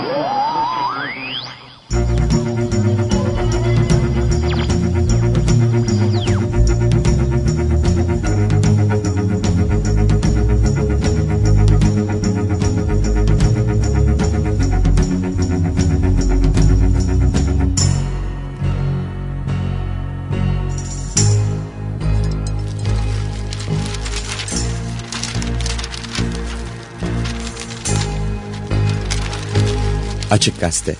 Yeah. Açık Gazete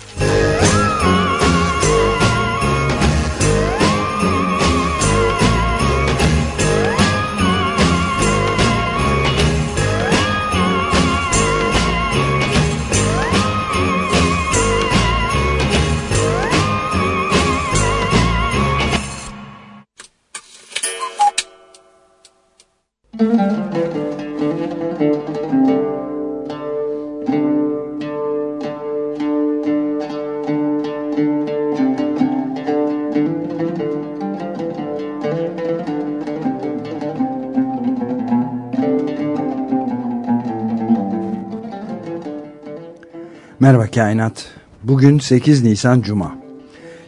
Kainat. Bugün 8 Nisan Cuma.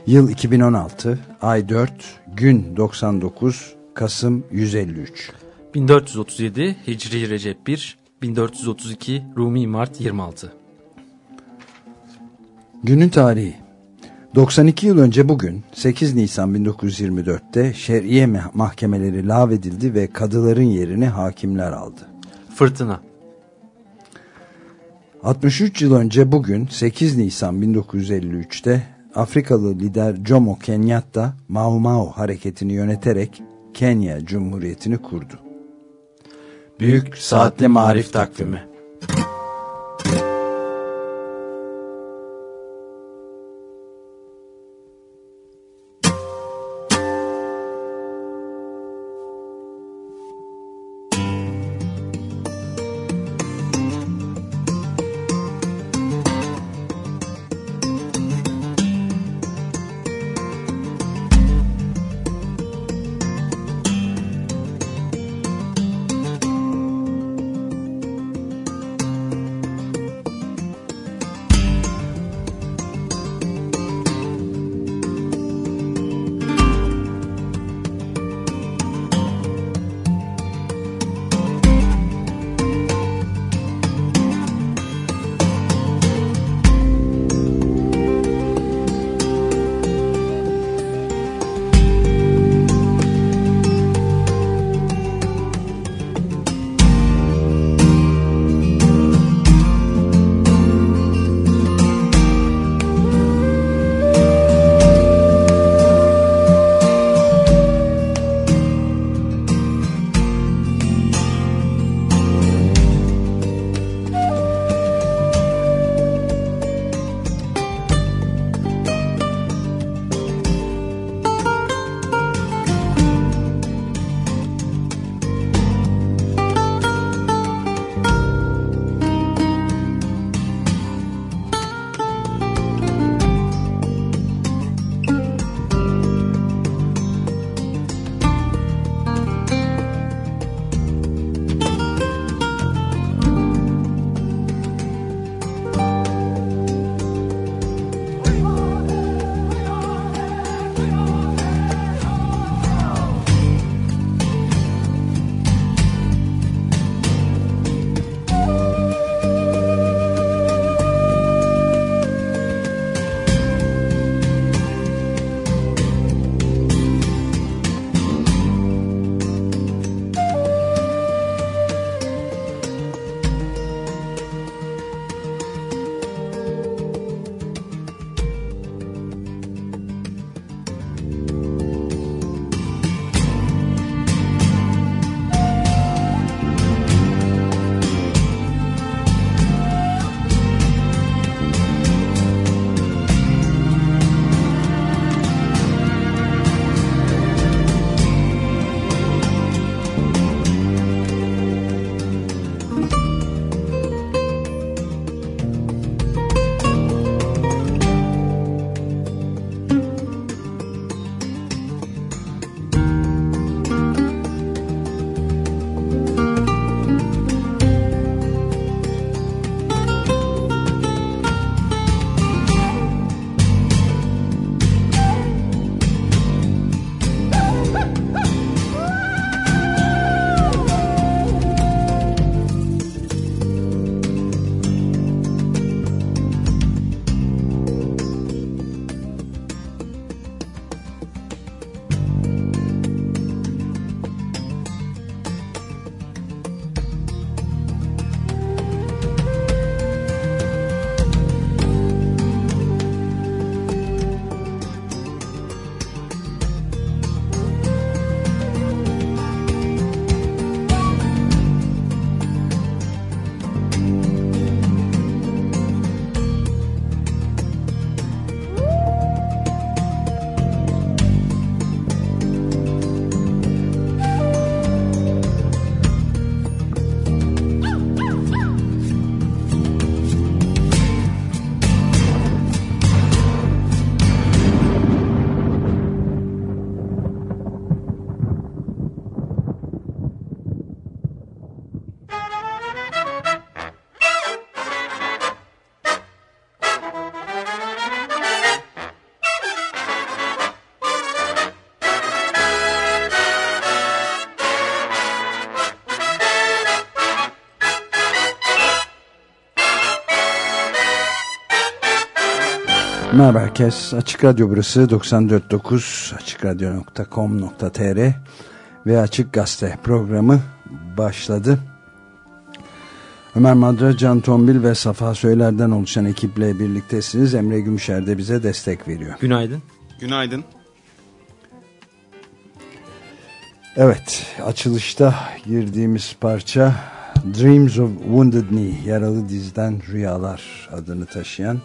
Yıl 2016, ay 4, gün 99, Kasım 153. 1437 Hicri Recep 1, 1432 Rumi Mart 26. Günün tarihi. 92 yıl önce bugün 8 Nisan 1924'te şer'iye mahkemeleri lağvedildi ve kadıların yerini hakimler aldı. Fırtına. 63 yıl önce bugün 8 Nisan 1953'te Afrikalı lider Jomo Kenyatta Mau Mau hareketini yöneterek Kenya Cumhuriyeti'ni kurdu. Büyük Saatli Marif Takvimi Merhaba herkes. Açık Radyo burası 94.9 açıkradyo.com.tr ve Açık Gazete programı başladı. Ömer Madra, Can Tombil ve Safa Söyler'den oluşan ekiple birliktesiniz. Emre Gümüşer de bize destek veriyor. Günaydın. Günaydın. Evet, açılışta girdiğimiz parça Dreams of Wounded Knee, Yaralı Dizden Rüyalar adını taşıyan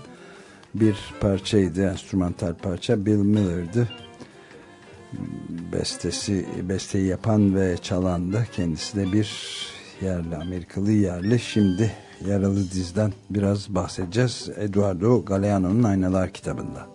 bir parçaydı, enstrümantal parça. Bill Miller'dı. Bestesi, besteyi yapan ve çalan da kendisi de bir yerli, Amerikalı yerli. Şimdi Yaralı Diz'den biraz bahsedeceğiz. Eduardo Galeano'nun Aynalar kitabında.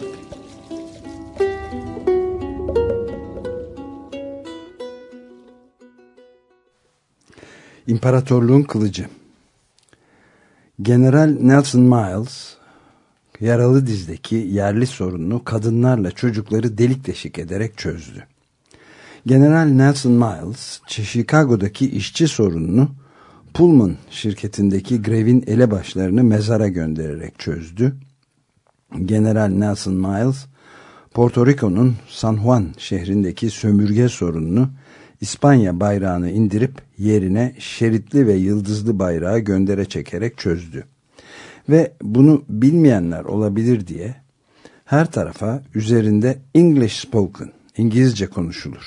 İmparatorluğun Kılıcı General Nelson Miles yaralı dizdeki yerli sorununu kadınlarla çocukları delik deşik ederek çözdü. General Nelson Miles Chicago'daki işçi sorununu Pullman şirketindeki grevin elebaşlarını mezara göndererek çözdü. General Nelson Miles Porto Rico'nun San Juan şehrindeki sömürge sorununu İspanya bayrağını indirip yerine şeritli ve yıldızlı bayrağı göndere çekerek çözdü. Ve bunu bilmeyenler olabilir diye her tarafa üzerinde English spoken, İngilizce konuşulur.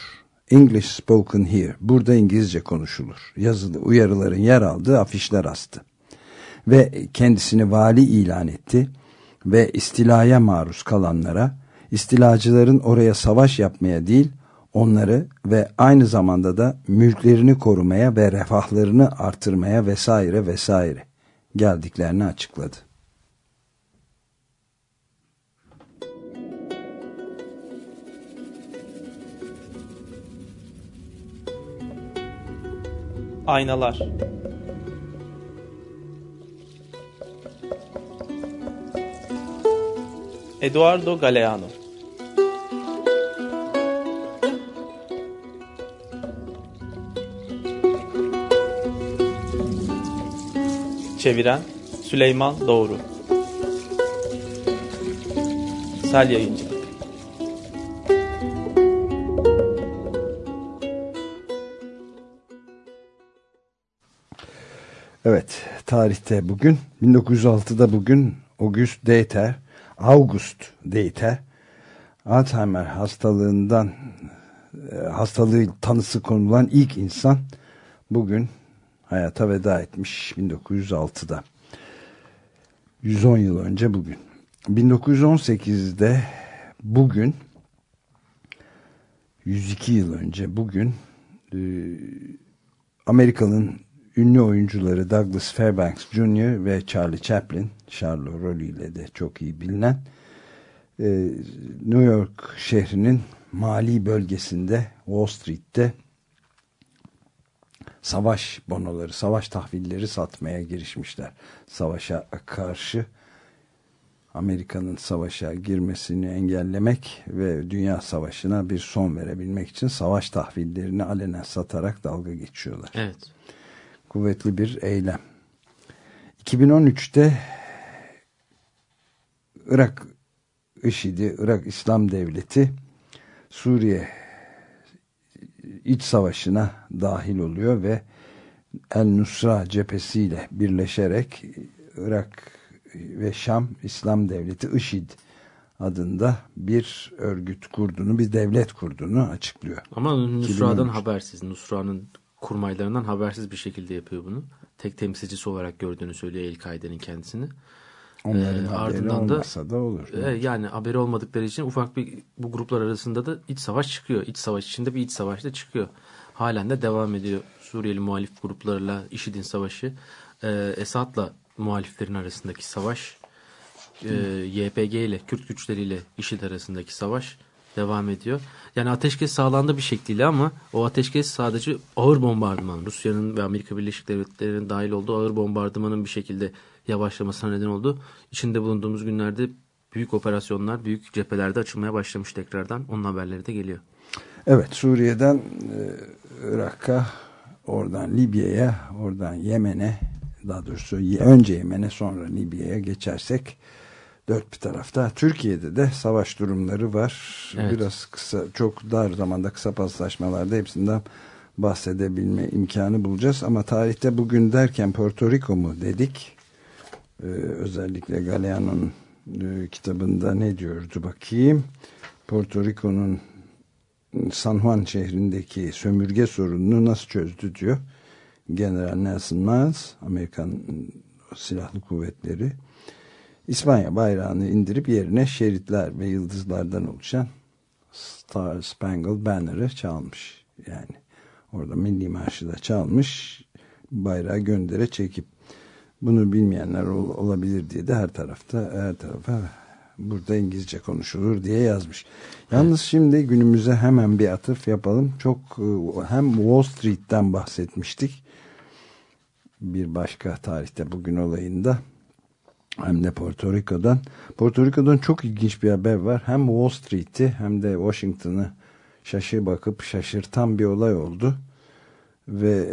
English spoken here, burada İngilizce konuşulur. Yazılı uyarıların yer aldığı afişler astı. Ve kendisini vali ilan etti ve istilaya maruz kalanlara, istilacıların oraya savaş yapmaya değil, onları ve aynı zamanda da mülklerini korumaya ve refahlarını artırmaya vesaire vesaire geldiklerini açıkladı. Aynalar Eduardo Galeano Çeviren Süleyman Doğru. Sel Yayıncı Evet, tarihte bugün 1906'da bugün August Deter, August Deter Alzheimer hastalığından e, hastalığı tanısı konulan ilk insan bugün hayata veda etmiş 1906'da. 110 yıl önce bugün. 1918'de bugün 102 yıl önce bugün e, Amerika'nın ünlü oyuncuları Douglas Fairbanks Jr. ve Charlie Chaplin, Charlo rolüyle de çok iyi bilinen e, New York şehrinin mali bölgesinde Wall Street'te savaş bonoları, savaş tahvilleri satmaya girişmişler. Savaşa karşı Amerika'nın savaşa girmesini engellemek ve dünya savaşına bir son verebilmek için savaş tahvillerini alenen satarak dalga geçiyorlar. Evet. Kuvvetli bir eylem. 2013'te Irak IŞİD'i, Irak İslam Devleti Suriye iç savaşına dahil oluyor ve El Nusra cephesiyle birleşerek Irak ve Şam İslam Devleti IŞİD adında bir örgüt kurduğunu, bir devlet kurduğunu açıklıyor. Ama Nusra'dan 2013. habersiz. Nusra'nın kurmaylarından habersiz bir şekilde yapıyor bunu. Tek temsilcisi olarak gördüğünü söylüyor El-Kaide'nin kendisini. Onların ee, haberi olmasa da olur. E, yani haberi olmadıkları için ufak bir bu gruplar arasında da iç savaş çıkıyor. İç savaş içinde bir iç savaş da çıkıyor. Halen de devam ediyor. Suriyeli muhalif gruplarla IŞİD'in savaşı. E, Esad'la muhaliflerin arasındaki savaş. E, YPG ile Kürt güçleriyle IŞİD arasındaki savaş devam ediyor. Yani ateşkes sağlandı bir şekliyle ama o ateşkes sadece ağır bombardıman. Rusya'nın ve Amerika Birleşik Devletleri'nin dahil olduğu ağır bombardımanın bir şekilde yavaşlamasına neden oldu. İçinde bulunduğumuz günlerde büyük operasyonlar, büyük cephelerde açılmaya başlamış tekrardan. Onun haberleri de geliyor. Evet, Suriye'den e, Irak'a, oradan Libya'ya, oradan Yemen'e, daha doğrusu önce Yemen'e sonra Libya'ya geçersek dört bir tarafta. Türkiye'de de savaş durumları var. Evet. Biraz kısa, çok dar zamanda kısa paslaşmalarda hepsinden bahsedebilme imkanı bulacağız. Ama tarihte bugün derken Porto Rico mu dedik. Ee, özellikle Galeano'nun e, kitabında ne diyordu bakayım. Porto Rico'nun San Juan şehrindeki sömürge sorununu nasıl çözdü diyor. General Nelson Miles, Amerikan Silahlı Kuvvetleri İspanya bayrağını indirip yerine şeritler ve yıldızlardan oluşan Star Spangled Banner'ı çalmış. Yani orada milli marşı da çalmış bayrağı göndere çekip bunu bilmeyenler ol, olabilir diye de her tarafta her tarafa burada İngilizce konuşulur diye yazmış. Yalnız evet. şimdi günümüze hemen bir atıf yapalım. Çok hem Wall Street'ten bahsetmiştik. Bir başka tarihte bugün olayında hem de Porto Rico'dan. Porto Rico'dan çok ilginç bir haber var. Hem Wall Street'i hem de Washington'ı şaşı bakıp şaşırtan bir olay oldu. Ve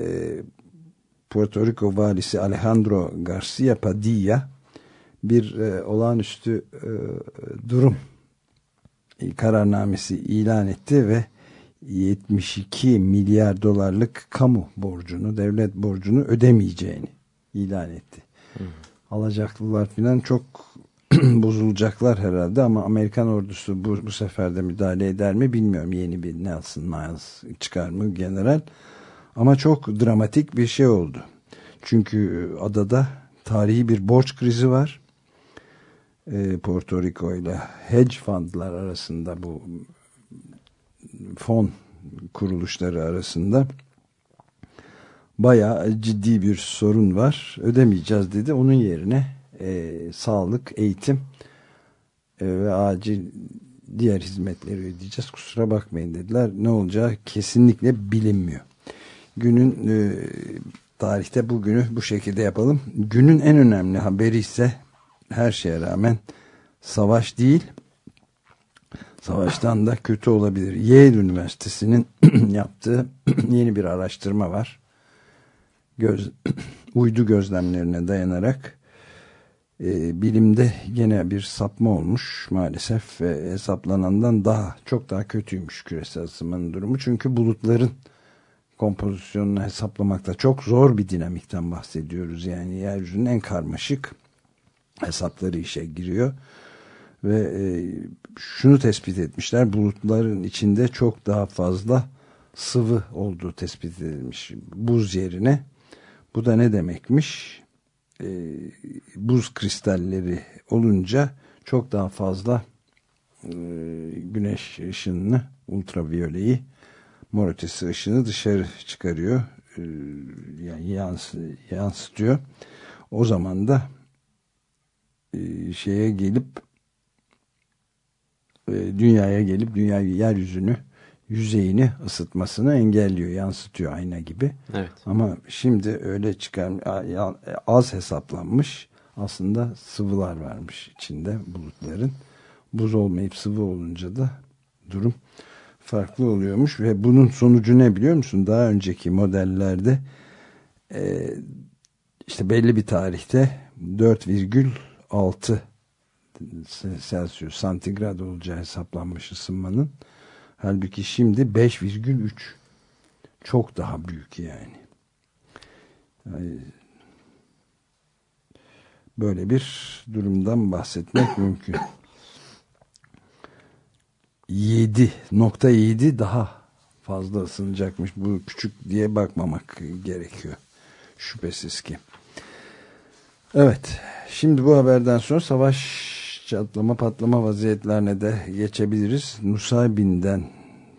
Porto Rico valisi Alejandro Garcia Padilla bir e, olağanüstü e, durum kararnamesi ilan etti ve 72 milyar dolarlık kamu borcunu, devlet borcunu ödemeyeceğini ilan etti. Hı alacaklılar falan çok bozulacaklar herhalde ama Amerikan ordusu bu, bu sefer de müdahale eder mi bilmiyorum. Yeni bir Nelson Miles çıkar mı general. Ama çok dramatik bir şey oldu. Çünkü adada tarihi bir borç krizi var. E, Porto Rico ile hedge fundlar arasında bu fon kuruluşları arasında bayağı ciddi bir sorun var. Ödemeyeceğiz dedi. Onun yerine e, sağlık, eğitim e, ve acil diğer hizmetleri ödeyeceğiz. Kusura bakmayın dediler. Ne olacağı kesinlikle bilinmiyor. Günün e, tarihte bugünü bu şekilde yapalım. Günün en önemli haberi ise her şeye rağmen savaş değil. Savaştan da kötü olabilir. Yale Üniversitesi'nin yaptığı yeni bir araştırma var göz, uydu gözlemlerine dayanarak e, bilimde yine bir sapma olmuş maalesef ve hesaplanandan daha çok daha kötüymüş küresel ısınmanın durumu. Çünkü bulutların kompozisyonunu hesaplamakta çok zor bir dinamikten bahsediyoruz. Yani yeryüzünün en karmaşık hesapları işe giriyor. Ve e, şunu tespit etmişler bulutların içinde çok daha fazla sıvı olduğu tespit edilmiş. Buz yerine bu da ne demekmiş? Ee, buz kristalleri olunca çok daha fazla e, güneş ışınını, ultraviyoleyi, mor ötesi ışını dışarı çıkarıyor. E, yani yans, yansıtıyor. O zaman da e, şeye gelip e, dünyaya gelip dünya yeryüzünü yüzeyini ısıtmasını engelliyor, yansıtıyor ayna gibi. Evet. Ama şimdi öyle çıkar az hesaplanmış aslında sıvılar varmış içinde bulutların. Buz olmayıp sıvı olunca da durum farklı oluyormuş ve bunun sonucu ne biliyor musun? Daha önceki modellerde e, işte belli bir tarihte 4,6 Celsius santigrat olacağı hesaplanmış ısınmanın Halbuki şimdi 5,3 çok daha büyük yani. yani. Böyle bir durumdan bahsetmek mümkün. 7.7 daha fazla ısınacakmış. Bu küçük diye bakmamak gerekiyor. Şüphesiz ki. Evet. Şimdi bu haberden sonra savaş çatlama patlama vaziyetlerine de geçebiliriz. Nusaybin'den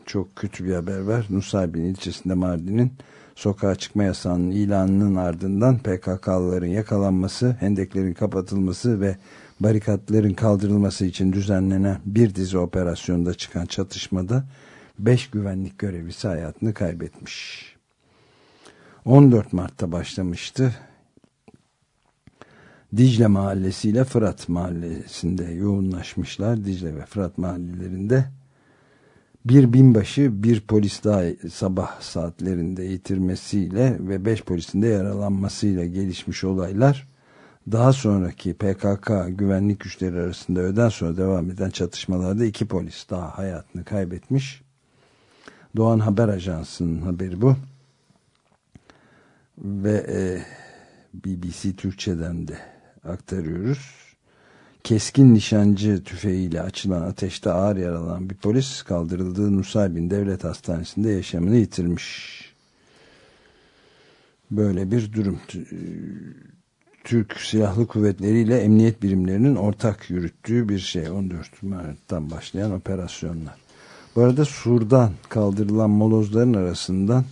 çok kötü bir haber var. Nusaybin ilçesinde Mardin'in sokağa çıkma yasağının ilanının ardından PKK'lıların yakalanması, hendeklerin kapatılması ve barikatların kaldırılması için düzenlenen bir dizi operasyonda çıkan çatışmada 5 güvenlik görevlisi hayatını kaybetmiş. 14 Mart'ta başlamıştı. Dicle Mahallesi ile Fırat Mahallesi'nde yoğunlaşmışlar. Dicle ve Fırat mahallelerinde bir binbaşı bir polis daha sabah saatlerinde yitirmesiyle ve beş polisin de yaralanmasıyla gelişmiş olaylar daha sonraki PKK güvenlik güçleri arasında öden sonra devam eden çatışmalarda iki polis daha hayatını kaybetmiş. Doğan Haber Ajansı'nın haberi bu. Ve e, BBC Türkçe'den de aktarıyoruz. Keskin nişancı tüfeğiyle açılan ateşte ağır yaralanan bir polis kaldırıldığı Nusaybin Devlet Hastanesi'nde yaşamını yitirmiş. Böyle bir durum. Türk Silahlı Kuvvetleri ile emniyet birimlerinin ortak yürüttüğü bir şey. 14 Mart'tan başlayan operasyonlar. Bu arada Sur'dan kaldırılan molozların arasından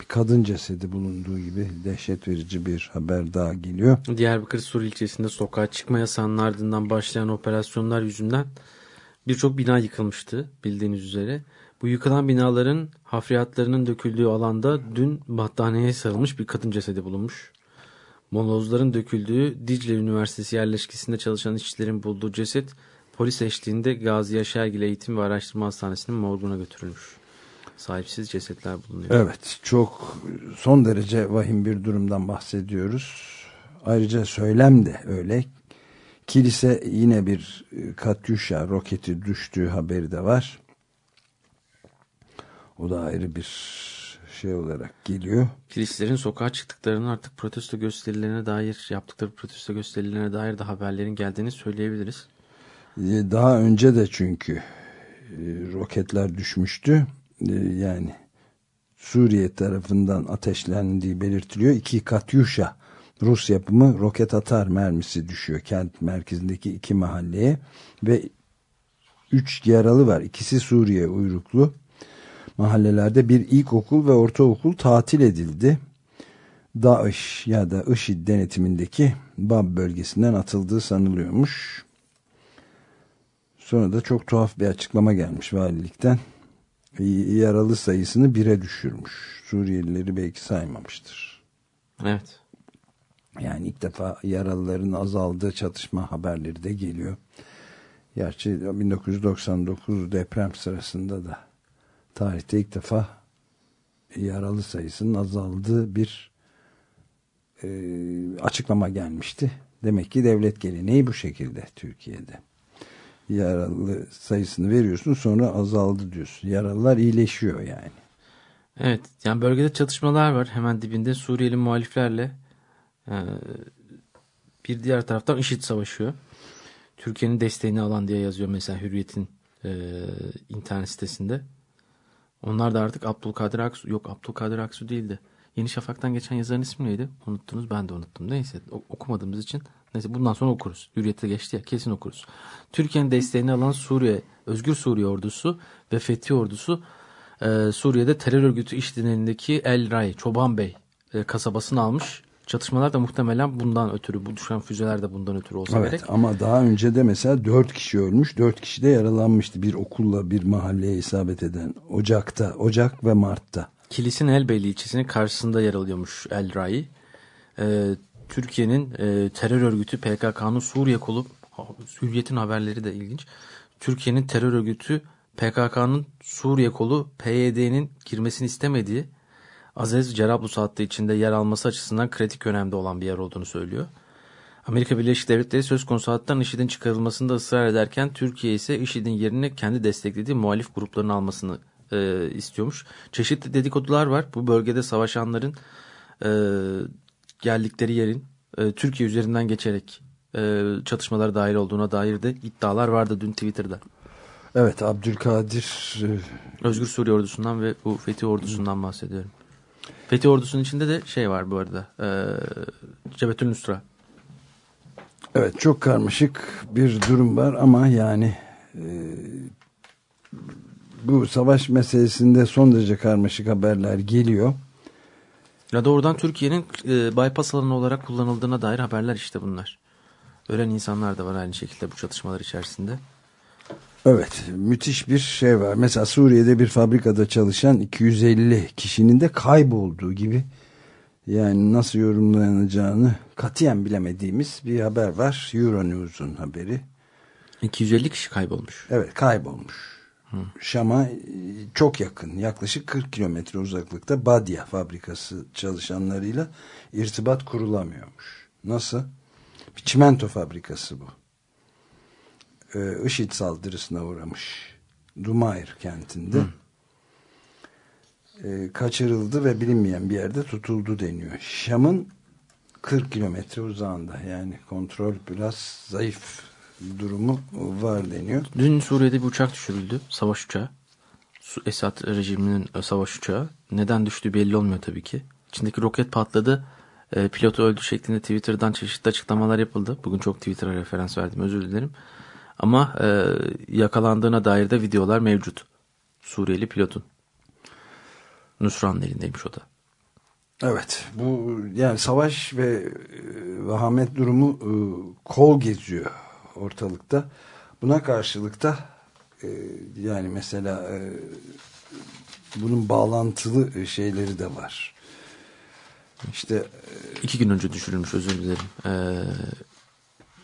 bir kadın cesedi bulunduğu gibi dehşet verici bir haber daha geliyor. Diyarbakır Sur ilçesinde sokağa çıkma yasağının ardından başlayan operasyonlar yüzünden birçok bina yıkılmıştı bildiğiniz üzere. Bu yıkılan binaların hafriyatlarının döküldüğü alanda dün battaniyeye sarılmış bir kadın cesedi bulunmuş. Molozların döküldüğü Dicle Üniversitesi yerleşkesinde çalışan işçilerin bulduğu ceset polis eşliğinde Gazi Yaşargil Eğitim ve Araştırma Hastanesi'nin morguna götürülmüş. Sahipsiz cesetler bulunuyor. Evet çok son derece vahim bir durumdan bahsediyoruz. Ayrıca söylem de öyle. Kilise yine bir Katyusha roketi düştüğü haberi de var. O da ayrı bir şey olarak geliyor. Kilislerin sokağa çıktıklarını artık protesto gösterilerine dair yaptıkları protesto gösterilerine dair de haberlerin geldiğini söyleyebiliriz. Daha önce de çünkü roketler düşmüştü. Yani Suriye tarafından ateşlendiği belirtiliyor. İki Katyusha Rus yapımı roket atar mermisi düşüyor kent merkezindeki iki mahalleye ve üç yaralı var. İkisi Suriye uyruklu mahallelerde bir ilkokul ve ortaokul tatil edildi. DAEŞ ya da IŞİD denetimindeki Bab bölgesinden atıldığı sanılıyormuş. Sonra da çok tuhaf bir açıklama gelmiş valilikten. Yaralı sayısını bire düşürmüş. Suriyelileri belki saymamıştır. Evet. Yani ilk defa yaralıların azaldığı çatışma haberleri de geliyor. Gerçi 1999 deprem sırasında da tarihte ilk defa yaralı sayısının azaldığı bir e, açıklama gelmişti. Demek ki devlet geleneği bu şekilde Türkiye'de. Yaralı sayısını veriyorsun sonra azaldı diyorsun. Yaralılar iyileşiyor yani. Evet yani bölgede çatışmalar var. Hemen dibinde Suriyeli muhaliflerle e, bir diğer taraftan IŞİD savaşıyor. Türkiye'nin desteğini alan diye yazıyor mesela Hürriyet'in e, internet sitesinde. Onlar da artık Abdülkadir Aksu yok Abdülkadir Aksu değildi. Yeni Şafak'tan geçen yazarın ismi neydi? Unuttunuz ben de unuttum. Neyse okumadığımız için neyse bundan sonra okuruz. Hürriyet'te geçti ya kesin okuruz. Türkiye'nin desteğini alan Suriye, Özgür Suriye ordusu ve Fethi ordusu e, Suriye'de terör örgütü işlerindeki El Ray, Çoban Bey e, kasabasını almış. Çatışmalar da muhtemelen bundan ötürü, bu düşen füzeler de bundan ötürü olsa evet, gerek. Ama daha önce de mesela dört kişi ölmüş, dört kişi de yaralanmıştı. Bir okulla bir mahalleye isabet eden Ocak'ta, Ocak ve Mart'ta. Kilis'in Elbeyli ilçesinin karşısında yer alıyormuş El Rai. Ee, Türkiye'nin e, terör örgütü PKK'nın Suriye kolu, Hürriyet'in haberleri de ilginç. Türkiye'nin terör örgütü PKK'nın Suriye kolu PYD'nin girmesini istemediği Aziz Cerablus hattı içinde yer alması açısından kritik önemde olan bir yer olduğunu söylüyor. Amerika Birleşik Devletleri söz konusu hattan IŞİD'in çıkarılmasında ısrar ederken Türkiye ise IŞİD'in yerine kendi desteklediği muhalif grupların almasını e, istiyormuş. Çeşitli dedikodular var. Bu bölgede savaşanların e, geldikleri yerin e, Türkiye üzerinden geçerek e, çatışmalara dahil olduğuna dair de iddialar vardı dün Twitter'da. Evet Abdülkadir e, Özgür Suriye ordusundan ve bu Fethi ordusundan bahsediyorum. Fethi ordusunun içinde de şey var bu arada. E, Cebetül Nusra. Evet çok karmaşık bir durum var ama yani e, bu savaş meselesinde son derece karmaşık haberler geliyor. Ya doğrudan Türkiye'nin e, bypass alanı olarak kullanıldığına dair haberler işte bunlar. Ölen insanlar da var aynı şekilde bu çatışmalar içerisinde. Evet müthiş bir şey var. Mesela Suriye'de bir fabrikada çalışan 250 kişinin de kaybolduğu gibi yani nasıl yorumlanacağını katiyen bilemediğimiz bir haber var. Euronews'un haberi. 250 kişi kaybolmuş. Evet kaybolmuş. Şam'a e, çok yakın yaklaşık 40 kilometre uzaklıkta Badia fabrikası çalışanlarıyla irtibat kurulamıyormuş. Nasıl? Bir çimento fabrikası bu. Ee, IŞİD saldırısına uğramış. Dumayr kentinde. Ee, kaçırıldı ve bilinmeyen bir yerde tutuldu deniyor. Şam'ın 40 kilometre uzağında yani kontrol biraz zayıf durumu var deniyor. Dün Suriye'de bir uçak düşürüldü. Savaş uçağı. Esad rejiminin e, savaş uçağı. Neden düştüğü belli olmuyor tabii ki. İçindeki roket patladı. E, pilotu öldü şeklinde Twitter'dan çeşitli açıklamalar yapıldı. Bugün çok Twitter'a referans verdim özür dilerim. Ama e, yakalandığına dair de videolar mevcut. Suriyeli pilotun. Nusra'nın elindeymiş o da. Evet bu yani savaş ve e, vahamet durumu e, kol geziyor ortalıkta. Buna karşılık da e, yani mesela e, bunun bağlantılı şeyleri de var. İşte İki gün önce düşürülmüş özür dilerim. Ee,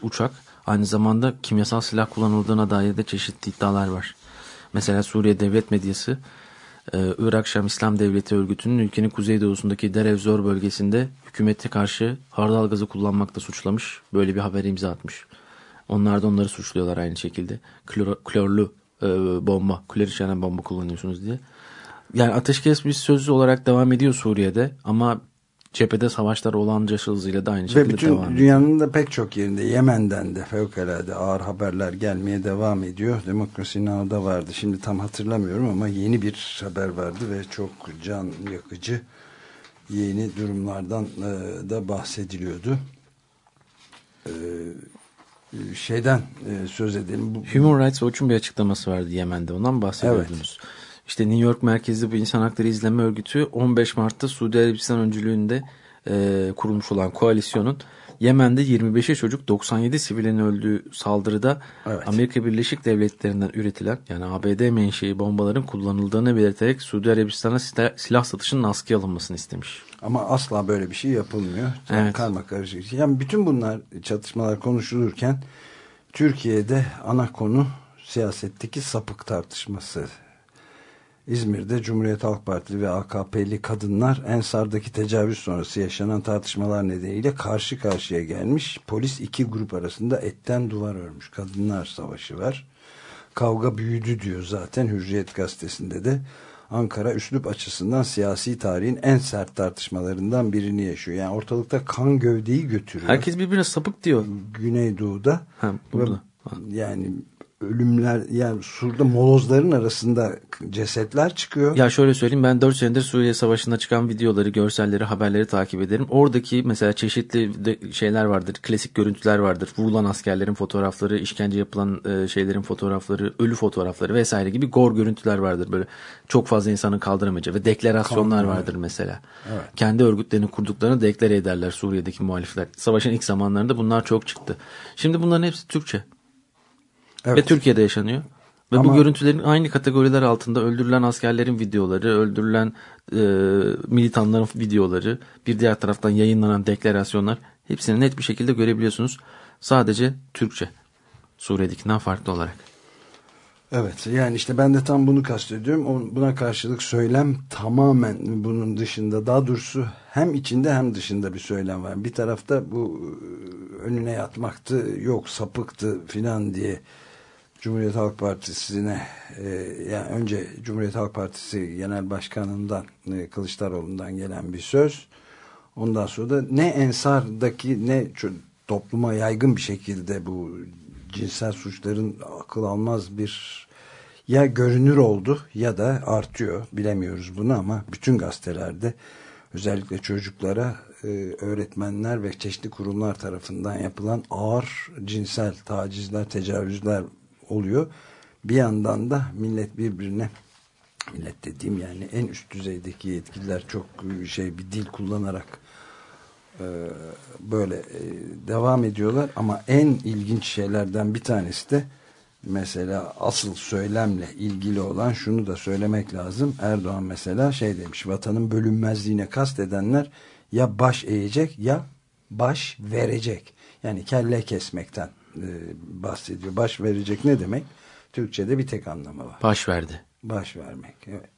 uçak aynı zamanda kimyasal silah kullanıldığına dair de çeşitli iddialar var. Mesela Suriye Devlet Medyası e, Irak Şam İslam Devleti örgütünün ülkenin kuzeydoğusundaki Derev Zor bölgesinde hükümete karşı hardal gazı kullanmakla suçlamış. Böyle bir haber imza atmış. Onlar da onları suçluyorlar aynı şekilde. Klor, klorlu e, bomba, klor içeren bomba kullanıyorsunuz diye. Yani ateşkes bir sözlü olarak devam ediyor Suriye'de ama cephede savaşlar olanca hızıyla da aynı şekilde ve bütün devam ediyor. dünyanın da pek çok yerinde Yemen'den de fevkalade ağır haberler gelmeye devam ediyor. Demokrasi Now'da vardı. Şimdi tam hatırlamıyorum ama yeni bir haber vardı ve çok can yakıcı yeni durumlardan e, da bahsediliyordu. E, şeyden e, söz edelim. Human Rights Watch'un bir açıklaması vardı Yemen'de. Ondan bahsediyordunuz. İşte New York merkezli bu insan hakları izleme örgütü 15 Mart'ta Suudi Arabistan öncülüğünde e, kurulmuş olan koalisyonun Yemen'de 25'e çocuk 97 sivilin öldüğü saldırıda Evet. Amerika Birleşik Devletleri'nden üretilen yani ABD menşei bombaların kullanıldığını belirterek Suudi Arabistan'a silah, satışının askıya alınmasını istemiş. Ama asla böyle bir şey yapılmıyor. Evet. Karma karışık. Yani bütün bunlar çatışmalar konuşulurken Türkiye'de ana konu siyasetteki sapık tartışması. İzmir'de Cumhuriyet Halk Partili ve AKP'li kadınlar Ensar'daki tecavüz sonrası yaşanan tartışmalar nedeniyle karşı karşıya gelmiş. Polis iki grup arasında etten duvar örmüş. Kadınlar savaşı var. Kavga büyüdü diyor zaten Hürriyet gazetesinde de. Ankara üslup açısından siyasi tarihin en sert tartışmalarından birini yaşıyor. Yani ortalıkta kan gövdeyi götürüyor. Herkes birbirine sapık diyor. Güneydoğu'da. Ha, burada. Ve Yani ölümler yani surda molozların arasında cesetler çıkıyor. Ya şöyle söyleyeyim ben 4 senedir Suriye Savaşı'nda çıkan videoları, görselleri, haberleri takip ederim. Oradaki mesela çeşitli şeyler vardır, klasik görüntüler vardır. Vurulan askerlerin fotoğrafları, işkence yapılan e, şeylerin fotoğrafları, ölü fotoğrafları vesaire gibi gor görüntüler vardır. Böyle çok fazla insanın kaldıramayacağı ve deklarasyonlar vardır mesela. Kendi örgütlerini kurduklarını deklare ederler Suriye'deki muhalifler. Savaşın ilk zamanlarında bunlar çok çıktı. Şimdi bunların hepsi Türkçe. Evet. Ve Türkiye'de yaşanıyor. Ve Ama- bu görüntülerin aynı kategoriler altında öldürülen askerlerin videoları, öldürülen e, militanların videoları, bir diğer taraftan yayınlanan deklarasyonlar hepsini net bir şekilde görebiliyorsunuz. Sadece Türkçe. Suriye'dekinden farklı olarak. Evet yani işte ben de tam bunu kastediyorum. Buna karşılık söylem tamamen bunun dışında daha doğrusu hem içinde hem dışında bir söylem var. Bir tarafta bu e, önüne yatmaktı yok sapıktı filan diye Cumhuriyet Halk Partisi'ne e, yani önce Cumhuriyet Halk Partisi Genel Başkanı'ndan e, Kılıçdaroğlu'ndan gelen bir söz. Ondan sonra da ne Ensar'daki ne topluma yaygın bir şekilde bu cinsel suçların akıl almaz bir ya görünür oldu ya da artıyor bilemiyoruz bunu ama bütün gazetelerde özellikle çocuklara e, öğretmenler ve çeşitli kurumlar tarafından yapılan ağır cinsel tacizler, tecavüzler oluyor. Bir yandan da millet birbirine millet dediğim yani en üst düzeydeki yetkililer çok şey bir dil kullanarak e, böyle e, devam ediyorlar ama en ilginç şeylerden bir tanesi de mesela asıl söylemle ilgili olan şunu da söylemek lazım. Erdoğan mesela şey demiş vatanın bölünmezliğine kast edenler ya baş eğecek ya baş verecek. Yani kelle kesmekten e, bahsediyor. Baş verecek ne demek? Türkçe'de bir tek anlamı var. Baş verdi. Baş vermek evet.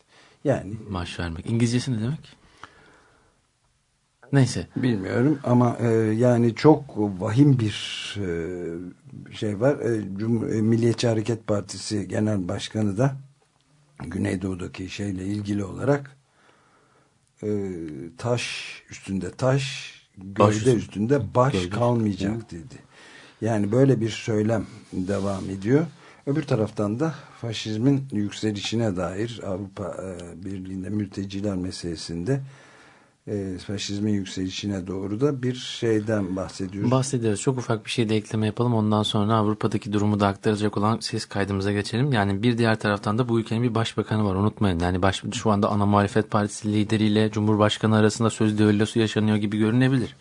Yani Baş vermek. İngilizcesi ne demek? Neyse. bilmiyorum ama e, yani çok vahim bir e, şey var. E, Cum e, Milliyetçi Hareket Partisi Genel Başkanı da Güneydoğu'daki şeyle ilgili olarak e, taş üstünde taş Baş gövde üstünde. üstünde baş Gövde. kalmayacak dedi. Yani böyle bir söylem devam ediyor. Öbür taraftan da faşizmin yükselişine dair Avrupa e, Birliği'nde mülteciler meselesinde e, faşizmin yükselişine doğru da bir şeyden bahsediyoruz. Bahsediyoruz. Çok ufak bir şey de ekleme yapalım. Ondan sonra Avrupa'daki durumu da aktaracak olan ses kaydımıza geçelim. Yani bir diğer taraftan da bu ülkenin bir başbakanı var. Unutmayın. Yani baş, şu anda ana muhalefet partisi lideriyle Cumhurbaşkanı arasında söz düellosu yaşanıyor gibi görünebilir.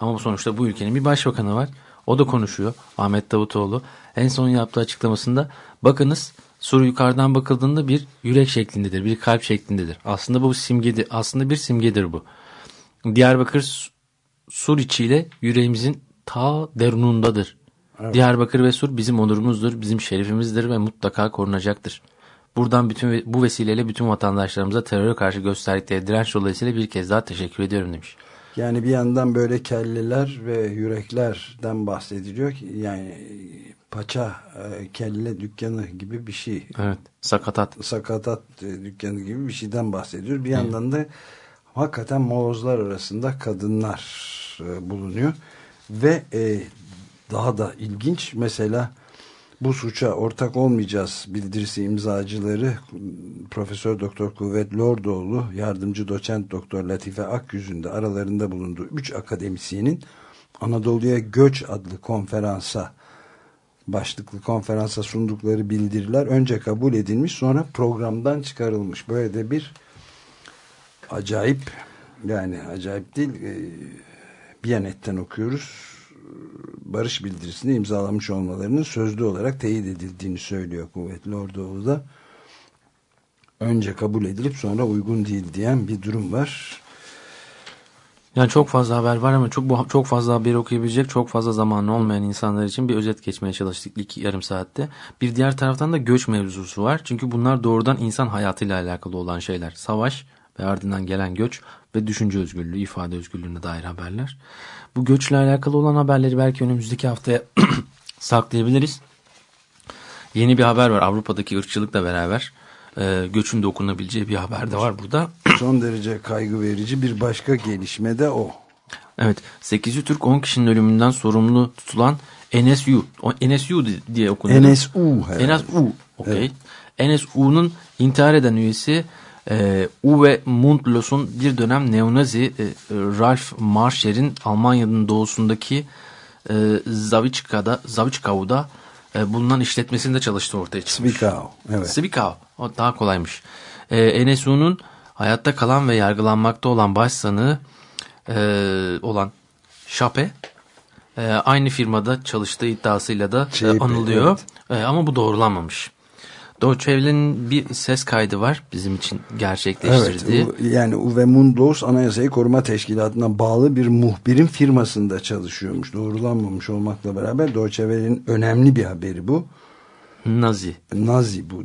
Ama sonuçta bu ülkenin bir başbakanı var. O da konuşuyor. Ahmet Davutoğlu. En son yaptığı açıklamasında bakınız soru yukarıdan bakıldığında bir yürek şeklindedir, bir kalp şeklindedir. Aslında bu simgedir. Aslında bir simgedir bu. Diyarbakır Sur içiyle yüreğimizin ta derunundadır. Diyarbakır ve Sur bizim onurumuzdur, bizim şerefimizdir ve mutlaka korunacaktır. Buradan bütün bu vesileyle bütün vatandaşlarımıza teröre karşı gösterdikleri direnç dolayısıyla bir kez daha teşekkür ediyorum demiş. Yani bir yandan böyle kelleler ve yüreklerden bahsediliyor ki yani paça e, kelle dükkanı gibi bir şey. Evet. Sakatat. Sakatat e, dükkanı gibi bir şeyden bahsediyor. Bir yandan da hakikaten Moğozlar arasında kadınlar e, bulunuyor. Ve e, daha da ilginç mesela bu suça ortak olmayacağız bildirisi imzacıları Profesör Doktor Kuvvet Lordoğlu, yardımcı doçent Doktor Latife Akyüz'ün de aralarında bulunduğu 3 akademisyenin Anadolu'ya Göç adlı konferansa başlıklı konferansa sundukları bildiriler önce kabul edilmiş sonra programdan çıkarılmış. Böyle de bir acayip yani acayip değil e, Biyanet'ten okuyoruz barış bildirisini imzalamış olmalarının sözlü olarak teyit edildiğini söylüyor kuvvetli Orduoğlu da. Önce kabul edilip sonra uygun değil diyen bir durum var. Yani çok fazla haber var ama çok çok fazla haber okuyabilecek çok fazla zamanı olmayan insanlar için bir özet geçmeye çalıştık ilk yarım saatte. Bir diğer taraftan da göç mevzusu var. Çünkü bunlar doğrudan insan hayatıyla alakalı olan şeyler. Savaş ve ardından gelen göç ve düşünce özgürlüğü, ifade özgürlüğüne dair haberler. Bu göçle alakalı olan haberleri belki önümüzdeki haftaya saklayabiliriz. Yeni bir haber var Avrupa'daki ırkçılıkla beraber. E, göçün de okunabileceği bir haber de var burada. Son derece kaygı verici bir başka gelişme de o. Evet 8'i Türk 10 kişinin ölümünden sorumlu tutulan NSU. O, NSU diye okunuyor. NSU. herhalde. NSU. Okay. NSU'nun intihar eden üyesi e, Uwe Mundlos'un bir dönem neonazi e, Ralf Marscher'in Almanya'nın doğusundaki e, Zawiczka'da, Zawiczkau'da e, bulunan işletmesinde çalıştığı ortaya çıkmış. Zwickau. Evet. Zwickau. O daha kolaymış. E, NSU'nun hayatta kalan ve yargılanmakta olan başsanığı e, olan Şape e, aynı firmada çalıştığı iddiasıyla da e, anılıyor. E, ama bu doğrulanmamış. Welle'nin bir ses kaydı var bizim için Evet, gerçekleştirdiği. u- yani Uwe Mundlos Anayasayı Koruma Teşkilatı'na bağlı bir muhbirin firmasında çalışıyormuş. Doğrulanmamış olmakla beraber Welle'nin önemli bir haberi bu. Nazi. Nazi bu.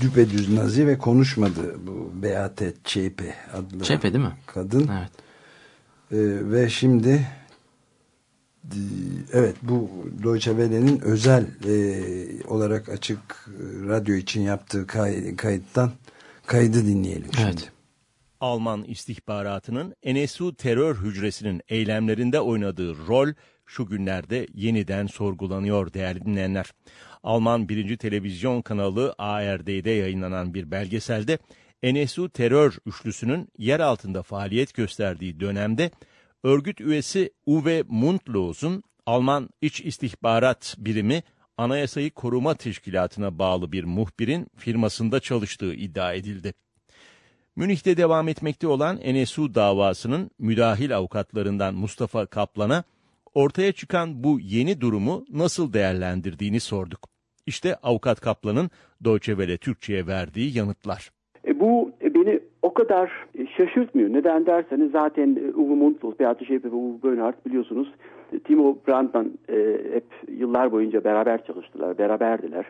Düpedüz Nazi ve konuşmadı bu Beate Çepe adlı Çepe değil mi? kadın. Evet. Ee, ve şimdi di- evet bu Deutsche Welle'nin özel e, olarak açık e, radyo için yaptığı kay- kayıttan kaydı dinleyelim şimdi. Evet. Alman istihbaratının NSU terör hücresinin eylemlerinde oynadığı rol şu günlerde yeniden sorgulanıyor değerli dinleyenler. Alman birinci televizyon kanalı ARD'de yayınlanan bir belgeselde NSU terör üçlüsünün yer altında faaliyet gösterdiği dönemde örgüt üyesi Uwe Mundlos'un Alman İç İstihbarat Birimi Anayasayı Koruma Teşkilatı'na bağlı bir muhbirin firmasında çalıştığı iddia edildi. Münih'te devam etmekte olan NSU davasının müdahil avukatlarından Mustafa Kaplan'a ortaya çıkan bu yeni durumu nasıl değerlendirdiğini sorduk. İşte avukat Kaplan'ın Deutsche Welle Türkçe'ye verdiği yanıtlar. E, bu kadar e, şaşırtmıyor. Neden derseniz zaten Uwe Mundlos, Beate Schäfer ve Uwe Böhnhardt biliyorsunuz Timo Brandman e, hep yıllar boyunca beraber çalıştılar, beraberdiler.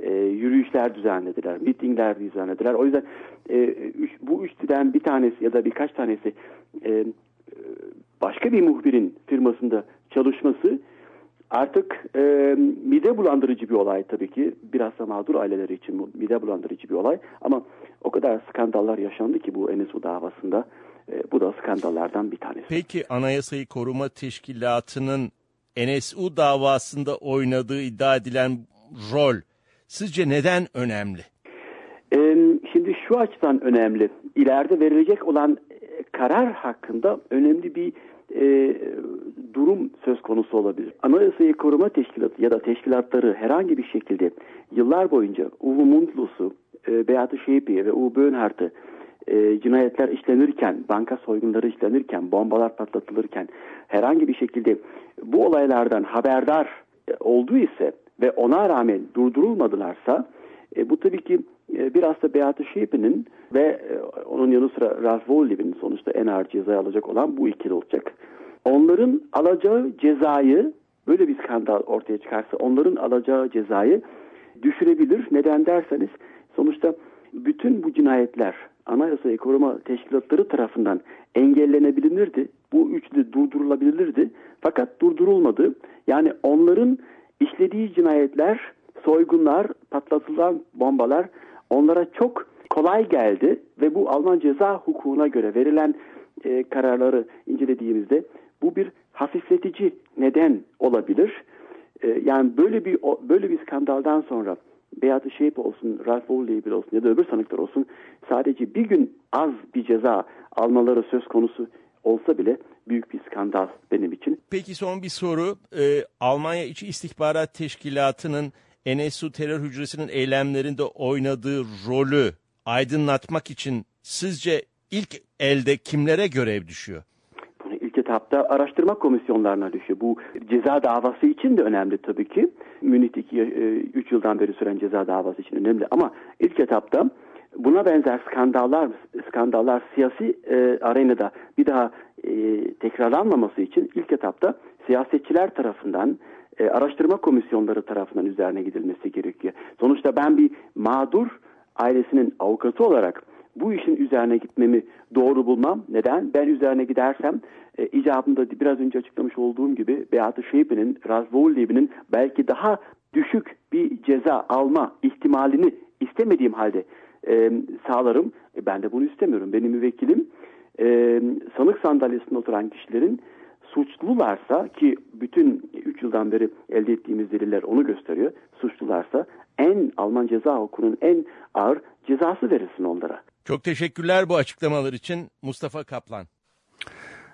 E, yürüyüşler düzenlediler, mitingler düzenlediler. O yüzden e, üç, bu üçlüden bir tanesi ya da birkaç tanesi e, başka bir muhbirin firmasında çalışması artık e, mide bulandırıcı bir olay tabii ki. Biraz da mağdur aileleri için mide bulandırıcı bir olay. Ama o kadar skandallar yaşandı ki bu NSU davasında. E, bu da skandallardan bir tanesi. Peki Anayasayı Koruma Teşkilatı'nın NSU davasında oynadığı iddia edilen rol sizce neden önemli? E, şimdi şu açıdan önemli. İleride verilecek olan e, karar hakkında önemli bir e, durum söz konusu olabilir. Anayasayı Koruma Teşkilatı ya da teşkilatları herhangi bir şekilde yıllar boyunca Uwe Mundlus'u, e, Beate Schäpe ve Uwe Böhnhardt'ı e, cinayetler işlenirken, banka soygunları işlenirken, bombalar patlatılırken herhangi bir şekilde bu olaylardan haberdar e, olduğu ise ve ona rağmen durdurulmadılarsa e, bu tabii ki biraz da Beate Schäpe'nin ve e, onun yanı sıra Ralph Wollib'in sonuçta en ağır ceza alacak olan bu ikili olacak. Onların alacağı cezayı böyle bir skandal ortaya çıkarsa onların alacağı cezayı düşürebilir. Neden derseniz sonuçta bütün bu cinayetler Anayasayı Koruma Teşkilatları tarafından engellenebilirdi. Bu üçlü durdurulabilirdi. Fakat durdurulmadı. Yani onların işlediği cinayetler, soygunlar, patlatılan bombalar onlara çok kolay geldi ve bu Alman ceza hukukuna göre verilen e, kararları incelediğimizde bu bir hafifletici neden olabilir. E, yani böyle bir böyle bir skandaldan sonra Beate Shape olsun, Ralph Wolleybil olsun ya da öbür sanıklar olsun sadece bir gün az bir ceza almaları söz konusu olsa bile büyük bir skandal benim için. Peki son bir soru. Ee, Almanya İç İstihbarat Teşkilatı'nın NSU terör hücresinin eylemlerinde oynadığı rolü aydınlatmak için sizce ilk elde kimlere görev düşüyor? Bunu ilk etapta araştırma komisyonlarına düşüyor. Bu ceza davası için de önemli tabii ki. Münih'teki 3 e, yıldan beri süren ceza davası için önemli. Ama ilk etapta buna benzer skandallar skandallar siyasi e, arenada bir daha e, tekrarlanmaması için ilk etapta siyasetçiler tarafından e, araştırma komisyonları tarafından üzerine gidilmesi gerekiyor. Sonuçta ben bir mağdur ailesinin avukatı olarak bu işin üzerine gitmemi doğru bulmam. Neden? Ben üzerine gidersem e, icabında biraz önce açıklamış olduğum gibi Beate Schäpe'nin, Razvoliebe'nin belki daha düşük bir ceza alma ihtimalini istemediğim halde e, sağlarım. E, ben de bunu istemiyorum. Benim müvekkilim e, sanık sandalyesinde oturan kişilerin suçlularsa ki bütün 3 yıldan beri elde ettiğimiz deliller onu gösteriyor. Suçlularsa en Alman ceza hukukunun en ağır cezası verilsin onlara. Çok teşekkürler bu açıklamalar için Mustafa Kaplan.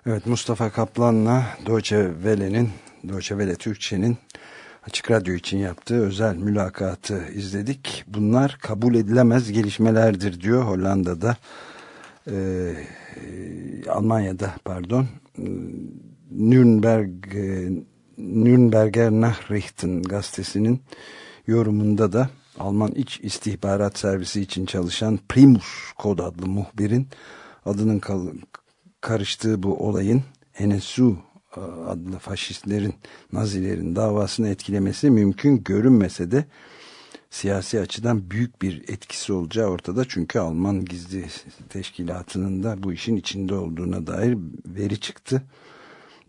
Evet Mustafa Kaplan'la Deutsche Welle'nin, Deutsche Welle Türkçe'nin Açık Radyo için yaptığı özel mülakatı izledik. Bunlar kabul edilemez gelişmelerdir diyor Hollanda'da, e, Almanya'da pardon, Nürnberg, e, Nürnberger Nachrichten gazetesinin yorumunda da Alman İç İstihbarat Servisi için çalışan Primus kod adlı muhbirin adının karıştığı bu olayın NSU e, adlı faşistlerin, nazilerin davasını etkilemesi mümkün görünmese de siyasi açıdan büyük bir etkisi olacağı ortada. Çünkü Alman gizli teşkilatının da bu işin içinde olduğuna dair veri çıktı.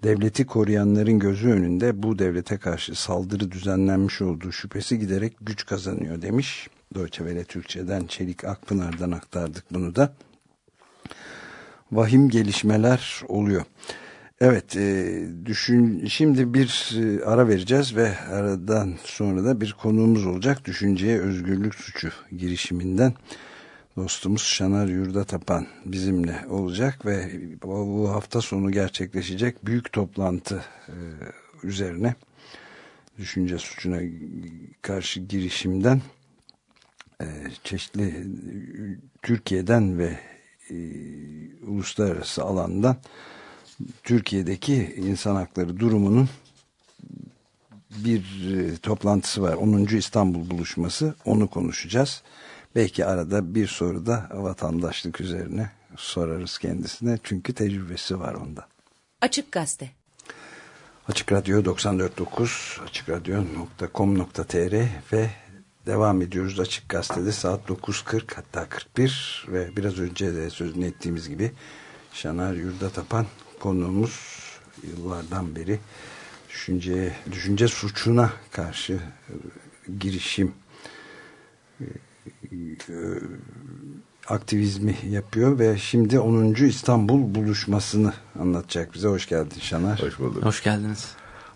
Devleti koruyanların gözü önünde bu devlete karşı saldırı düzenlenmiş olduğu şüphesi giderek güç kazanıyor demiş. Deutsche Welle Türkçe'den Çelik Akpınar'dan aktardık bunu da. vahim gelişmeler oluyor. Evet, e, düşün şimdi bir e, ara vereceğiz ve aradan sonra da bir konuğumuz olacak. Düşünceye özgürlük suçu girişiminden dostumuz Şanar Yurda Tapan bizimle olacak ve bu hafta sonu gerçekleşecek büyük toplantı e, üzerine düşünce suçuna karşı girişimden e, çeşitli Türkiye'den ve e, uluslararası alandan Türkiye'deki insan hakları durumunun bir e, toplantısı var. 10. İstanbul buluşması. Onu konuşacağız. Belki arada bir soru da vatandaşlık üzerine sorarız kendisine. Çünkü tecrübesi var onda. Açık Gazete Açık Radyo 94.9 açıkradyo.com.tr ve devam ediyoruz Açık Gazete'de saat 9.40 hatta 41 ve biraz önce de sözünü ettiğimiz gibi Şanar Yurda Tapan konuğumuz yıllardan beri düşünceye, düşünce suçuna karşı girişim aktivizmi yapıyor ve şimdi 10. İstanbul buluşmasını anlatacak bize. Hoş geldin Şanar. Hoş bulduk. Hoş geldiniz.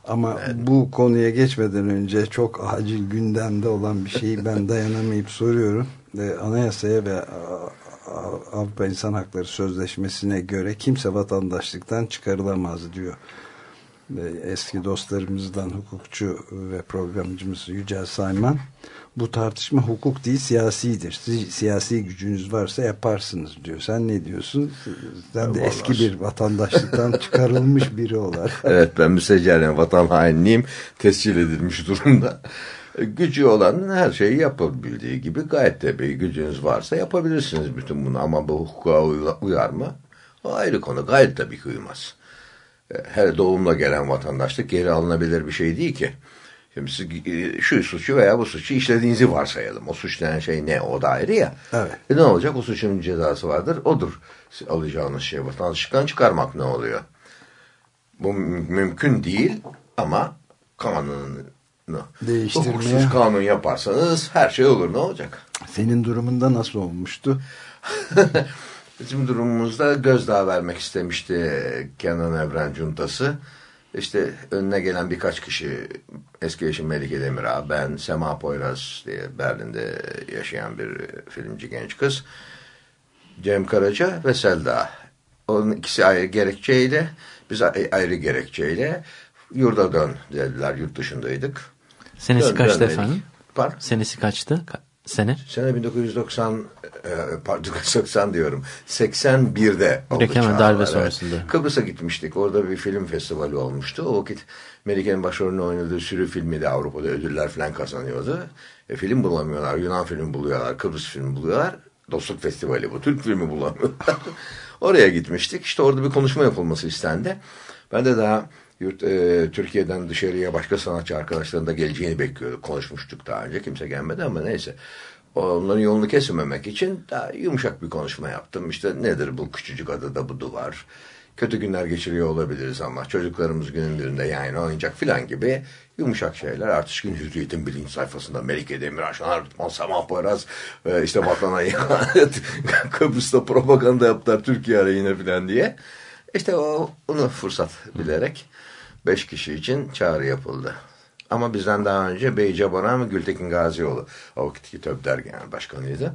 Ama evet. bu konuya geçmeden önce çok acil gündemde olan bir şeyi ben dayanamayıp soruyorum. Anayasaya ve Avrupa İnsan Hakları Sözleşmesi'ne göre kimse vatandaşlıktan çıkarılamaz diyor. Eski dostlarımızdan hukukçu ve programcımız Yücel Sayman bu tartışma hukuk değil siyasidir. Siz, siyasi gücünüz varsa yaparsınız diyor. Sen ne diyorsun? Sen de Vallahi. eski bir vatandaşlıktan çıkarılmış biri olarak. evet ben müseccelen vatan hainliğim tescil edilmiş durumda. Gücü olan her şeyi yapabildiği gibi gayet tabii gücünüz varsa yapabilirsiniz bütün bunu ama bu hukuka uyar mı? Ayrı konu gayet tabii ki uymaz. Her doğumla gelen vatandaşlık geri alınabilir bir şey değil ki. Şimdi siz e, şu suçu veya bu suçu işlediğinizi varsayalım. O suç denen şey ne? O da ayrı ya. Evet. E ne olacak? O suçun cezası vardır. Odur. Alacağınız şey vatandaşlıktan çıkarmak ne oluyor? Bu mümkün değil ama kanunu değiştirmeye hukuksuz kanun yaparsanız her şey olur. Ne olacak? Senin durumunda nasıl olmuştu? Bizim durumumuzda gözdağı vermek istemişti Kenan Evren Cuntası. İşte önüne gelen birkaç kişi eski eşim Melike Demirağ, ben Sema Poyraz diye Berlin'de yaşayan bir filmci genç kız. Cem Karaca ve Selda. Onun ikisi ayrı gerekçeyle, biz ayrı gerekçeyle yurda dön dediler. Yurt dışındaydık. Senesi dön, kaçtı dönmedik. efendim? Pardon? Senesi kaçtı? Sene? Sene 1990 e, pardon 90 diyorum. 81'de oldu hemen darbe sonrasında. Kıbrıs'a gitmiştik. Orada bir film festivali olmuştu. O vakit Melike'nin başrolünü oynadığı sürü filmi de Avrupa'da ödüller falan kazanıyordu. E, film bulamıyorlar. Yunan filmi buluyorlar. Kıbrıs filmi buluyorlar. Dostluk Festivali bu. Türk filmi bulamıyorlar. Oraya gitmiştik. İşte orada bir konuşma yapılması istendi. Ben de daha yurt, e, Türkiye'den dışarıya başka sanatçı arkadaşların da geleceğini bekliyorduk. Konuşmuştuk daha önce. Kimse gelmedi ama neyse. Onların yolunu kesmemek için daha yumuşak bir konuşma yaptım. İşte nedir bu küçücük adada bu duvar? Kötü günler geçiriyor olabiliriz ama çocuklarımız günün birinde yani oynayacak filan gibi yumuşak şeyler. Artış gün Hürriyet'in bilinç sayfasında Melike Demirhan, Şanar Rıtman, Samah Poyraz e, işte vatana Kıbrıs'ta propaganda yaptılar Türkiye aleyhine filan diye. İşte o, onu fırsat bilerek beş kişi için çağrı yapıldı. Ama bizden daha önce Beyce Boran ve Gültekin Gazioğlu Avukat Kitap Dergi Başkanıydı.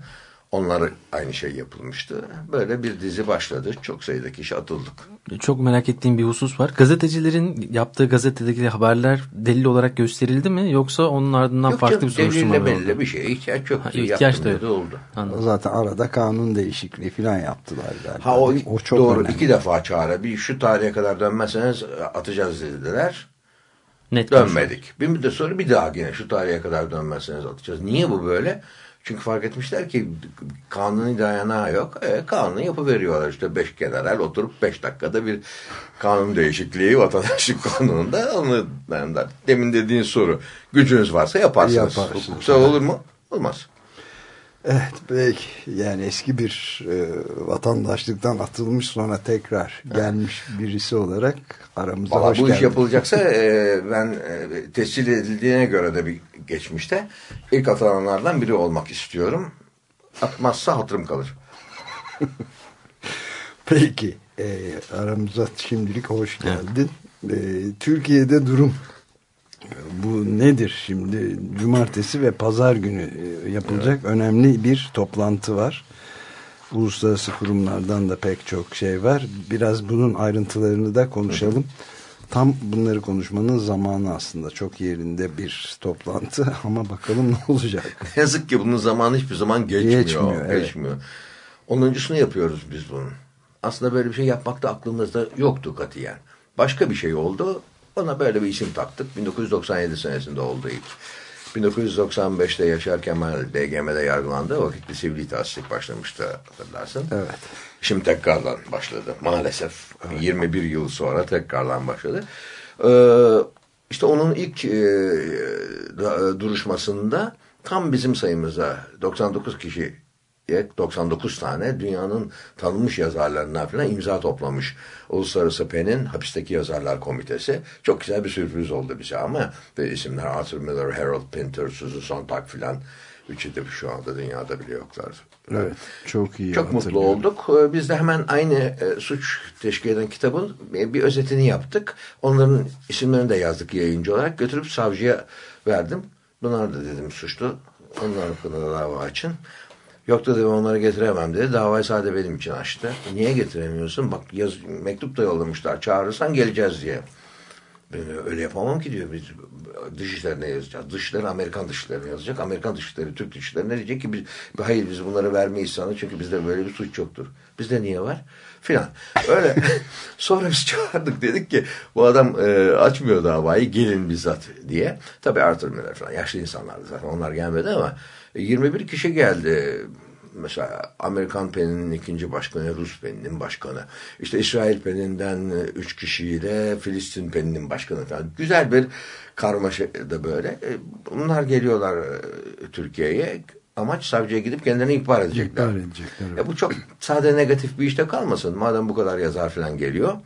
Onlara aynı şey yapılmıştı. Böyle bir dizi başladı. Çok sayıda kişi atıldık. Çok merak ettiğim bir husus var. Gazetecilerin yaptığı gazetedeki haberler delil olarak gösterildi mi? Yoksa onun ardından yok, farklı bir soruşturma mı oldu? bir şeye ihtiyaç yok. Ha, ihtiyaç da oldu. Anladım. Zaten arada kanun değişikliği falan yaptılar. Galiba. Ha o, o çok doğru. Önemli. iki defa çağrı. Bir şu tarihe kadar dönmezseniz atacağız dediler. Net Dönmedik. Bir müddet sonra bir daha yine şu tarihe kadar dönmezseniz atacağız. Niye bu böyle? Çünkü fark etmişler ki kanuni dayanağı yok. E, kanunu yapıveriyorlar işte beş general oturup beş dakikada bir kanun değişikliği vatandaşlık kanununda onu demin dediğin soru gücünüz varsa yaparsınız. yaparsınız. Hukuksa olur mu? Olmaz. Evet belki yani eski bir e, vatandaşlıktan atılmış sonra tekrar gelmiş birisi olarak aramıza Vallahi hoş bu geldin. iş yapılacaksa e, ben e, tescil edildiğine göre de bir geçmişte ilk atılanlardan biri olmak istiyorum. Atmazsa hatırım kalır. Peki. E, aramıza şimdilik hoş geldin. E, Türkiye'de durum bu nedir şimdi? Cumartesi ve pazar günü e, yapılacak evet. önemli bir toplantı var. Uluslararası kurumlardan da pek çok şey var. Biraz bunun ayrıntılarını da konuşalım. Tam bunları konuşmanın zamanı aslında. Çok yerinde bir toplantı ama bakalım ne olacak. Ne yazık ki bunun zamanı hiçbir zaman geçmiyor. Geçmiyor. Evet. geçmiyor. Onuncusunu yapıyoruz biz bunun. Aslında böyle bir şey yapmak da aklımızda yoktu katiyen. Başka bir şey oldu. Ona böyle bir isim taktık. 1997 senesinde oldu ilk. 1995'te Yaşar Kemal DGM'de yargılandı. O vakit bir sivil itaatçılık başlamıştı hatırlarsın. Evet. Şimdi tekrardan başladı. Maalesef evet. 21 yıl sonra tekrardan başladı. Ee, işte onun ilk e, duruşmasında tam bizim sayımıza 99 kişi 99 tane dünyanın tanınmış yazarlarından falan imza toplamış. Uluslararası PEN'in hapisteki yazarlar komitesi. Çok güzel bir sürpriz oldu bize ama ve isimler Arthur Miller, Harold Pinter, Susan Sontag filan. Üçü de şu anda dünyada bile yoklar. Evet, çok iyi. Çok mutlu olduk. Biz de hemen aynı e, suç teşkil eden kitabın bir özetini yaptık. Onların isimlerini de yazdık yayıncı olarak. Götürüp savcıya verdim. Bunlar da dedim suçlu. Onlar hakkında dava açın. Yok dedim onları getiremem dedi. Davayı sadece benim için açtı. Niye getiremiyorsun? Bak yaz, mektup da yollamışlar. Çağırırsan geleceğiz diye. Ben öyle yapamam ki diyor. Biz dışişlerine yazacağız. Dışişleri Amerikan dışişlerine yazacak. Amerikan dışişleri Türk dışişlerine diyecek ki biz, hayır biz bunları vermeyiz sana çünkü bizde böyle bir suç yoktur. Bizde niye var? Filan. Öyle. Sonra biz çağırdık dedik ki bu adam e, açmıyor davayı gelin bizzat diye. Tabii Arthur Miller falan yaşlı insanlardı zaten onlar gelmedi ama 21 kişi geldi. Mesela Amerikan peninin ikinci başkanı, Rus peninin başkanı. İşte İsrail peninden üç kişiyle Filistin peninin başkanı falan. Güzel bir karmaşa da böyle. E, bunlar geliyorlar e, Türkiye'ye. Amaç savcıya gidip kendilerini ihbar edecekler. İhbar edecekler. Evet. bu çok sade negatif bir işte kalmasın. Madem bu kadar yazar falan geliyor.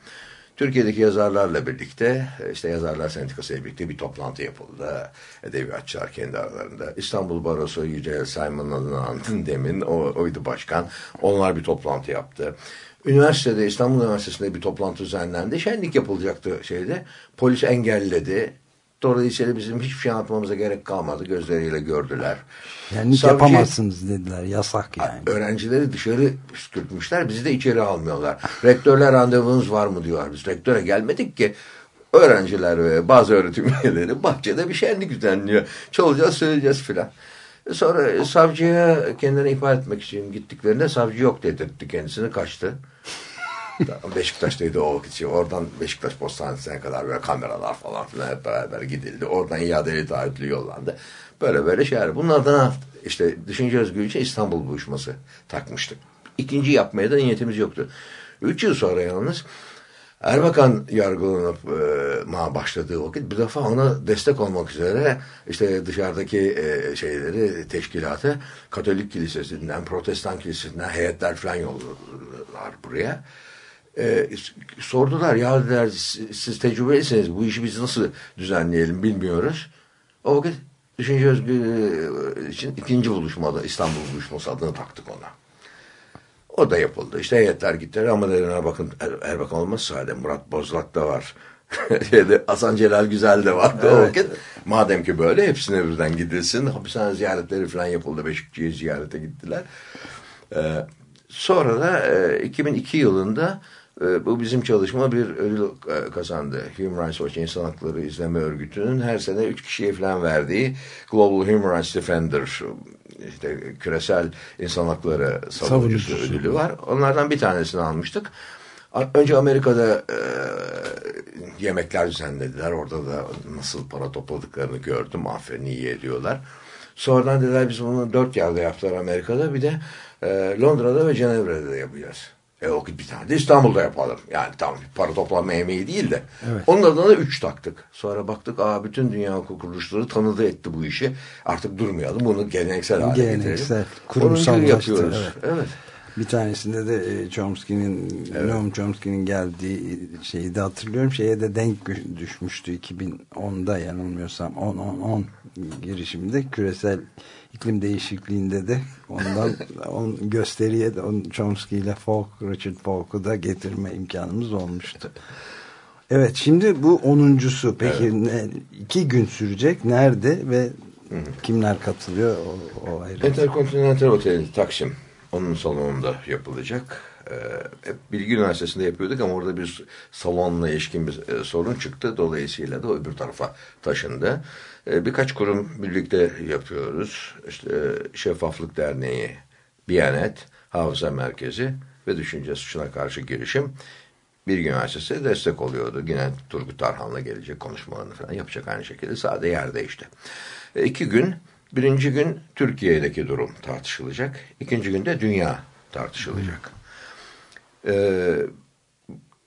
Türkiye'deki yazarlarla birlikte işte Yazarlar Sendikası birlikte bir toplantı yapıldı. Edebiyatçılar kendi aralarında. İstanbul Barosu Yücel Simon adını andın demin. O, oydu başkan. Onlar bir toplantı yaptı. Üniversitede İstanbul Üniversitesi'nde bir toplantı düzenlendi. Şenlik yapılacaktı şeyde. Polis engelledi. Dolayısıyla bizim hiçbir şey anlatmamıza gerek kalmadı. Gözleriyle gördüler. Yani Savcı, yapamazsınız dediler. Yasak yani. Öğrencileri dışarı püskürtmüşler. Bizi de içeri almıyorlar. Rektörler randevunuz var mı diyorlar. Biz rektöre gelmedik ki. Öğrenciler ve bazı öğretim üyeleri bahçede bir şenlik düzenliyor. Çalacağız söyleyeceğiz filan. Sonra savcıya kendini ihbar etmek için gittiklerinde savcı yok dedirtti kendisini kaçtı. Beşiktaş'taydı o vakit. Oradan Beşiktaş postanesine kadar böyle kameralar falan filan hep beraber gidildi. Oradan iadeli taahhütlü yollandı. Böyle böyle şeyler. Bunlardan işte düşünce özgürlüğü için İstanbul buluşması takmıştık. İkinci yapmaya da niyetimiz yoktu. Üç yıl sonra yalnız Erbakan yargılanıp e, başladığı vakit bir defa ona destek olmak üzere işte dışarıdaki e, şeyleri teşkilatı Katolik Kilisesi'nden, Protestan Kilisesi'nden heyetler falan yolladılar buraya e, sordular ya dediler siz tecrübelisiniz bu işi biz nasıl düzenleyelim bilmiyoruz. O vakit düşünce özgürlüğü için ikinci buluşmada İstanbul buluşması adını taktık ona. O da yapıldı. İşte heyetler gittiler ama dediler bakın er, Erbakan olmaz sadece Murat Bozlak da var. Şeyde, Hasan Celal Güzel de vardı evet. o vakit. Madem ki böyle hepsine birden gidilsin. Hapishane ziyaretleri falan yapıldı. Beşikçi'ye ziyarete gittiler. Ee, sonra da e, 2002 yılında bu bizim çalışma bir ödül e, kazandı. Human Rights Watch İnsan Hakları İzleme Örgütü'nün her sene üç kişiye falan verdiği Global Human Rights Defender işte küresel insan hakları savunucusu, savunucusu ödülü var. Onlardan bir tanesini almıştık. Önce Amerika'da e, yemekler düzenlediler. Orada da nasıl para topladıklarını gördüm. Aferin iyi ediyorlar. Sonradan dediler biz bunu dört yerde yaptılar Amerika'da. Bir de e, Londra'da ve Cenevre'de de yapacağız. E o bir tane de İstanbul'da yapalım. Yani tam para toplama emeği değil de. Evet. Onun adına da üç taktık. Sonra baktık aa bütün dünya hukuk kuruluşları tanıdı etti bu işi. Artık durmayalım. Bunu geleneksel hale geleneksel, getirelim. Kurumsallaştı. yapıyoruz. Evet. evet. Bir tanesinde de e, Chomsky'nin Noam Chomsky'nin geldiği şeyi de hatırlıyorum. Şeye de denk düşmüştü 2010'da yanılmıyorsam 10 10 10 girişimde küresel iklim değişikliğinde de ondan on gösteriye de on Chomsky ile Falk, Richard Falk'u da getirme imkanımız olmuştu. Evet şimdi bu onuncusu. Peki Evet. ne, iki gün sürecek. Nerede ve kimler katılıyor o, o ayrı. Interkontinental Otel Taksim onun salonunda yapılacak. Ee, hep Bilgi Üniversitesi'nde yapıyorduk ama orada bir salonla ilişkin bir e, sorun çıktı. Dolayısıyla da öbür tarafa taşındı. Ee, birkaç kurum birlikte yapıyoruz. İşte e, Şeffaflık Derneği, Biyanet, Hafıza Merkezi ve Düşünce Suçuna Karşı Girişim. Bilgi Üniversitesi destek oluyordu. Yine Turgut Tarhan'la gelecek konuşmalarını falan yapacak aynı şekilde. Sadece yer değişti. E, iki gün. Birinci gün Türkiye'deki durum tartışılacak. İkinci günde dünya tartışılacak. Ee,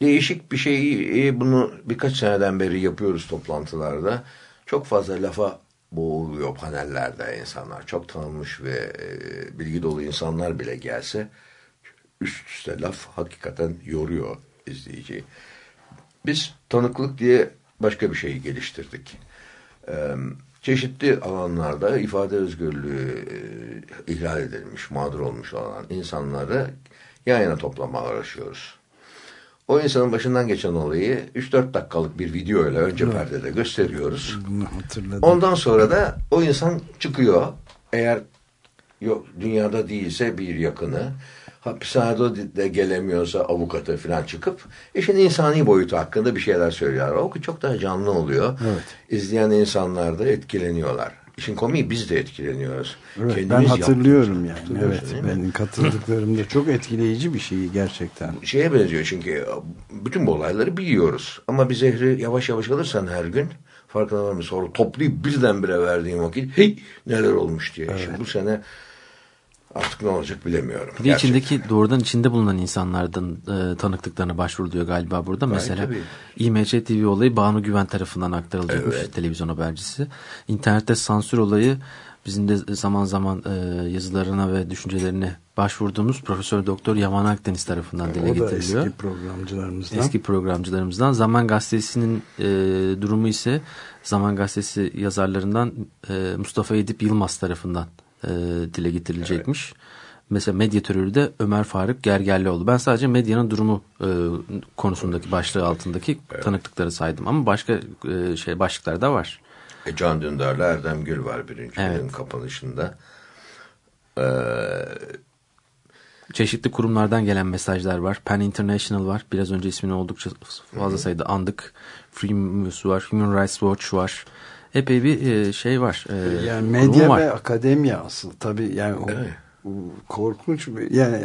değişik bir şey bunu birkaç seneden beri yapıyoruz toplantılarda. Çok fazla lafa boğuluyor panellerde insanlar. Çok tanınmış ve e, bilgi dolu insanlar bile gelse üst üste laf hakikaten yoruyor izleyiciyi. Biz tanıklık diye başka bir şey geliştirdik. Ee, çeşitli alanlarda ifade özgürlüğü e, ihlal edilmiş, mağdur olmuş olan insanları yan yana toplama uğraşıyoruz. O insanın başından geçen olayı 3-4 dakikalık bir video ile önce perdede gösteriyoruz. Bunu hatırladım. Ondan sonra da o insan çıkıyor. Eğer yok dünyada değilse bir yakını, hapishanede de gelemiyorsa avukatı falan çıkıp işin insani boyutu hakkında bir şeyler söylüyorlar. O çok daha canlı oluyor. Evet. İzleyen insanlar da etkileniyorlar. İşin komiği biz de etkileniyoruz. Evet, ben hatırlıyorum yaptık. yani. Evet, benim katıldıklarımda çok etkileyici bir şey gerçekten. şeye benziyor çünkü bütün bu olayları biliyoruz. Ama bir zehri yavaş yavaş alırsan her gün farkına var mısın? Sonra toplayıp birdenbire verdiğim vakit hey neler olmuş diye. Şimdi bu sene artık ne olacak bilemiyorum. Bir Gerçekten. içindeki doğrudan içinde bulunan insanlardan e, tanıklıklarına başvuruluyor galiba burada. Mesela tabii. İMC TV olayı Banu Güven tarafından aktarılacakmış Evet. televizyon habercisi. İnternette sansür olayı bizim de zaman zaman e, yazılarına ve düşüncelerine başvurduğumuz Profesör Doktor Yaman Akdeniz tarafından dile getiriliyor. eski programcılarımızdan. Eski programcılarımızdan. Zaman Gazetesi'nin e, durumu ise Zaman Gazetesi yazarlarından e, Mustafa Edip Yılmaz tarafından e, dile getirilecekmiş. Mesela medya terörü de Ömer Faruk Gergerlioğlu. Ben sadece medyanın durumu e, konusundaki başlığı altındaki tanıklıkları saydım. Ama başka e, şey başlıklar da var. E, Can Dündar'la Erdem Gül var birinci Evet. günün kapanışında. Ee, Çeşitli kurumlardan gelen mesajlar var. Pen International var. Biraz önce ismini oldukça fazla sayıda andık. Freemus var. Human Rights Watch var. Epey bir e, şey var. E, Yani medya var. ve akademiya asıl tabii yani o, Evet. o korkunç bir- yani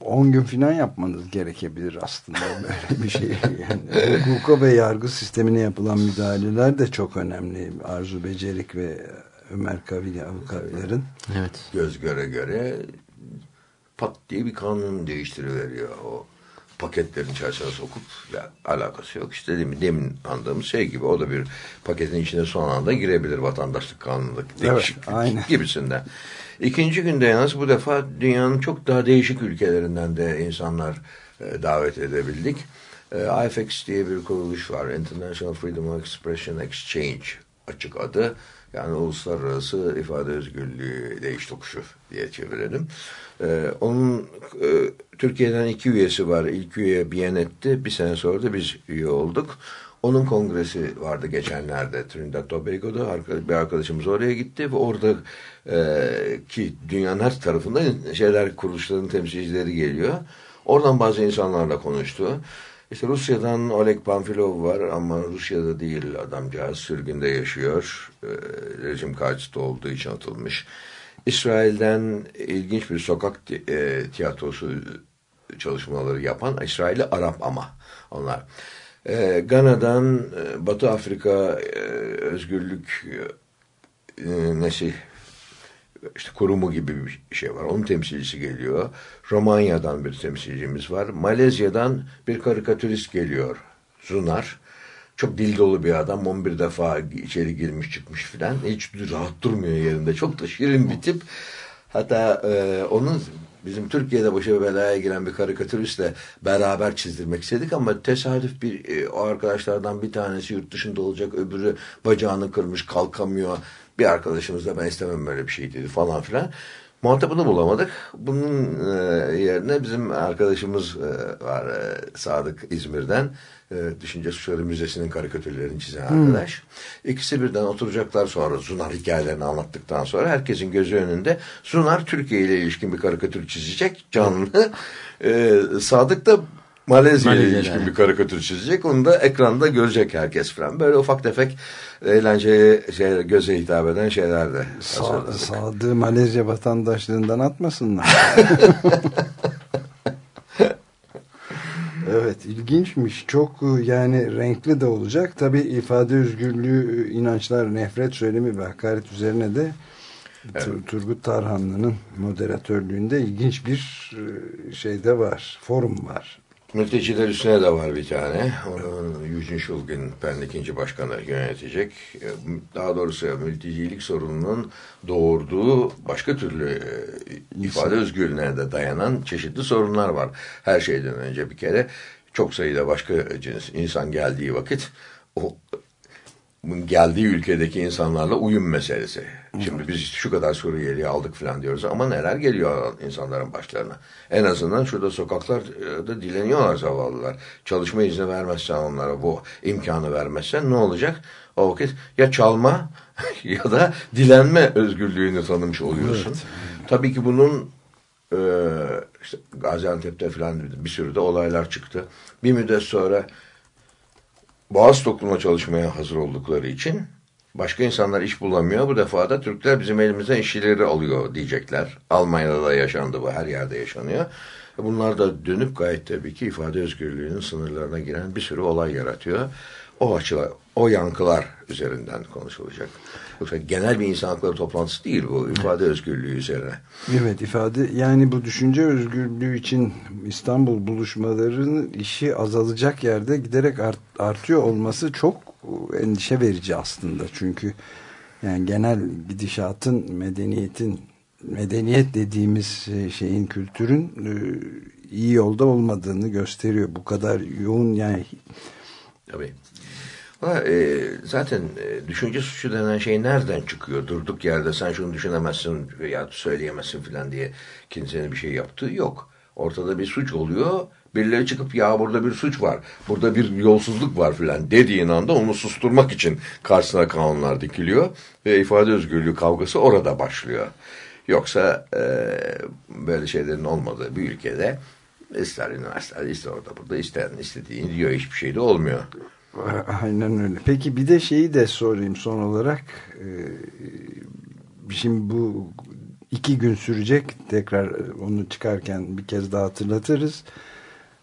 10 gün falan yapmanız gerekebilir aslında böyle bir şey. Yani hukuka ve yargı sistemine yapılan müdahaleler de çok önemli. Arzu Becerik ve Ömer Kavili avukatların. Evet. göz göre göre pat diye bir kanun değiştiriveriyor o paketlerin içerisine sokup ya alakası yok. İşte demin, demin andığımız şey gibi o da bir paketin içine son anda girebilir vatandaşlık kanunundaki Evet, değişiklik aynen. gibisinden. İkinci günde yalnız bu defa dünyanın çok daha değişik ülkelerinden de insanlar e, davet edebildik. E, IFEX diye bir kuruluş var. International Freedom of Expression Exchange açık adı. Yani Uluslararası İfade Özgürlüğü Değiş Tokuşu diye çevirelim. E, onun e, Türkiye'den iki üyesi var. İlk üye Biyanet'ti. Bir sene sonra da biz üye olduk. Onun kongresi vardı geçenlerde Trinidad Tobago'da. Bir arkadaşımız oraya gitti ve orada e, ki dünyanın her tarafından şeyler kuruluşların temsilcileri geliyor. Oradan bazı insanlarla konuştu. İşte Rusya'dan Oleg Pamfilov var ama Rusya'da değil adamcağız sürgünde yaşıyor. E, rejim karşıtı olduğu için atılmış. İsrail'den ilginç bir sokak e, tiyatrosu çalışmaları yapan İsrail'i Arap ama onlar. E, Gana'dan e, Batı Afrika e, Özgürlük e, nesi işte kurumu gibi bir şey var. Onun temsilcisi geliyor. Romanya'dan bir temsilcimiz var. Malezya'dan bir karikatürist geliyor. Zunar. Çok dil dolu bir adam. 11 defa içeri girmiş çıkmış filan. Hiç rahat durmuyor yerinde. Çok da şirin bir tip. Hatta e, onun bizim Türkiye'de başa belaya giren bir karikatüristle beraber çizdirmek istedik ama tesadüf bir e, o arkadaşlardan bir tanesi yurt dışında olacak öbürü bacağını kırmış kalkamıyor bir arkadaşımız da ben istemem böyle bir şey dedi falan filan. Muhatabını bulamadık. Bunun e, yerine bizim arkadaşımız e, var e, Sadık İzmir'den. E, Düşünce Suçları Müzesi'nin karikatürlerini çizen arkadaş. İkisi birden oturacaklar sonra Zunar hikayelerini anlattıktan sonra herkesin gözü önünde Zunar Türkiye ile ilişkin bir karikatür çizecek canlı. E, Sadık da Malezya ile Malezya, ilişkin yani. bir karikatür çizecek. Onu da ekranda görecek herkes falan. Böyle ufak tefek eğlenceye şey, göze hitap eden şeyler de Sa. Sadığı Malezya vatandaşlığından atmasınlar. evet ilginçmiş. Çok e, yani renkli de olacak. Tabi ifade özgürlüğü, inançlar, nefret söylemi ve hakaret üzerine de Tur- Turgut Tarhanlı'nın moderatörlüğünde ilginç bir e, şey de var. Forum var. Mülteciler üstüne de var bir tane. Onu Eugene Shulgin, PEN ikinci başkanı yönetecek. E, Daha doğrusu mültecilik sorununun doğurduğu başka türlü e, ifade özgürlüğüne de dayanan çeşitli sorunlar var. Her şeyden önce bir kere çok sayıda başka cins insan geldiği vakit o geldiği ülkedeki insanlarla uyum meselesi. Şimdi biz şu kadar Suriyeli aldık falan diyoruz ama neler geliyor insanların başlarına. En azından şurada sokaklarda dileniyorlar zavallılar. Çalışma izni vermezsen onlara bu imkanı vermezsen ne olacak? O vakit ya çalma ya da dilenme özgürlüğünü tanımış oluyorsun. Tabii ki bunun e, işte Gaziantep'te falan bir sürü de olaylar çıktı. Bir müddet sonra Boğaz topluma çalışmaya hazır oldukları için başka insanlar iş bulamıyor. Bu defa da Türkler bizim elimizden işçileri alıyor diyecekler. Almanya'da da yaşandı bu. Her yerde yaşanıyor. Bunlar da dönüp gayet tabii ki ifade özgürlüğünün sınırlarına giren bir sürü olay yaratıyor. O açılar, o yankılar üzerinden konuşulacak. Yoksa genel bir insan hakları toplantısı değil bu. ifade özgürlüğü üzerine. Evet ifade yani bu düşünce özgürlüğü için İstanbul buluşmalarının işi azalacak yerde giderek art- artıyor olması çok endişe verici aslında. Çünkü yani genel gidişatın medeniyetin medeniyet dediğimiz e, şeyin kültürün e, iyi yolda olmadığını gösteriyor. Bu kadar yoğun yani Tabii. Ama, e, zaten e, düşünce suçu denen şey nereden çıkıyor? Durduk yerde sen şunu düşünemezsin veya söyleyemezsin falan diye kimsenin bir şey yaptığı yok. Ortada bir suç oluyor. Birileri çıkıp ya burada bir suç var, burada bir yolsuzluk var filan dediğin anda onu susturmak için karşısına kanunlar dikiliyor. Ve ifade özgürlüğü kavgası orada başlıyor. Yoksa e, böyle şeylerin olmadığı bir ülkede ister üniversitede ister orada burada ister istediğini diyor hiçbir şey de olmuyor. Aynen öyle. Peki bir de şeyi de sorayım son olarak. Ee, şimdi bu iki gün sürecek. Tekrar onu çıkarken bir kez daha hatırlatırız.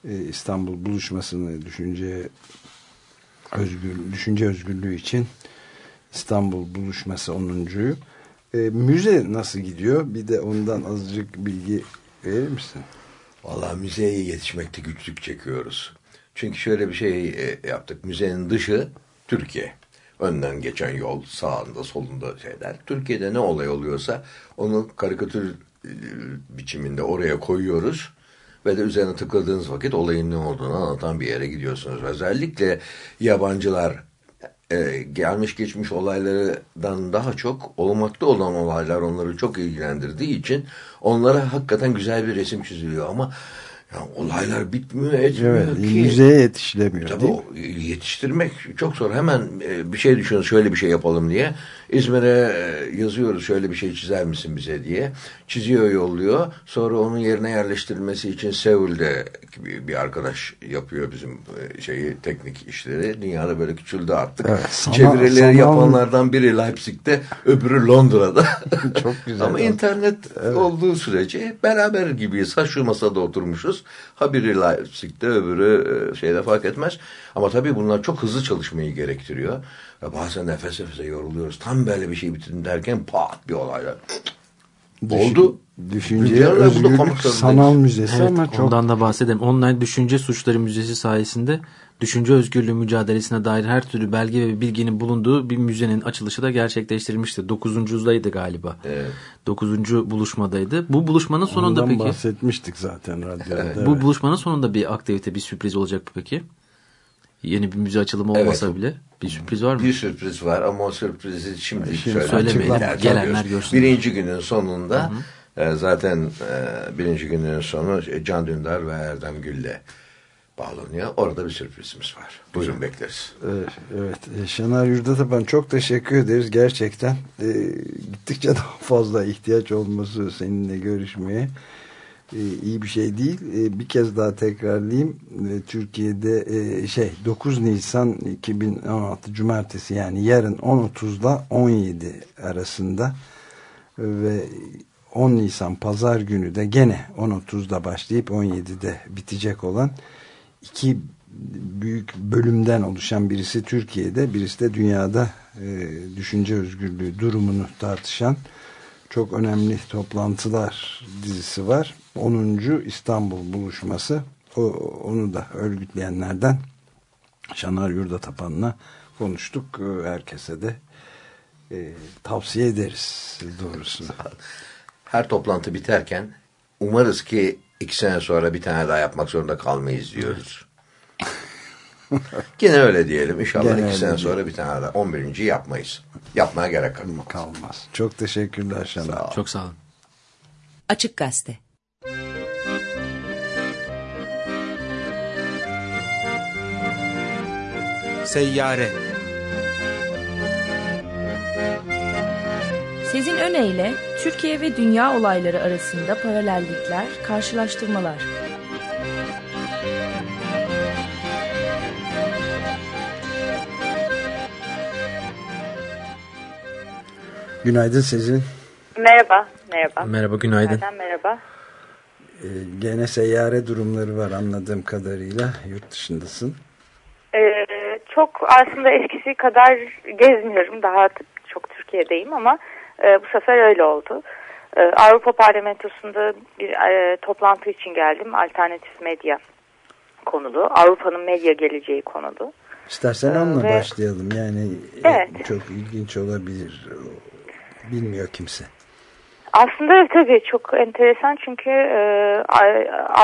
Ee, İstanbul buluşmasını düşünce özgür, düşünce özgürlüğü için İstanbul buluşması 10.yu. Ee, müze nasıl gidiyor? Bir de ondan azıcık bilgi verir misin? Vallahi müzeye yetişmekte güçlük çekiyoruz. Çünkü şöyle bir şey e, yaptık. Müzenin dışı Türkiye. Önden geçen yol, sağında, solunda şeyler. Türkiye'de ne olay oluyorsa onu karikatür e, biçiminde oraya koyuyoruz. Ve de üzerine tıkladığınız vakit olayın ne olduğunu anlatan bir yere gidiyorsunuz. Özellikle yabancılar e, gelmiş geçmiş olaylardan daha çok olmakta olan olaylar onları çok ilgilendirdiği için onlara hakikaten güzel bir resim çiziliyor ama ya, olaylar bitmiyor etmiyor Evet, ki. müzeye yetişilemiyor Tabii değil mi? yetiştirmek çok zor. Hemen e, bir şey düşünün şöyle bir şey yapalım diye. İzmir'e e, yazıyoruz şöyle bir şey çizer misin bize diye. Çiziyor yolluyor. Sonra onun yerine yerleştirilmesi için Seul'de bir, arkadaş yapıyor bizim e, şeyi teknik işleri. Dünyada böyle küçüldü artık. Evet, Çevirileri yapanlardan biri Leipzig'te öbürü Londra'da. Çok güzel. Ama internet olduğu sürece beraber gibiyiz. Ha şu masada oturmuşuz. Ha biri Leipzig'te öbürü e, şeyde fark etmez. Ama tabii bunlar çok hızlı çalışmayı gerektiriyor. Ve bazen nefes nefese yoruluyoruz. Tam böyle bir şey bitirin derken pat bir olaylar. Oldu. Düşünceye özgürlük sanal müzesi Evet, ama çok ondan da bahsedelim. Online Düşünce Suçları Müzesi sayesinde düşünce özgürlüğü mücadelesine dair her türlü belge ve bilginin bulunduğu bir müzenin açılışı da gerçekleştirilmişti. Dokuzuncudaydı galiba. Evet. Dokuzuncu buluşmadaydı. Bu buluşmanın sonunda Ondan peki bahsetmiştik zaten radyoda. Evet. bu buluşmanın sonunda bir aktivite, bir sürpriz olacak mı peki? Yeni bir müze açılımı olmasa Evet. bile bir sürpriz var mı? Bir sürpriz var ama o sürprizi şimdi, Şimdi söylemeyelim. Tercih Gelenler görsünler. Birinci günün sonunda e, zaten e, birinci günün sonu Can Dündar ve Erdem Gül'le bağlanıyor. Orada bir sürprizimiz var. Buyurun bekleriz. Evet, evet. E, Şener Yurdatapan çok teşekkür ederiz gerçekten. E, gittikçe daha fazla ihtiyaç olması seninle görüşmeye e, iyi bir şey değil. E, bir kez daha tekrarlayayım. E, Türkiye'de e, şey 9 Nisan 2016 Cumartesi yani yarın 10.30'da 17 arasında ve 10 Nisan Pazar günü de gene 10.30'da başlayıp 17'de bitecek olan iki büyük bölümden oluşan birisi Türkiye'de birisi de dünyada e, düşünce özgürlüğü durumunu tartışan çok önemli toplantılar dizisi var. 10. İstanbul buluşması o, onu da örgütleyenlerden Şanar Yurdatapan'la konuştuk. E, Herkese de e, tavsiye ederiz doğrusunu. Her toplantı biterken umarız ki iki sene sonra bir tane daha yapmak zorunda kalmayız diyoruz. Gene öyle diyelim. İnşallah Gene iki sene diyelim. sonra bir tane daha. 11. yapmayız. Yapmaya gerek kalmaz. Kalmaz. Çok teşekkürler Şanar. Çok sağ olun. Açık Gazete Seyyare Sezin Öne Türkiye ve dünya olayları arasında paralellikler, karşılaştırmalar. Günaydın Sezin. Merhaba, merhaba. Merhaba, günaydın. Nereden merhaba. Ee, gene seyyare durumları var anladığım kadarıyla. Yurt dışındasın. Ee, çok aslında eskisi kadar gezmiyorum. Daha çok Türkiye'deyim ama e, bu sefer öyle oldu. E, Avrupa Parlamentosu'nda bir e, toplantı için geldim. Alternatif medya konulu. Avrupa'nın medya geleceği konulu. İstersen onunla Ve- başlayalım. Yani Evet. e, çok ilginç olabilir. Bilmiyor kimse. Aslında tabii çok enteresan çünkü e,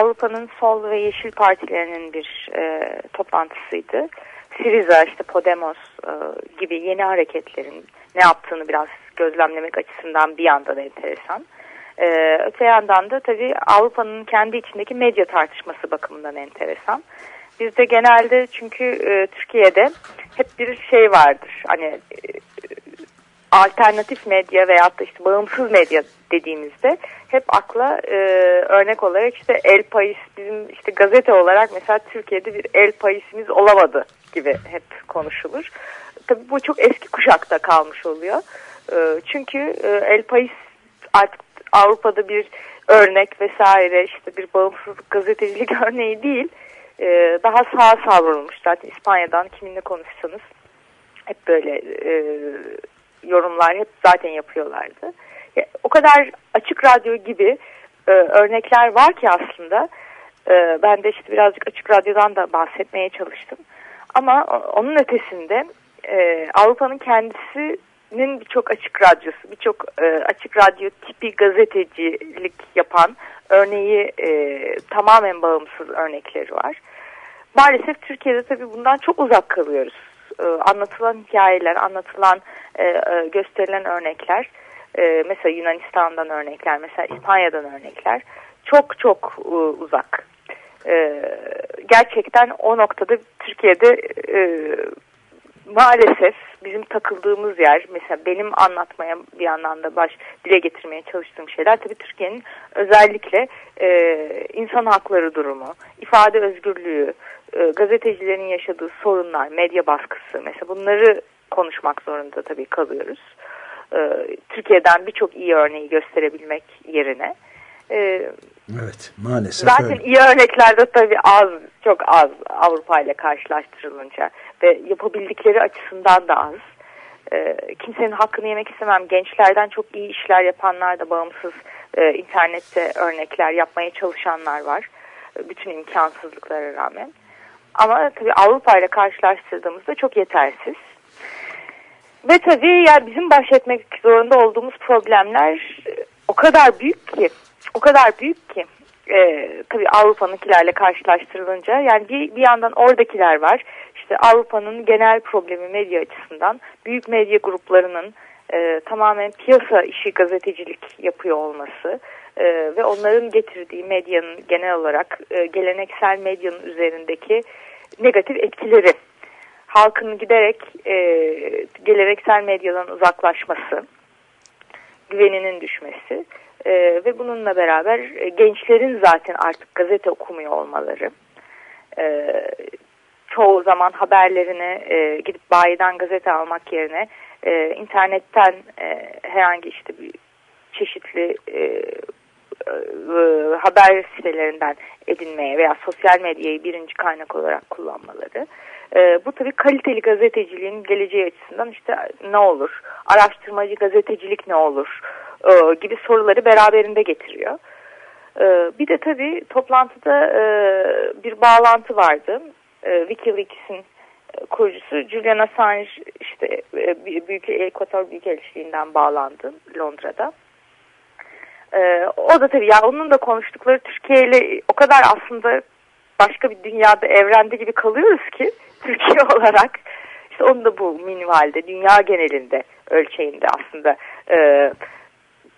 Avrupa'nın sol ve yeşil partilerinin bir e, toplantısıydı. Syriza işte Podemos e, gibi yeni hareketlerin ne yaptığını biraz gözlemlemek açısından bir yandan enteresan. E, öte yandan da tabii Avrupa'nın kendi içindeki medya tartışması bakımından enteresan. Bizde genelde çünkü e, Türkiye'de hep bir şey vardır. Hani e, alternatif medya veyahut da işte bağımsız medya dediğimizde hep akla e, örnek olarak işte El Pais bizim işte gazete olarak mesela Türkiye'de bir El Pais'imiz olamadı gibi hep konuşulur. Tabii bu çok eski kuşakta kalmış oluyor. E, çünkü e, El Pais artık Avrupa'da bir örnek vesaire işte bir bağımsızlık gazetecilik örneği değil. E, daha sağa savrulmuş zaten İspanya'dan kiminle konuşsanız hep böyle e, yorumlar hep zaten yapıyorlardı. Ya, o kadar açık radyo gibi e, örnekler var ki aslında e, ben de işte birazcık açık radyodan da bahsetmeye çalıştım. Ama onun ötesinde e, Avrupa'nın kendisinin birçok açık radyosu, birçok e, açık radyo tipi gazetecilik yapan örneği e, tamamen bağımsız örnekleri var. Maalesef Türkiye'de tabii bundan çok uzak kalıyoruz. Ee, anlatılan hikayeler, anlatılan, e, e, gösterilen örnekler, e, mesela Yunanistan'dan örnekler, mesela İspanya'dan örnekler çok çok e, uzak. E, gerçekten o noktada Türkiye'de e, maalesef bizim takıldığımız yer mesela benim anlatmaya bir yandan da baş dile getirmeye çalıştığım şeyler tabii Türkiye'nin özellikle e, insan hakları durumu, ifade özgürlüğü, e, gazetecilerin yaşadığı sorunlar, medya baskısı mesela bunları konuşmak zorunda tabii kalıyoruz. E, Türkiye'den birçok iyi örneği gösterebilmek yerine. E, Evet maalesef Zaten öyle. iyi örnekler de tabii az, çok az Avrupa ile karşılaştırılınca ve yapabildikleri açısından da az. Ee, kimsenin hakkını yemek istemem. Gençlerden çok iyi işler yapanlar da bağımsız e, internette örnekler yapmaya çalışanlar var. E, Bütün imkansızlıklara rağmen. Ama tabii Avrupa ile karşılaştırdığımızda çok yetersiz. Ve tabii yani bizim bahsetmek zorunda olduğumuz problemler e, o kadar büyük ki, o kadar büyük ki e, tabii Avrupa'nınkilerle karşılaştırılınca yani bir, bir yandan oradakiler var. İşte Avrupa'nın genel problemi medya açısından büyük medya gruplarının e, tamamen piyasa işi gazetecilik yapıyor olması e, ve onların getirdiği medyanın genel olarak e, geleneksel medyanın üzerindeki negatif etkileri halkın giderek e, geleneksel medyadan uzaklaşması, güveninin düşmesi e, ve bununla beraber e, gençlerin zaten artık gazete okumuyor olmaları, e, çoğu zaman haberlerini e, gidip bayiden gazete almak yerine e, internetten e, herhangi işte bir çeşitli e, e, haber sitelerinden edinmeye veya sosyal medyayı birinci kaynak olarak kullanmaları. E, bu tabii kaliteli gazeteciliğin geleceği açısından işte ne olur, araştırmacı gazetecilik ne olur e, gibi soruları beraberinde getiriyor. E, bir de tabii toplantıda e, bir bağlantı vardı. E, Wikileaks'in kurucusu Julian Assange işte e, büyük Ekvator Büyükelçiliğinden bağlandı Londra'da. Ee, o da tabii ya onun da konuştukları Türkiye ile o kadar aslında başka bir dünyada evrende gibi kalıyoruz ki Türkiye olarak işte onu da bu minvalde dünya genelinde ölçeğinde aslında e,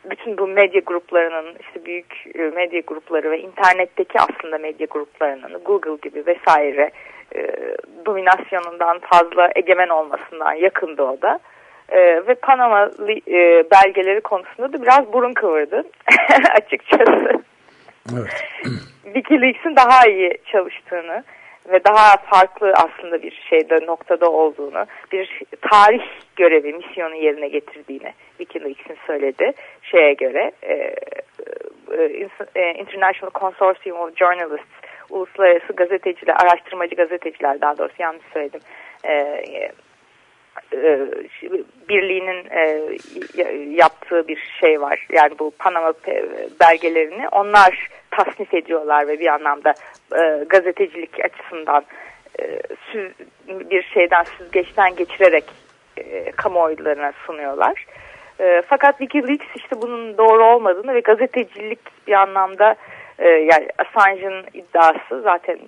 bütün bu medya gruplarının işte büyük e, medya grupları ve internetteki aslında medya gruplarının Google gibi vesaire e, dominasyonundan fazla egemen olmasından yakındı o da. E, ve Panama e, belgeleri konusunda da biraz burun kıvırdı açıkçası. Wikileaks'in daha iyi çalıştığını ve daha farklı aslında bir şeyde noktada olduğunu, bir tarih görevi, misyonu yerine getirdiğini Wikileaks'in söyledi şeye göre e, e, e International Consortium of Journalists uluslararası gazeteciler, araştırmacı gazeteciler daha doğrusu yanlış söyledim. E, e, birliğinin e, yaptığı bir şey var. Yani bu Panama belgelerini onlar tasnif ediyorlar ve bir anlamda e, gazetecilik açısından bir şeyden süzgeçten geçirerek kamuoylarına sunuyorlar. Fakat Wikileaks işte bunun doğru olmadığını ve gazetecilik bir anlamda yani Assange'ın iddiası zaten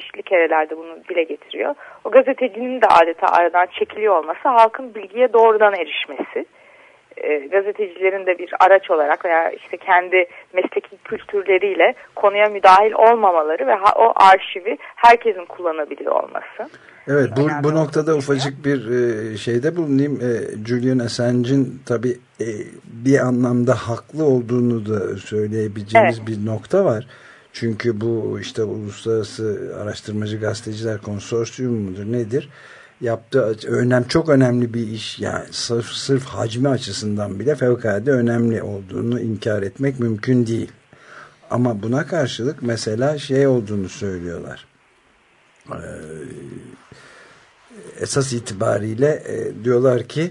çeşitli kerelerde bunu dile getiriyor. O gazetecinin de adeta aradan çekiliyor olması halkın bilgiye doğrudan erişmesi. E, gazetecilerin de bir araç olarak veya işte kendi mesleki kültürleriyle konuya müdahil olmamaları ve ha, o arşivi herkesin kullanabiliyor olması. Evet bu, bu noktada ufacık bir e, şeyde bulunayım. E, Julian Assange'in tabi e, bir anlamda haklı olduğunu da söyleyebileceğimiz evet. bir nokta var. Çünkü bu işte Uluslararası Araştırmacı Gazeteciler Konsorsiyumu mudur nedir? Yaptığı önem çok önemli bir iş. Yani sırf, sırf hacmi açısından bile fevkalade önemli olduğunu inkar etmek mümkün değil. Ama buna karşılık mesela şey olduğunu söylüyorlar. Ee, esas itibariyle e, diyorlar ki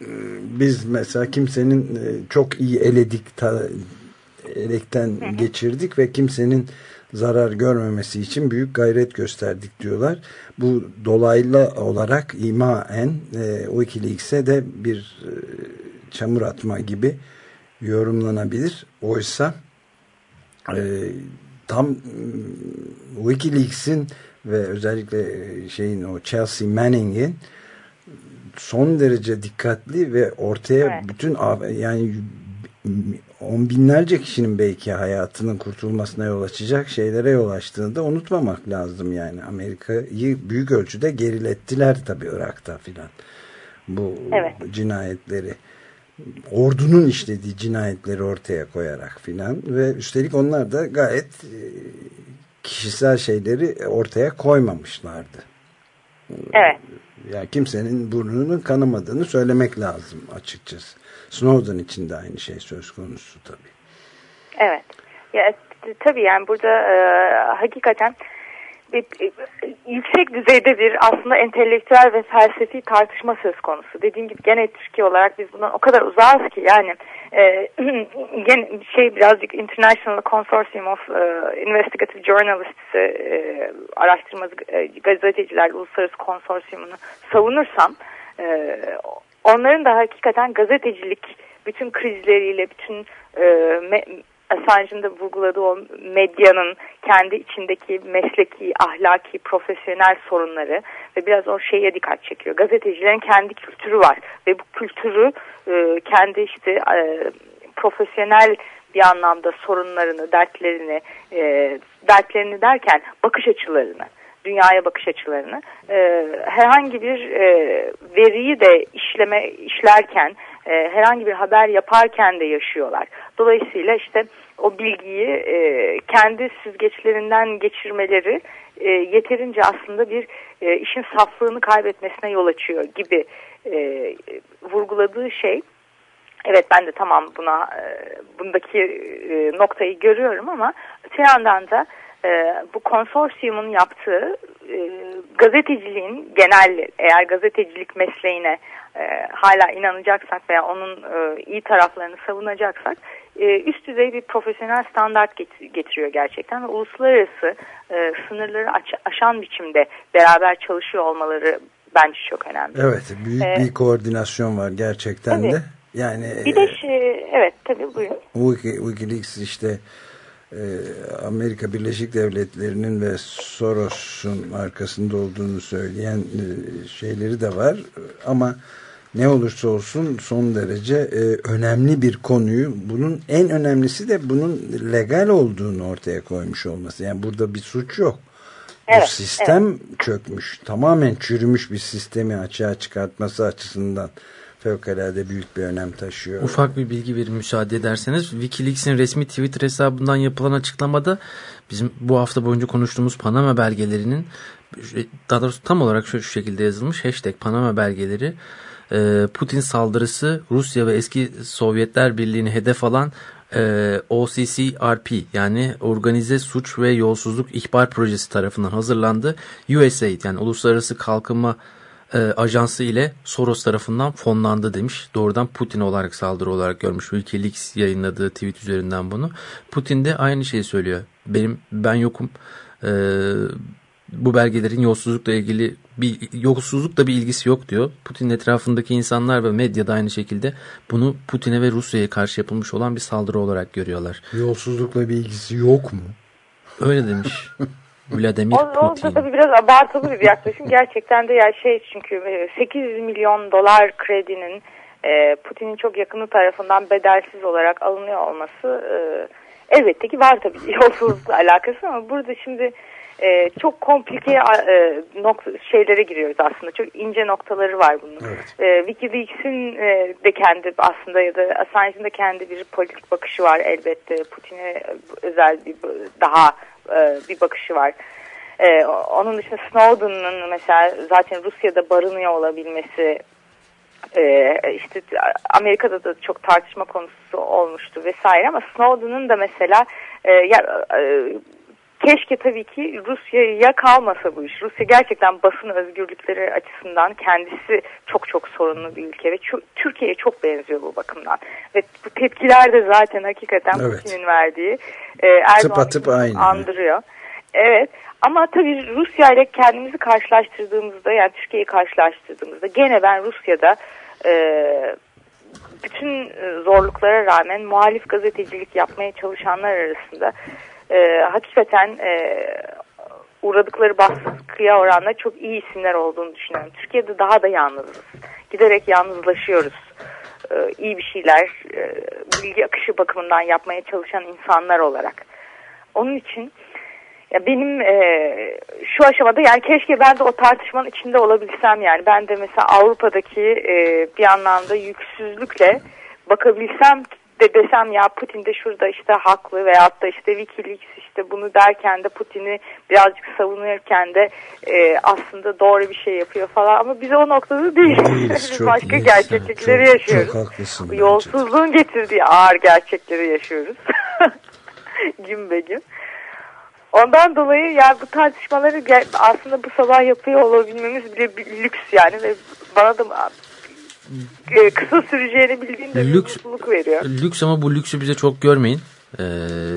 e, biz mesela kimsenin e, çok iyi eledik elekten geçirdik ve kimsenin zarar görmemesi için büyük gayret gösterdik diyorlar. Bu dolaylı olarak imaen e, Wikileaks'e de bir e, çamur atma gibi yorumlanabilir. Oysa e, tam Wikileaks'in ve özellikle e, şeyin o Chelsea Manning'in son derece dikkatli ve ortaya evet. bütün yani on binlerce kişinin belki hayatının kurtulmasına yol açacak şeylere yol açtığını da unutmamak lazım yani. Amerika'yı büyük ölçüde gerilettiler tabii Irak'ta filan. Bu evet. cinayetleri ordunun işlediği cinayetleri ortaya koyarak filan ve üstelik onlar da gayet e, kişisel şeyleri ortaya koymamışlardı. Evet. Ya kimsenin burnunun kanamadığını söylemek lazım açıkçası. Snowden için de aynı şey söz konusu tabii. Evet. Ya, tabii yani burada e, hakikaten e, e, yüksek düzeyde bir aslında entelektüel ve felsefi tartışma söz konusu. Dediğim gibi gene Türkiye olarak biz bundan o kadar uzağız ki yani e, gene şey birazcık International Consortium of e, Investigative Journalists e, araştırmacı e, gazeteciler uluslararası konsorsiyumunu savunursam e, onların da hakikaten gazetecilik bütün krizleriyle bütün e, Assange'ın da vurguladığı o medyanın kendi içindeki mesleki, ahlaki, profesyonel sorunları ve biraz o şeye dikkat çekiyor. Gazetecilerin kendi kültürü var ve bu kültürü e, kendi işte e, profesyonel bir anlamda sorunlarını, dertlerini, e, dertlerini derken bakış açılarını dünyaya bakış açılarını e, herhangi bir e, veriyi de işleme işlerken e, herhangi bir haber yaparken de yaşıyorlar. Dolayısıyla işte o bilgiyi e, kendi süzgeçlerinden geçirmeleri e, yeterince aslında bir e, işin saflığını kaybetmesine yol açıyor gibi e, vurguladığı şey. Evet ben de tamam buna e, bundaki e, noktayı görüyorum ama öte yandan da e, bu konsorsiyumun yaptığı e, gazeteciliğin genel eğer gazetecilik mesleğine e, hala inanacaksak veya onun e, iyi taraflarını savunacaksak e, üst düzey bir profesyonel standart getiriyor gerçekten ve uluslararası e, sınırları aş aşan biçimde beraber çalışıyor olmaları bence çok önemli. Evet büyük ee, bir koordinasyon var gerçekten tabii. de. Yani bir de şey, evet tabii buyurun. Wikileaks işte e, Amerika Birleşik Devletleri'nin ve Soros'un arkasında olduğunu söyleyen e, şeyleri de var ama ne olursa olsun son derece e, önemli bir konuyu bunun en önemlisi de bunun legal olduğunu ortaya koymuş olması. Yani burada bir suç yok. Evet, Bu sistem evet. çökmüş. Tamamen çürümüş bir sistemi açığa çıkartması açısından fevkalade büyük bir önem taşıyor. Ufak bir bilgi verin müsaade ederseniz. Wikileaks'in resmi Twitter hesabından yapılan açıklamada bizim bu hafta boyunca konuştuğumuz Panama belgelerinin daha doğrusu tam olarak şu, şu şekilde yazılmış. Hashtag Panama belgeleri e, Putin saldırısı Rusya ve eski Sovyetler Birliği'ni hedef alan e, OCCRP yani Organize Suç ve Yolsuzluk İhbar Projesi tarafından hazırlandı. USAID yani Uluslararası Kalkınma e, Ajansı ile Soros tarafından fonlandı demiş. Doğrudan Putin olarak saldırı olarak görmüş. Wikileaks yayınladığı tweet üzerinden bunu. Putin de aynı şeyi söylüyor. Benim ben yokum. E, bu belgelerin yolsuzlukla ilgili bir yolsuzlukla bir ilgisi yok diyor. Putin etrafındaki insanlar ve medya da aynı şekilde bunu Putin'e ve Rusya'ya karşı yapılmış olan bir saldırı olarak görüyorlar. Yolsuzlukla bir ilgisi yok mu? Öyle demiş. Vladimir Putin. O da tabii biraz abartılı bir yaklaşım. Gerçekten de ya şey çünkü 800 e, milyon dolar kredinin e, Putin'in çok yakını tarafından bedelsiz olarak alınıyor olması e, elbette ki var tabii yolsuzlukla alakası ama burada şimdi e, çok komplike e, nokta, şeylere giriyoruz aslında. Çok ince noktaları var bunun. Evet. E, Wikileaks'in e, de kendi aslında ya da Assange'in de kendi bir politik bakışı var elbette. Putin'e özel bir daha e, bir bakışı var. E, onun dışında Snowden'ın mesela zaten Rusya'da barınıyor olabilmesi ee, işte Amerika'da da çok tartışma konusu olmuştu vesaire ama Snowden'ın da mesela e, ya, e, keşke tabii ki Rusya'ya kalmasa bu iş. Rusya gerçekten basın özgürlükleri açısından kendisi çok çok sorunlu bir ülke ve Türkiye'ye çok benziyor bu bakımdan. Ve bu tepkiler de zaten hakikaten evet. Putin'in verdiği e, Erdoğan'ı andırıyor. Evet ama tabii Rusya ile kendimizi karşılaştırdığımızda yani Türkiye'yi karşılaştırdığımızda gene ben Rusya'da e, bütün zorluklara rağmen muhalif gazetecilik yapmaya çalışanlar arasında e, hakikaten e, uğradıkları baskıya oranla çok iyi isimler olduğunu düşünüyorum. Türkiye'de daha da yalnızız. Giderek yalnızlaşıyoruz. E, iyi bir şeyler e, bilgi akışı bakımından yapmaya çalışan insanlar olarak. Onun için ya benim e, şu aşamada yani keşke ben de o tartışmanın içinde olabilsem yani ben de mesela Avrupa'daki e, bir anlamda yüksüzlükle bakabilsem de desem ya Putin de şurada işte haklı veyahut da işte Wikileaks işte bunu derken de Putin'i birazcık savunurken de e, aslında doğru bir şey yapıyor falan ama biz o noktada değiliz. Başka iyiyiz. gerçeklikleri çok, yaşıyoruz. Çok haklısın. Yolsuzluğun getirdiği ağır gerçekleri yaşıyoruz. gün be gün. Ondan dolayı yani bu tartışmaları aslında bu sabah yapıyor olabilmemiz bile bir lüks yani ve bana da e, kısa süreceğini bildiğinde lüks, mutluluk veriyor. Lüks ama bu lüksü bize çok görmeyin. Ee...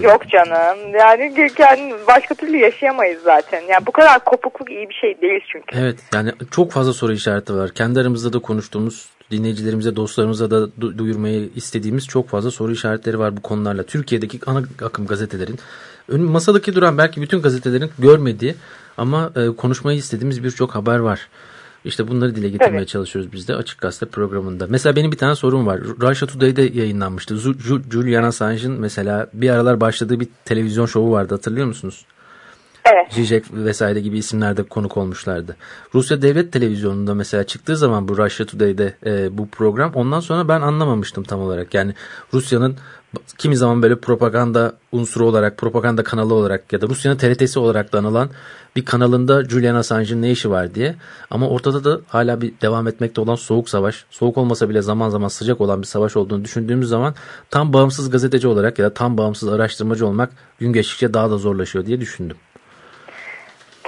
Yok canım. Yani, yani başka türlü yaşayamayız zaten. Yani bu kadar kopukluk iyi bir şey değil çünkü. Evet yani çok fazla soru işareti var. Kendi aramızda da konuştuğumuz dinleyicilerimize, dostlarımıza da du duyurmayı istediğimiz çok fazla soru işaretleri var bu konularla. Türkiye'deki ana akım gazetelerin, ön, masadaki duran belki bütün gazetelerin görmediği ama e, konuşmayı istediğimiz birçok haber var. İşte bunları dile getirmeye evet. çalışıyoruz biz de Açık Gazete programında. Mesela benim bir tane sorum var. Russia Today'de yayınlanmıştı. Julian Assange'ın mesela bir aralar başladığı bir televizyon şovu vardı hatırlıyor musunuz? Evet. Zizek vesaire gibi isimlerde konuk olmuşlardı. Rusya Devlet Televizyonu'nda mesela çıktığı zaman bu Russia Today'de e, bu program ondan sonra ben anlamamıştım tam olarak. Yani Rusya'nın kimi zaman böyle propaganda unsuru olarak, propaganda kanalı olarak ya da Rusya'nın TRT'si olarak da anılan bir kanalında Julian Assange'ın ne işi var diye. Ama ortada da hala bir devam etmekte olan soğuk savaş, soğuk olmasa bile zaman zaman sıcak olan bir savaş olduğunu düşündüğümüz zaman tam bağımsız gazeteci olarak ya da tam bağımsız araştırmacı olmak gün geçtikçe daha da zorlaşıyor diye düşündüm.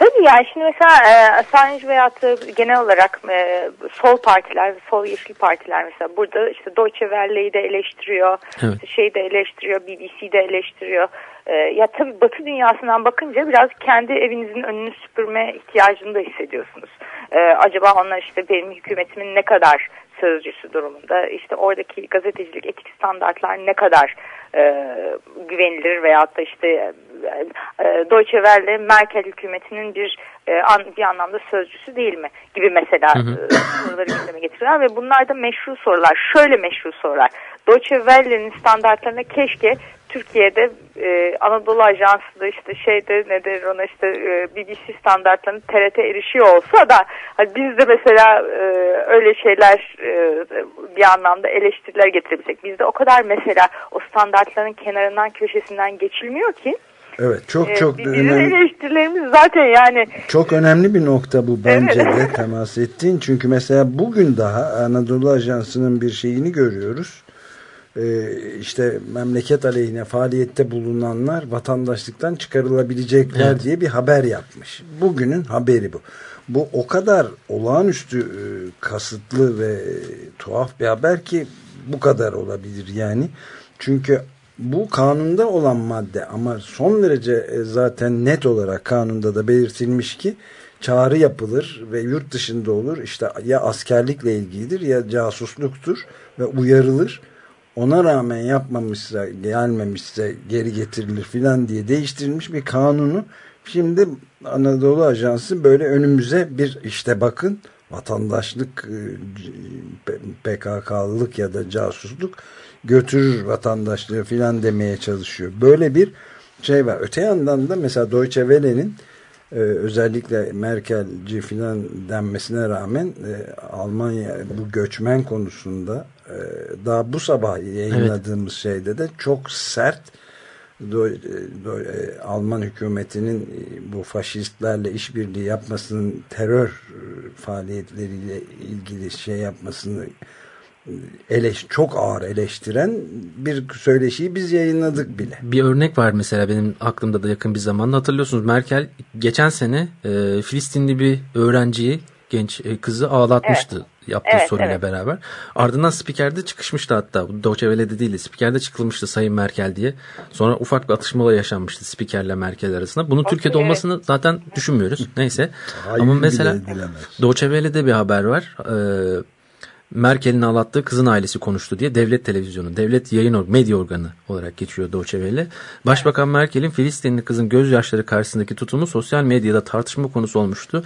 Tabii yani şimdi mesela e, Assange veya genel olarak e, sol partiler, sol yeşil partiler mesela burada işte Deutsche Welle'yi de eleştiriyor, evet. işte şeyi de eleştiriyor, BBC'de eleştiriyor. E, ya tabii Batı dünyasından bakınca biraz kendi evinizin önünü süpürme ihtiyacını da hissediyorsunuz. E, acaba onlar işte benim hükümetimin ne kadar sözcüsü durumunda, işte oradaki gazetecilik etik standartlar ne kadar e, güvenilir veyahut da işte e, e, Deutsche Welle Merkel hükümetinin bir e, an, bir anlamda sözcüsü değil mi gibi mesela hı hı. E, soruları gündeme getiriyorlar ve bunlar da meşru sorular. Şöyle meşru sorular. Deutsche Welle'nin standartlarına keşke Türkiye'de e, Anadolu Ajansı da işte şeyde ne der ona işte e, BBC standartlarının TRT erişiyor olsa da hani biz de mesela e, öyle şeyler e, bir anlamda eleştiriler getirebilsek. Bizde o kadar mesela o standartların kenarından köşesinden geçilmiyor ki. Evet çok ee, çok bizim önemli. eleştirilerimiz zaten yani. Çok önemli bir nokta bu bence evet. de temas ettiğin. Çünkü mesela bugün daha Anadolu Ajansı'nın bir şeyini görüyoruz e, işte memleket aleyhine faaliyette bulunanlar vatandaşlıktan çıkarılabilecekler evet. diye bir haber yapmış. Bugünün haberi bu. Bu o kadar olağanüstü e, kasıtlı ve e, tuhaf bir haber ki bu kadar olabilir yani. Çünkü bu kanunda olan madde ama son derece e, zaten net olarak kanunda da belirtilmiş ki çağrı yapılır ve yurt dışında olur. İşte ya askerlikle ilgilidir ya casusluktur ve uyarılır ona rağmen yapmamışsa gelmemişse geri getirilir filan diye değiştirilmiş bir kanunu şimdi Anadolu Ajansı böyle önümüze bir işte bakın vatandaşlık e, PKK'lılık ya da casusluk götürür vatandaşlığı filan demeye çalışıyor. Böyle bir şey var. Öte yandan da mesela Deutsche Welle'nin e, özellikle Merkelci filan denmesine rağmen e, Almanya bu göçmen konusunda e, daha bu sabah yayınladığımız evet. şeyde de çok sert do, do, e, Alman hükümetinin e, bu faşistlerle işbirliği yapmasının terör e, faaliyetleriyle ilgili şey yapmasını eleş, çok ağır eleştiren bir söyleşiyi biz yayınladık bile. Bir örnek var mesela benim aklımda da yakın bir zamanda hatırlıyorsunuz Merkel geçen sene e, Filistinli bir öğrenciyi genç e, kızı ağlatmıştı evet. yaptığı evet, soruyla evet. beraber. Ardından spikerde çıkışmıştı hatta. Deutsche Welle'de değil spikerde çıkılmıştı Sayın Merkel diye. Sonra ufak bir atışmalar yaşanmıştı spikerle Merkel arasında. Bunun okay, Türkiye'de evet. olmasını zaten düşünmüyoruz. Neyse. Hayır, Ama mesela Welle'de bir haber var. Ee, Merkel'in ağlattığı kızın ailesi konuştu diye devlet televizyonu, devlet yayın organı, medya organı olarak geçiyor Deutsche. Başbakan Merkel'in Filistinli kızın gözyaşları karşısındaki tutumu sosyal medyada tartışma konusu olmuştu.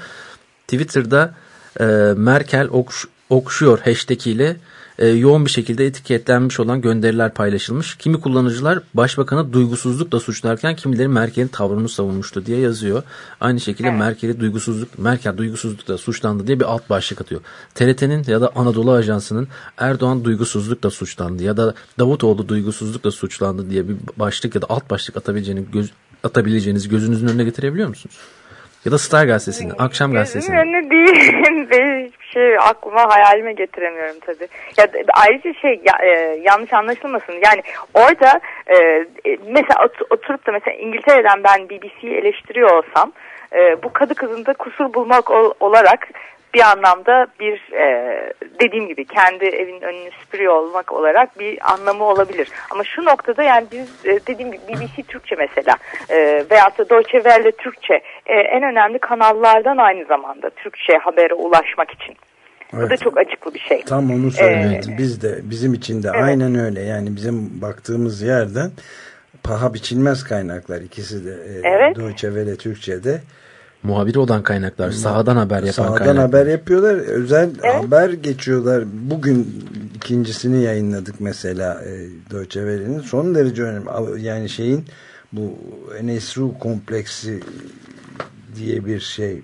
Twitter'da e, Merkel okş, okşuyor hashtag ile e, yoğun bir şekilde etiketlenmiş olan gönderiler paylaşılmış. Kimi kullanıcılar başbakanı duygusuzlukla suçlarken kimileri Merkel'in tavrını savunmuştu diye yazıyor. Aynı şekilde evet. Merkel'i duygusuzluk, Merkel duygusuzlukla suçlandı diye bir alt başlık atıyor. TRT'nin ya da Anadolu Ajansı'nın Erdoğan duygusuzlukla suçlandı ya da Davutoğlu duygusuzlukla suçlandı diye bir başlık ya da alt başlık atabileceğini göz, atabileceğinizi gözünüzün önüne getirebiliyor musunuz? Ya da Star Gazetesi'nin, Akşam Gazetesi'nin. Gözümün önü değil. şey aklıma hayalime getiremiyorum tabii. Ya ayrıca şey ya, e, yanlış anlaşılmasın. Yani orada e, e mesela oturup da mesela İngiltere'den ben BBC'yi eleştiriyor olsam e, bu kadı kızında kusur bulmak ol, olarak bir anlamda bir e, dediğim gibi kendi evinin önünü süpürüyor olmak olarak bir anlamı olabilir. Ama şu noktada yani biz e, dediğim gibi BBC Türkçe mesela e, veyahut da Deutsche Welle Türkçe e, en önemli kanallardan aynı zamanda Türkçe habere ulaşmak için. Evet. Bu da çok açıklı bir şey. Tam onu söyledim. Ee, Biz de bizim için de evet. aynen öyle. Yani bizim baktığımız yerden paha biçilmez kaynaklar ikisi de e, evet. Deutsche Welle Türkçe'de muhabiri olan kaynaklar, sahadan haber yapan sahadan kaynaklar. Sahadan haber yapıyorlar, özel evet. haber geçiyorlar. Bugün ikincisini yayınladık mesela e, Deutsche Welle'nin. Son derece önemli. Yani şeyin bu Enesru kompleksi diye bir şey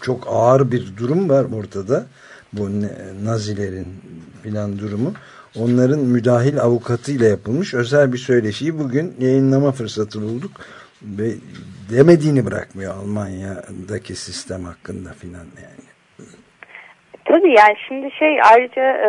çok ağır bir durum var ortada. Bu Nazilerin filan durumu. Onların müdahil avukatıyla yapılmış özel bir söyleşiyi bugün yayınlama fırsatı bulduk ve demediğini bırakmıyor Almanya'daki sistem hakkında filan yani. Tabii yani şimdi şey ayrıca e,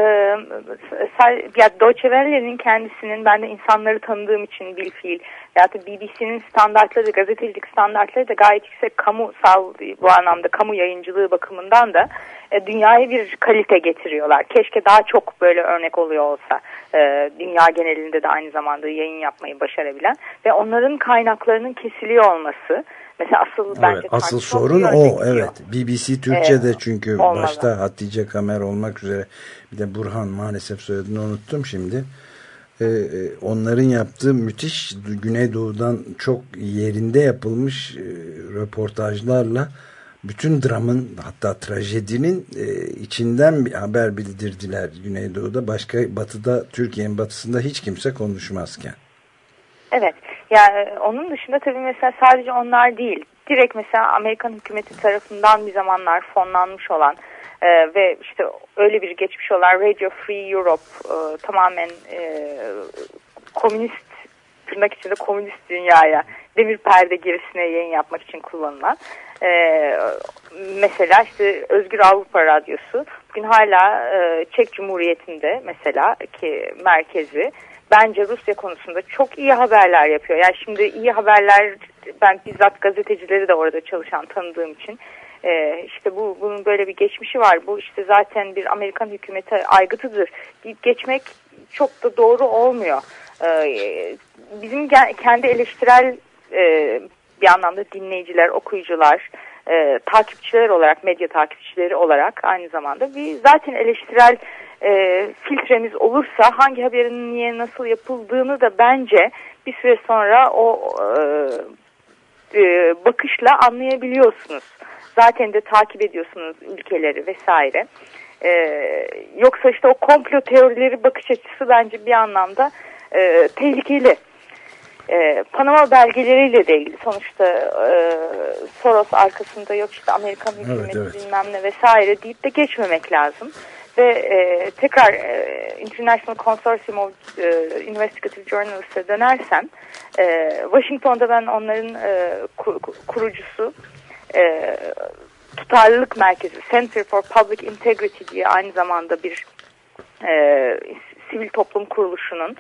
ya Deutsche Welle'nin kendisinin ben de insanları tanıdığım için bil fiil ya da BBC'nin standartları gazetecilik standartları da gayet yüksek kamusal bu anlamda kamu yayıncılığı bakımından da e, dünyaya bir kalite getiriyorlar. Keşke daha çok böyle örnek oluyor olsa e, dünya genelinde de aynı zamanda yayın yapmayı başarabilen ve onların kaynaklarının kesiliyor olması Mesela asıl evet, bence asıl sorun o evet. BBC Türkçe'de evet, çünkü olmalı. başta Hatice Kamer olmak üzere bir de Burhan maalesef söylediğini unuttum şimdi. Ee, onların yaptığı müthiş Güneydoğu'dan çok yerinde yapılmış e, röportajlarla bütün dramın hatta trajedinin e, içinden bir haber bildirdiler Güneydoğu'da. Başka batıda Türkiye'nin batısında hiç kimse konuşmazken. Evet. Yani onun dışında tabii mesela sadece onlar değil. Direkt mesela Amerikan hükümeti tarafından bir zamanlar fonlanmış olan e, ve işte öyle bir geçmiş olan Radio Free Europe e, tamamen e, komünist tırnak içinde komünist dünyaya demir perde gerisine yayın yapmak için kullanılan e, mesela işte Özgür Avrupa Radyosu bugün hala e, Çek Cumhuriyeti'nde mesela ki merkezi bence Rusya konusunda çok iyi haberler yapıyor. Yani şimdi iyi haberler ben bizzat gazetecileri de orada çalışan tanıdığım için e, işte bu bunun böyle bir geçmişi var. Bu işte zaten bir Amerikan hükümeti aygıtıdır geçmek çok da doğru olmuyor. E, bizim kendi eleştirel e, bir anlamda dinleyiciler, okuyucular, e, takipçiler olarak, medya takipçileri olarak aynı zamanda bir zaten eleştirel e, filtremiz olursa hangi haberin niye nasıl yapıldığını da bence bir süre sonra o e, e, bakışla anlayabiliyorsunuz. Zaten de takip ediyorsunuz ülkeleri vesaire. E, yoksa işte o komplo teorileri bakış açısı bence bir anlamda e, tehlikeli. E, Panama belgeleriyle de ilgili sonuçta e, Soros arkasında yok işte Amerikan hükümeti evet, evet. bilmem ne vesaire deyip de geçmemek lazım ve e, tekrar e, International Consortium of e, Investigative Journalists'e dönersem e, Washington'da ben onların e, kurucusu e, tutarlılık merkezi Center for Public Integrity diye aynı zamanda bir e, sivil toplum kuruluşunun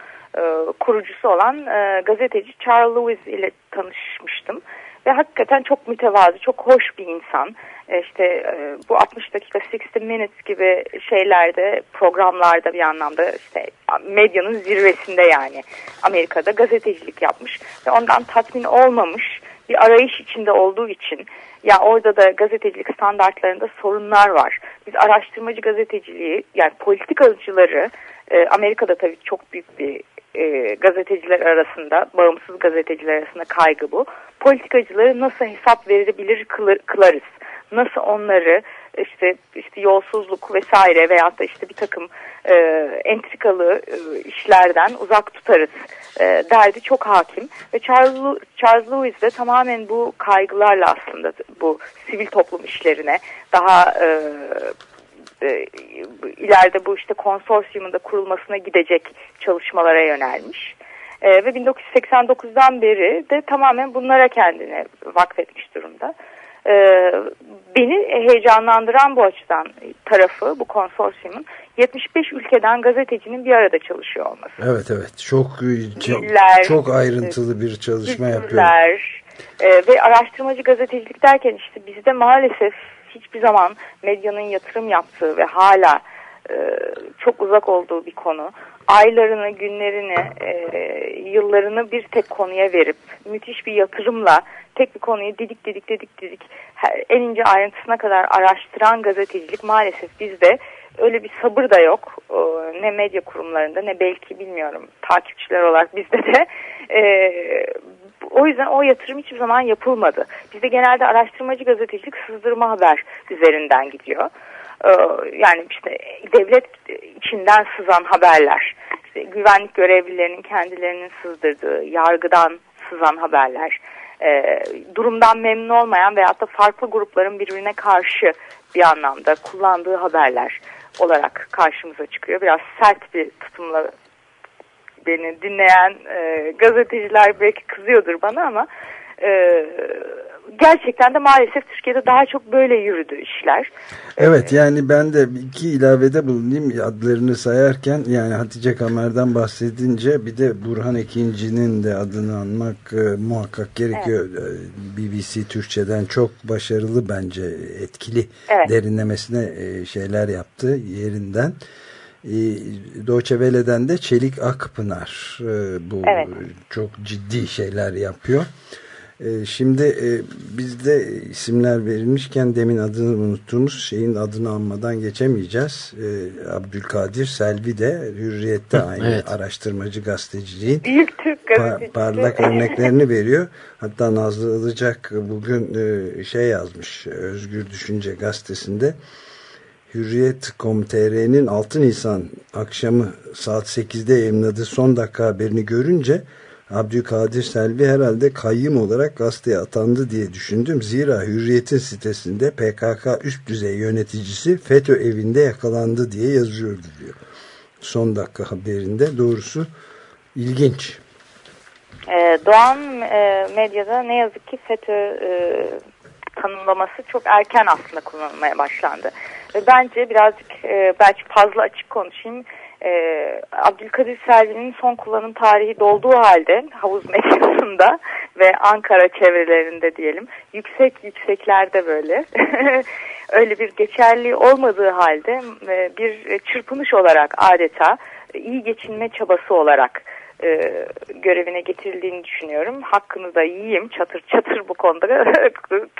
kurucusu olan e, gazeteci Charles Lewis ile tanışmıştım. Ve hakikaten çok mütevazı, çok hoş bir insan. E, işte e, bu 60 dakika 60 Minutes gibi şeylerde programlarda bir anlamda işte medyanın zirvesinde yani Amerika'da gazetecilik yapmış ve ondan tatmin olmamış bir arayış içinde olduğu için ya orada da gazetecilik standartlarında sorunlar var. Biz araştırmacı gazeteciliği yani politikacıları e, Amerika'da tabii çok büyük bir e, gazeteciler arasında, bağımsız gazeteciler arasında kaygı bu. Politikacıları nasıl hesap verilebilir kılarız? Nasıl onları işte işte yolsuzluk vesaire veyahut da işte bir takım e, entrikalı e, işlerden uzak tutarız e, derdi çok hakim ve Charles, Charles Lewis de tamamen bu kaygılarla aslında bu sivil toplum işlerine daha e, e, ileride bu işte konsorsiyumun da kurulmasına gidecek çalışmalara yönelmiş. E, ve 1989'dan beri de tamamen bunlara kendini vakfetmiş durumda. E, beni heyecanlandıran bu açıdan tarafı bu konsorsiyumun 75 ülkeden gazetecinin bir arada çalışıyor olması. Evet evet çok çok, Diller, çok ayrıntılı bir çalışma yapıyor. E, ve araştırmacı gazetecilik derken işte bizde maalesef hiçbir zaman medyanın yatırım yaptığı ve hala e, çok uzak olduğu bir konu. Aylarını, günlerini, e, yıllarını bir tek konuya verip müthiş bir yatırımla tek bir konuyu didik didik didik didik her- en ince ayrıntısına kadar araştıran gazetecilik maalesef bizde öyle bir sabır da yok. E, ne medya kurumlarında ne belki bilmiyorum takipçiler olarak bizde de. E, o yüzden o yatırım hiçbir zaman yapılmadı. Bizde genelde araştırmacı gazetecilik sızdırma haber üzerinden gidiyor. Ee, yani işte devlet içinden sızan haberler, işte güvenlik görevlilerinin kendilerinin sızdırdığı, yargıdan sızan haberler, e, durumdan memnun olmayan veyahut da farklı grupların birbirine karşı bir anlamda kullandığı haberler olarak karşımıza çıkıyor. Biraz sert bir tutumla beni dinleyen e, gazeteciler belki kızıyordur bana ama e, gerçekten de maalesef Türkiye'de daha çok böyle yürüdü işler. Evet yani ben de iki ilavede bulunayım adlarını sayarken yani Hatice Kamer'den bahsedince bir de Burhan Ekinci'nin de adını anmak e, muhakkak gerekiyor. E, BBC Türkçe'den çok başarılı bence etkili Evet. derinlemesine e, şeyler yaptı yerinden. E, Deutsche Welle'den de Çelik Akpınar e, bu Evet. çok ciddi şeyler yapıyor. E, Şimdi e, bizde isimler verilmişken demin adını unuttuğumuz şeyin adını anmadan geçemeyeceğiz. E, Abdülkadir Selvi de Hürriyet'te aynı evet. araştırmacı gazeteciliğin Büyük Türk pa- gazetecisi. parlak örneklerini veriyor. Hatta Nazlı Ilıcak bugün e, şey yazmış Özgür Düşünce gazetesinde Hürriyet.com.tr'nin 6 Nisan akşamı saat 8'de yayınladığı son dakika haberini görünce Abdülkadir Selvi herhalde kayyım olarak gazeteye atandı diye düşündüm. Zira Hürriyet'in sitesinde PKK üst düzey yöneticisi FETÖ evinde yakalandı diye yazıyordu diyor. Son dakika haberinde doğrusu ilginç. Ee, Doğan e, medyada ne yazık ki FETÖ e, tanımlaması çok erken aslında kullanılmaya başlandı. Bence birazcık e, belki fazla açık konuşayım. E, Abdülkadir Selvi'nin son kullanım tarihi dolduğu halde havuz medyasında ve Ankara çevrelerinde diyelim yüksek yükseklerde böyle öyle bir geçerli olmadığı halde e, bir çırpınış olarak adeta e, iyi geçinme çabası olarak e, görevine getirildiğini düşünüyorum. Hakkını da yiyeyim çatır çatır bu konuda.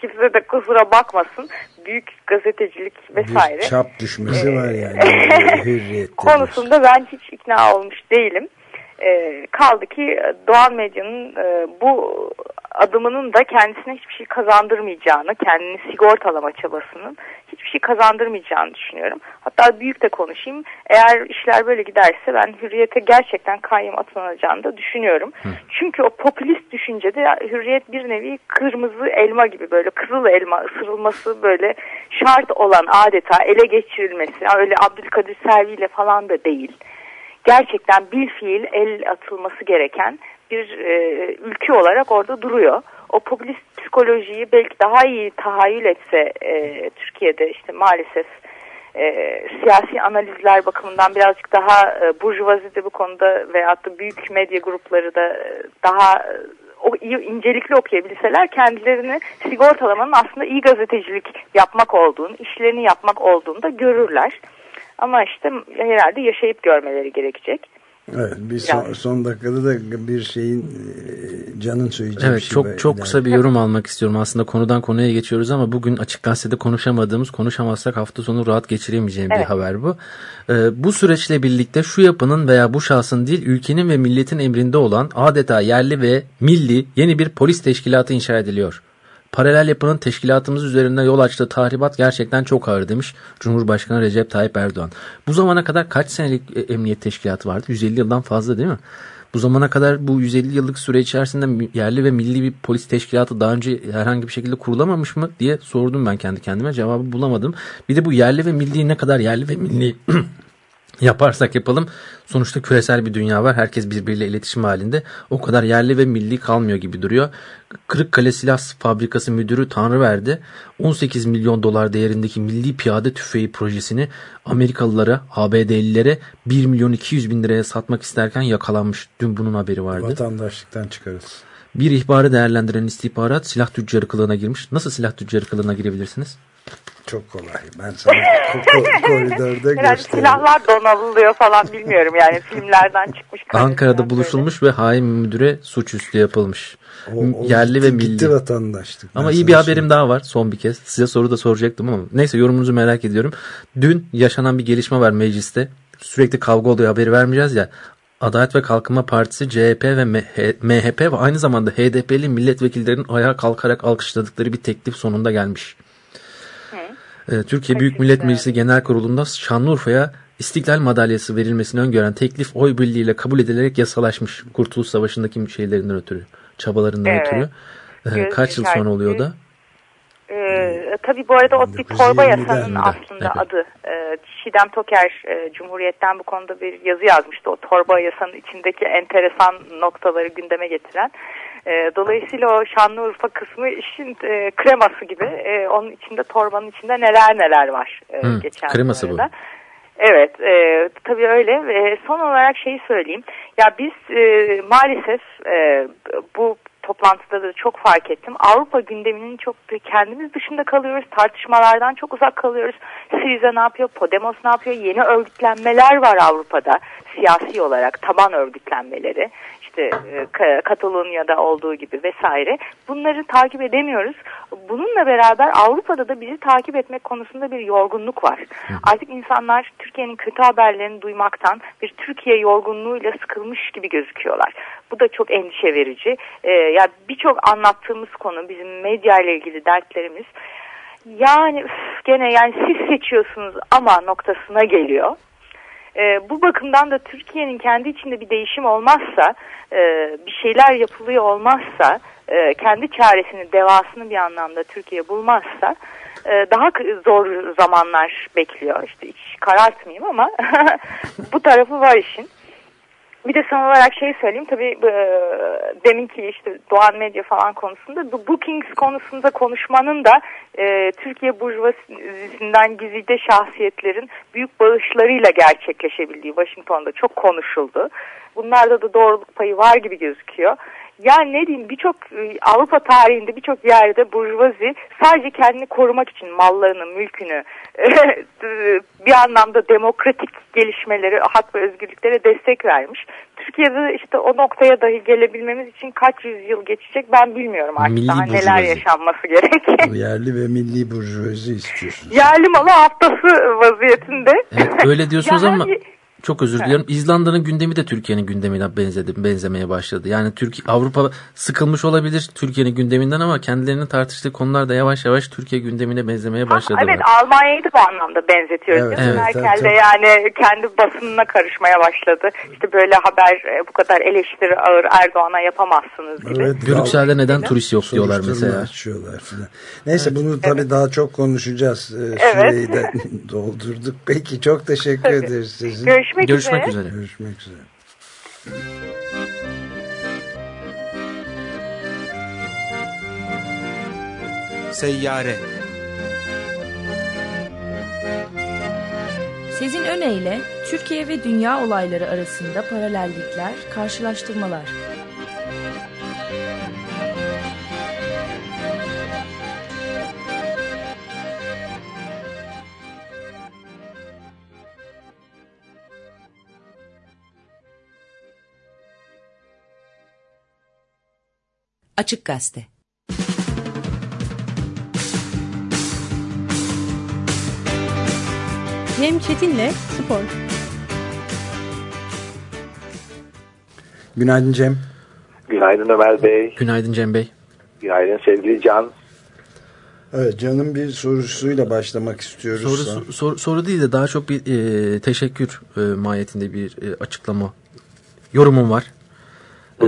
Kimse de kusura bakmasın. Büyük gazetecilik vesaire. Bir çap düşmesi var yani. Hürriyet'te. Konusunda ben hiç ikna olmuş değilim. E, kaldı ki Doğan Medya'nın e, bu adımının da kendisine hiçbir şey kazandırmayacağını, kendini sigortalama çabasının hiçbir şey kazandırmayacağını düşünüyorum. Hatta büyük de konuşayım. Eğer işler böyle giderse ben hürriyete gerçekten kayyum atanacağını da düşünüyorum. Çünkü o popülist düşüncede hürriyet bir nevi kırmızı elma gibi böyle kızıl elma ısırılması böyle şart olan adeta ele geçirilmesi. Öyle Abdülkadir Selvi ile falan da değil gerçekten bir fiil el atılması gereken bir e, ülke olarak orada duruyor. O popülist psikolojiyi belki daha iyi tahayyül etse e, Türkiye'de işte maalesef e, siyasi analizler bakımından birazcık daha e, burjuvazi de bu konuda veyahut da büyük medya grupları da e, daha e, o iyi incelikli okuyabilseler kendilerini sigortalamanın aslında iyi gazetecilik yapmak olduğunu, işlerini yapmak olduğunu da görürler. Ama işte herhalde yaşayıp görmeleri gerekecek. Evet, bir son, son dakikada da bir şeyin e, canın söyleyeceği Evet bir şey çok çok kısa bir yorum almak istiyorum. Aslında konudan konuya geçiyoruz ama bugün açık gazetede konuşamadığımız, konuşamazsak hafta sonu rahat geçiremeyeceğim bir Evet. haber bu. Ee, bu süreçle birlikte şu yapının veya bu şahsın değil ülkenin ve milletin emrinde olan adeta yerli ve milli yeni bir polis teşkilatı inşa ediliyor. Paralel yapının teşkilatımız üzerinde yol açtığı tahribat gerçekten çok ağır demiş Cumhurbaşkanı Recep Tayyip Erdoğan. Bu zamana kadar kaç senelik e, emniyet teşkilatı vardı? 150 yıldan fazla değil mi? Bu zamana kadar bu 150 yıllık süre içerisinde yerli ve milli bir polis teşkilatı daha önce herhangi bir şekilde kurulamamış mı diye sordum ben kendi kendime. Cevabı bulamadım. Bir de bu yerli ve milli ne kadar yerli ve milli yaparsak yapalım sonuçta küresel bir dünya var. Herkes birbiriyle iletişim halinde. O kadar yerli ve milli kalmıyor gibi duruyor. Kırıkkale Silah Fabrikası Müdürü Tanrı verdi. 18 milyon dolar değerindeki milli piyade tüfeği projesini Amerikalılara, ABD'lilere 1 milyon 200 bin liraya satmak isterken yakalanmış. Dün bunun haberi vardı. Vatandaşlıktan çıkarız. Bir ihbarı değerlendiren istihbarat silah tüccarı kılığına girmiş. Nasıl silah tüccarı kılığına girebilirsiniz? Çok kolay. Ben sana koridorda Herhalde silahlar donanılıyor falan bilmiyorum yani filmlerden çıkmış. Ankara'da buluşulmuş böyle. ve hain müdüre suçüstü yapılmış. O, o Yerli gitti, ve milli. Gitti vatandaşlık. Ama iyi bir haberim daha var son bir kez. Size soru da soracaktım ama neyse yorumunuzu merak ediyorum. Dün yaşanan bir gelişme var mecliste. Sürekli kavga oluyor haberi vermeyeceğiz ya. Adalet ve Kalkınma Partisi, CHP ve MHP ve aynı zamanda HDP'li milletvekillerinin ayağa kalkarak alkışladıkları bir teklif sonunda gelmiş. Ee, Türkiye Büyük Millet Meclisi Genel Kurulu'nda Şanlıurfa'ya İstiklal Madalyası verilmesini öngören teklif oy birliğiyle kabul edilerek yasalaşmış. Kurtuluş Savaşı'ndaki şeylerinden ötürü, çabalarından evet. ötürü. Ee, kaç yıl sonra oluyor da? Ee, tabii bu arada o bir torba yasanın aslında evet. adı. Ee, Şidem Toker e, Cumhuriyet'ten bu konuda bir yazı yazmıştı. O torba yasanın içindeki enteresan noktaları gündeme getiren. E, dolayısıyla o Şanlıurfa kısmı işin e, kreması gibi. E, onun içinde torbanın içinde neler neler var. E, hmm, geçen kreması bu. Evet, e, tabii öyle. E, son olarak şeyi söyleyeyim. Ya biz e, maalesef e, bu toplantıda da çok fark ettim. Avrupa gündeminin çok kendimiz dışında kalıyoruz. Tartışmalardan çok uzak kalıyoruz. Siriza ne yapıyor? Podemos ne yapıyor? Yeni örgütlenmeler var Avrupa'da siyasi olarak taban örgütlenmeleri işte e, Katalonya'da olduğu gibi vesaire bunları takip edemiyoruz. Bununla beraber Avrupa'da da bizi takip etmek konusunda bir yorgunluk var. Artık insanlar Türkiye'nin kötü haberlerini duymaktan bir Türkiye yorgunluğuyla sıkılmış gibi gözüküyorlar. Bu da çok endişe verici. Ee, ya birçok anlattığımız konu bizim medya ile ilgili dertlerimiz yani üf, gene yani siz seçiyorsunuz ama noktasına geliyor. E, bu bakımdan da Türkiye'nin kendi içinde bir değişim olmazsa, e, bir şeyler yapılıyor olmazsa, e, kendi çaresini, devasını bir anlamda Türkiye bulmazsa e, daha zor zamanlar bekliyor. İşte hiç karartmayayım ama bu tarafı var işin. Bir de son olarak şey söyleyeyim tabii e, deminki işte Doğan Medya falan konusunda bu Bookings konusunda konuşmanın da e, Türkiye Burjuvazisi'nden gizide şahsiyetlerin büyük bağışlarıyla gerçekleşebildiği Washington'da çok konuşuldu. Bunlarda da doğruluk payı var gibi gözüküyor. Yani ne diyeyim birçok e, Avrupa tarihinde birçok yerde burjuvazi sadece kendini korumak için mallarını, mülkünü bir anlamda demokratik gelişmeleri, hak ve özgürlüklere destek vermiş. Türkiye'de işte o noktaya dahi gelebilmemiz için kaç yüzyıl geçecek ben bilmiyorum artık milli daha burjuvazi. neler yaşanması gerek. Yerli ve milli burjuvazi istiyorsunuz. Yerli malı haftası vaziyetinde. Evet, öyle diyorsunuz yani, ama çok özür diliyorum. Evet. İzlanda'nın gündemi de Türkiye'nin gündemine benzedi, benzemeye başladı. Yani Türkiye Avrupa sıkılmış olabilir Türkiye'nin gündeminden ama kendilerinin tartıştığı konular da yavaş yavaş Türkiye gündemine benzemeye başladı. evet Almanya'yı da bu anlamda benzetiyoruz. Evet, evet, Merkel de yani kendi basınına karışmaya başladı. İşte böyle haber e, bu kadar eleştiri ağır Erdoğan'a yapamazsınız gibi. Evet, Brüksel'de neden turist yok diyorlar mesela. Açıyorlar falan. Neyse evet, bunu tabii evet. daha çok konuşacağız. Ee, evet. Süreyi de doldurduk. Peki çok teşekkür tabii. ederiz sizin. Görüşmek Görüşmek, Görüşmek üzere. üzere. Görüşmek üzere. Seyyare Sezin Öne Türkiye ve dünya olayları arasında paralellikler, karşılaştırmalar. Açık Gazete Cem Çetin'le Spor Günaydın Cem. Günaydın Ömer Bey. Günaydın Cem Bey. Günaydın sevgili Can. Evet Can'ın bir sorusuyla başlamak istiyoruz. Soru, sor, soru değil de daha çok bir e, teşekkür e, mahiyetinde bir e, açıklama yorumum var. Ee,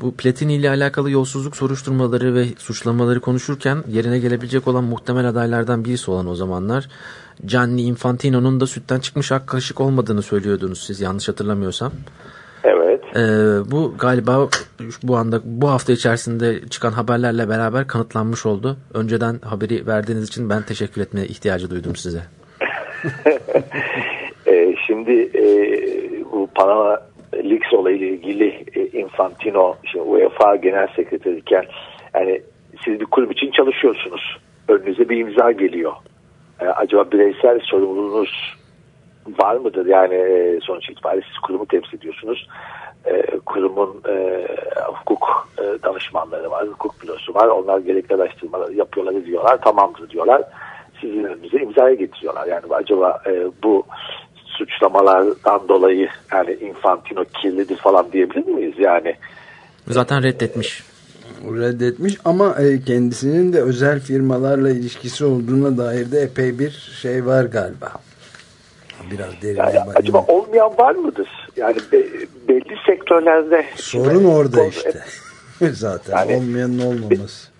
bu Platini ile alakalı yolsuzluk soruşturmaları ve suçlamaları konuşurken yerine gelebilecek olan muhtemel adaylardan birisi olan o zamanlar Gianni Infantino'nun da sütten çıkmış ak kaşık olmadığını söylüyordunuz siz yanlış hatırlamıyorsam. Evet. Ee, bu galiba bu anda bu hafta içerisinde çıkan haberlerle beraber kanıtlanmış oldu. Önceden haberi verdiğiniz için ben teşekkür etmeye ihtiyacı duydum size. e, şimdi e, bu Panama Leaks olayıyla ilgili e, Infantino şimdi UEFA Genel Sekreteriyken yani siz bir kulüp için çalışıyorsunuz. Önünüze bir imza geliyor. E, acaba bireysel sorumluluğunuz var mıdır? Yani e, sonuç itibariyle siz kurumu temsil ediyorsunuz. E, kurumun e, hukuk e, danışmanları var, hukuk bürosu var. Onlar gerekli araştırmaları yapıyorlar diyorlar. Tamamdır diyorlar. Sizin önünüze imzaya getiriyorlar. Yani acaba e, bu suçlamalardan dolayı yani Infantino kirlidir falan diyebilir miyiz? Yani Zaten reddetmiş. Reddetmiş ama e, kendisinin de özel firmalarla ilişkisi olduğuna dair de epey bir şey var galiba. Biraz derin. Yani acaba olmayan var mıdır? Yani be, belli sektörlerde sorun orada işte. Zaten yani, olmayanın olmaması.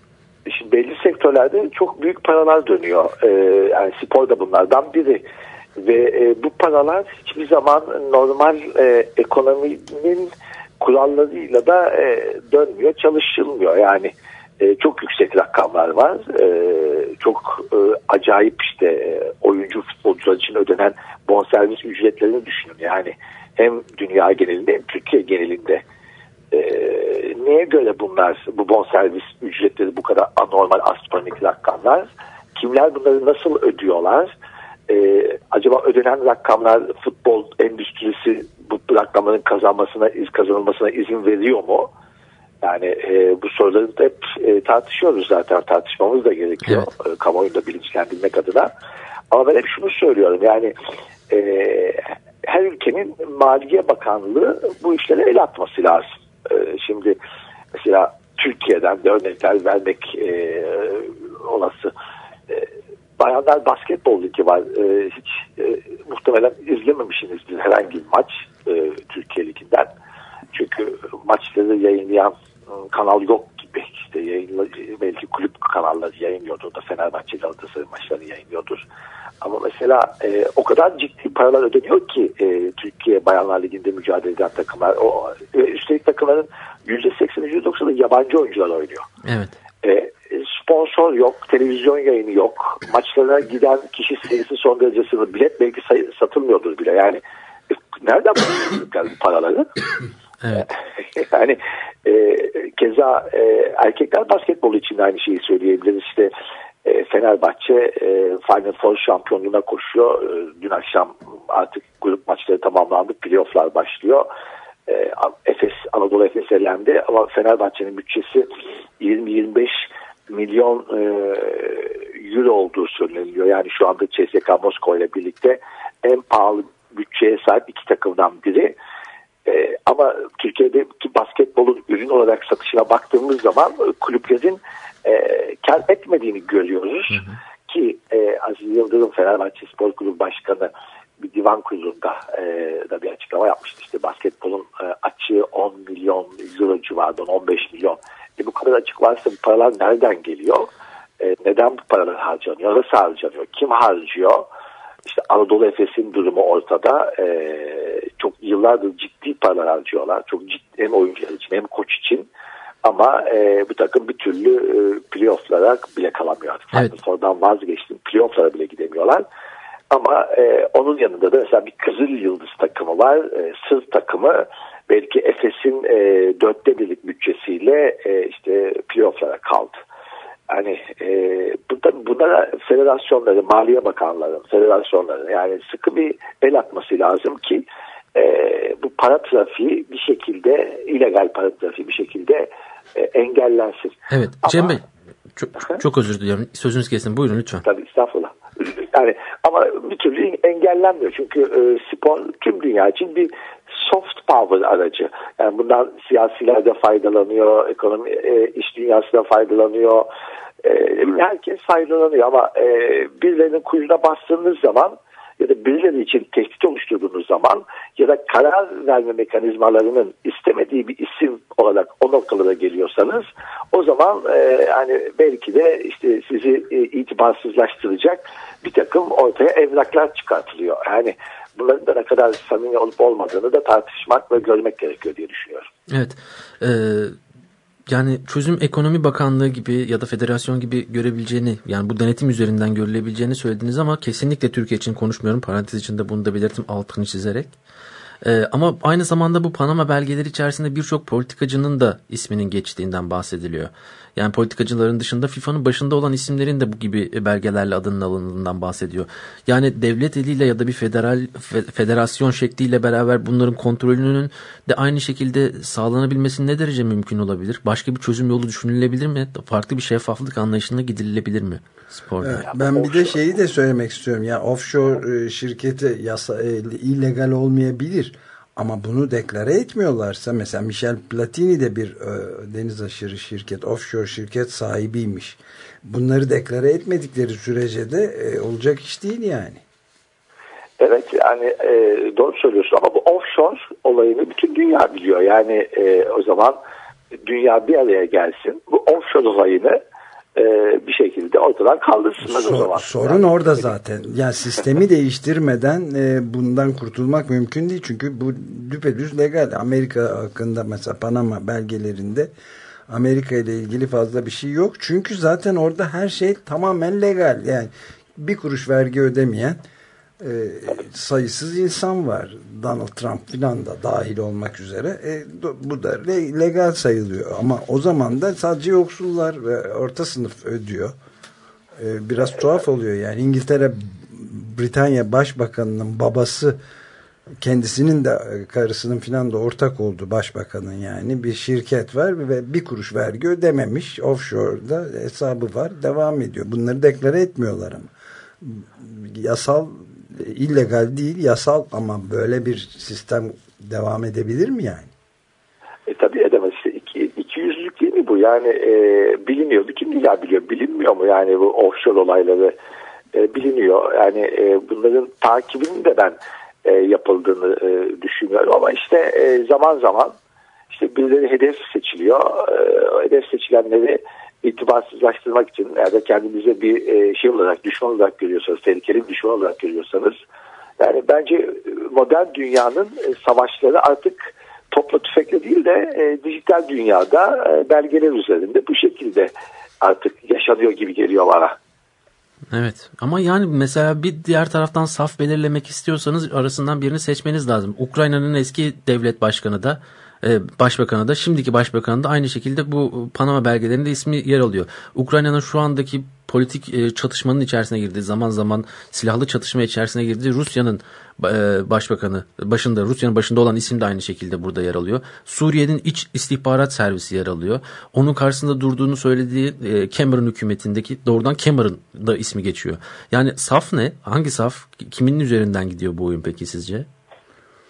Şimdi belli sektörlerde çok büyük paralar dönüyor. Ee, yani spor da bunlardan biri. Ve e, bu paralar hiçbir zaman normal e, ekonominin kurallarıyla da e, dönmüyor, çalışılmıyor. Yani e, çok yüksek rakamlar var. E, çok e, acayip işte e, oyuncu futbolcular için ödenen bonservis ücretlerini düşünün. Yani hem dünya genelinde hem Türkiye genelinde. E, neye göre bunlar bu bonservis ücretleri bu kadar anormal astronomik rakamlar? Kimler bunları nasıl ödüyorlar? E, acaba ödenen rakamlar futbol endüstrisi bu rakamların kazanmasına, iz kazanılmasına izin veriyor mu? Yani e, bu soruları da hep e, tartışıyoruz zaten tartışmamız da gerekiyor evet. e, kamuoyunda bilinçlendirmek adına. Ama ben hep şunu söylüyorum yani e, her ülkenin Maliye Bakanlığı bu işlere el atması lazım. E, şimdi mesela Türkiye'den de örnekler vermek e, olası. E, Bayanlar Basketbol Ligi var. E, hiç e, muhtemelen izlememişsinizdir herhangi bir maç e, Türkiye Ligi'nden. Çünkü maçları yayınlayan e, kanal yok gibi. İşte yayınla, belki kulüp kanalları yayınlıyordur da Fenerbahçe Galatasaray maçlarını yayınlıyordur. Ama mesela e, o kadar ciddi paralar ödeniyor ki e, Türkiye Bayanlar Ligi'nde mücadele eden takımlar. O, e, üstelik takımların %80'i %90'ı yabancı oyuncular oynuyor. Evet. E, sponsor yok, televizyon yayını yok. Maçlara giden kişi sayısı son derece sınırlı. Bilet belki sayı, satılmıyordur bile. Yani e, nereden buluyorlar bu paraları? Evet. yani e, keza e, erkekler basketbolu için de aynı şeyi söyleyebiliriz. İşte e, Fenerbahçe e, Final Four şampiyonluğuna koşuyor. E, dün akşam artık grup maçları tamamlandı. Playoff'lar başlıyor. E, Efes, Anadolu Efes elendi ama Fenerbahçe'nin bütçesi 20-25 milyon e, euro olduğu söyleniyor. Yani şu anda CSKA Moskova ile birlikte en pahalı bütçeye sahip iki takımdan biri. E, ama Türkiye'deki basketbolun ürün olarak satışına baktığımız zaman kulüplerin e, kar etmediğini görüyoruz. Hı hı. Ki e, Aziz Yıldırım Fenerbahçe Spor Kulübü Başkanı bir divan kurulunda e, da bir açıklama yapmıştı. İşte basketbolun e, açığı 10 milyon euro civarında 15 milyon e, bu kadar açık varsa bu paralar nereden geliyor? E, neden bu paralar harcanıyor? Nasıl harcanıyor? Kim harcıyor? İşte Anadolu Efes'in durumu ortada. E, çok yıllardır ciddi paralar harcıyorlar. Çok ciddi hem oyuncular için hem koç için. Ama e, bu takım bir türlü e, playoff'lara bile kalamıyor artık. Evet. Sonradan vazgeçtim. Playoff'lara bile gidemiyorlar. Ama e, onun yanında da mesela bir Kızıl Yıldız takımı var. E, Sır takımı belki Efes'in e, dörtte birlik bütçesiyle e, işte playofflara kaldı. Yani e, burada, bunlara federasyonları, maliye bakanları, federasyonları yani sıkı bir el atması lazım ki e, bu para trafiği bir şekilde illegal para trafiği bir şekilde e, engellensin. Evet Ama, Cem Bey çok, çok özür diliyorum sözünüz kesin buyurun lütfen. Tabii estağfurullah. Yani ama bir türlü engellenmiyor çünkü e, spor tüm dünya için bir soft power aracı. Yani bundan siyasiler de faydalanıyor, ekonomi e, iş dünyası da faydalanıyor. E, herkes faydalanıyor ama e, birilerinin kuyruğuna bastığınız zaman ya da birileri için tehdit oluşturduğunuz zaman ya da karar verme mekanizmalarının istemediği bir isim olarak o noktalara geliyorsanız o zaman e, belki de işte sizi e, itibarsızlaştıracak bir takım ortaya evraklar çıkartılıyor. Yani bunların da ne kadar samimi olup olmadığını da tartışmak ve görmek gerekiyor diye düşünüyorum. Evet. Ee, yani çözüm ekonomi bakanlığı gibi ya da federasyon gibi görebileceğini yani bu denetim üzerinden görülebileceğini söylediniz ama kesinlikle Türkiye için konuşmuyorum. Parantez içinde bunu da belirttim altını çizerek. Ee, ama aynı zamanda bu Panama belgeleri içerisinde birçok politikacının da isminin geçtiğinden bahsediliyor. Yani politikacıların dışında FIFA'nın başında olan isimlerin de bu gibi belgelerle adının alındığından bahsediyor. Yani devlet eliyle ya da bir federal federasyon şekliyle beraber bunların kontrolünün de aynı şekilde sağlanabilmesi ne derece mümkün olabilir? Başka bir çözüm yolu düşünülebilir mi? Farklı bir şeffaflık anlayışına gidilebilir mi? Sporda. Evet, ben bir de şeyi de söylemek istiyorum. Yani offshore e, şirketi yasa, e, illegal olmayabilir. Ama bunu deklare etmiyorlarsa mesela Michel Platini de bir e, deniz aşırı şirket, offshore şirket sahibiymiş. Bunları deklare etmedikleri sürece de e, olacak iş değil yani. Evet yani e, doğru söylüyorsun ama bu offshore olayını bütün dünya biliyor. Yani e, o zaman dünya bir araya gelsin. Bu offshore olayını e, bir şekilde ortadan kaldırsınlar Sor, o zaman. Sorun yani, orada zaten. Yani sistemi değiştirmeden e, bundan kurtulmak mümkün değil. Çünkü bu düpedüz legal. Amerika hakkında mesela Panama belgelerinde Amerika ile ilgili fazla bir şey yok. Çünkü zaten orada her şey tamamen legal. Yani bir kuruş vergi ödemeyen e, sayısız insan var. Donald Trump filan da dahil olmak üzere. E, bu da legal sayılıyor. Ama o zaman da sadece yoksullar ve orta sınıf ödüyor. E, biraz tuhaf oluyor yani. İngiltere Britanya Başbakanı'nın babası kendisinin de karısının filan da ortak oldu başbakanın yani bir şirket var ve bir kuruş vergi ödememiş offshore'da hesabı var devam ediyor bunları deklare etmiyorlar ama yasal illegal değil yasal ama böyle bir sistem devam edebilir mi yani? E, tabii edemez. İşte iki, iki yüzlük değil mi bu? Yani e, biliniyor. Bütün dünya biliyor. Bilinmiyor mu yani bu offshore olayları e, biliniyor. Yani e, bunların takibinin de ben e, yapıldığını e, düşünüyorum. Ama işte e, zaman zaman işte birileri hedef seçiliyor. E, hedef seçilenleri itibarsızlaştırmak için ya da kendinize bir e, şey olarak düşman olarak görüyorsanız, tehlikeli bir düşman olarak görüyorsanız yani bence modern dünyanın e, savaşları artık topla tüfekle değil de e, dijital dünyada e, belgeler üzerinde bu şekilde artık yaşanıyor gibi geliyor bana. Evet ama yani mesela bir diğer taraftan saf belirlemek istiyorsanız arasından birini seçmeniz lazım. Ukrayna'nın eski devlet başkanı da e, başbakanı da şimdiki başbakanı da aynı şekilde bu Panama belgelerinde ismi yer alıyor. Ukrayna'nın şu andaki politik e, çatışmanın içerisine girdiği zaman zaman silahlı çatışma içerisine girdiği Rusya'nın e, başbakanı başında Rusya'nın başında olan isim de aynı şekilde burada yer alıyor. Suriye'nin iç istihbarat servisi yer alıyor. Onun karşısında durduğunu söylediği Cameron hükümetindeki doğrudan Cameron da ismi geçiyor. Yani saf ne? Hangi saf? Kimin üzerinden gidiyor bu oyun peki sizce?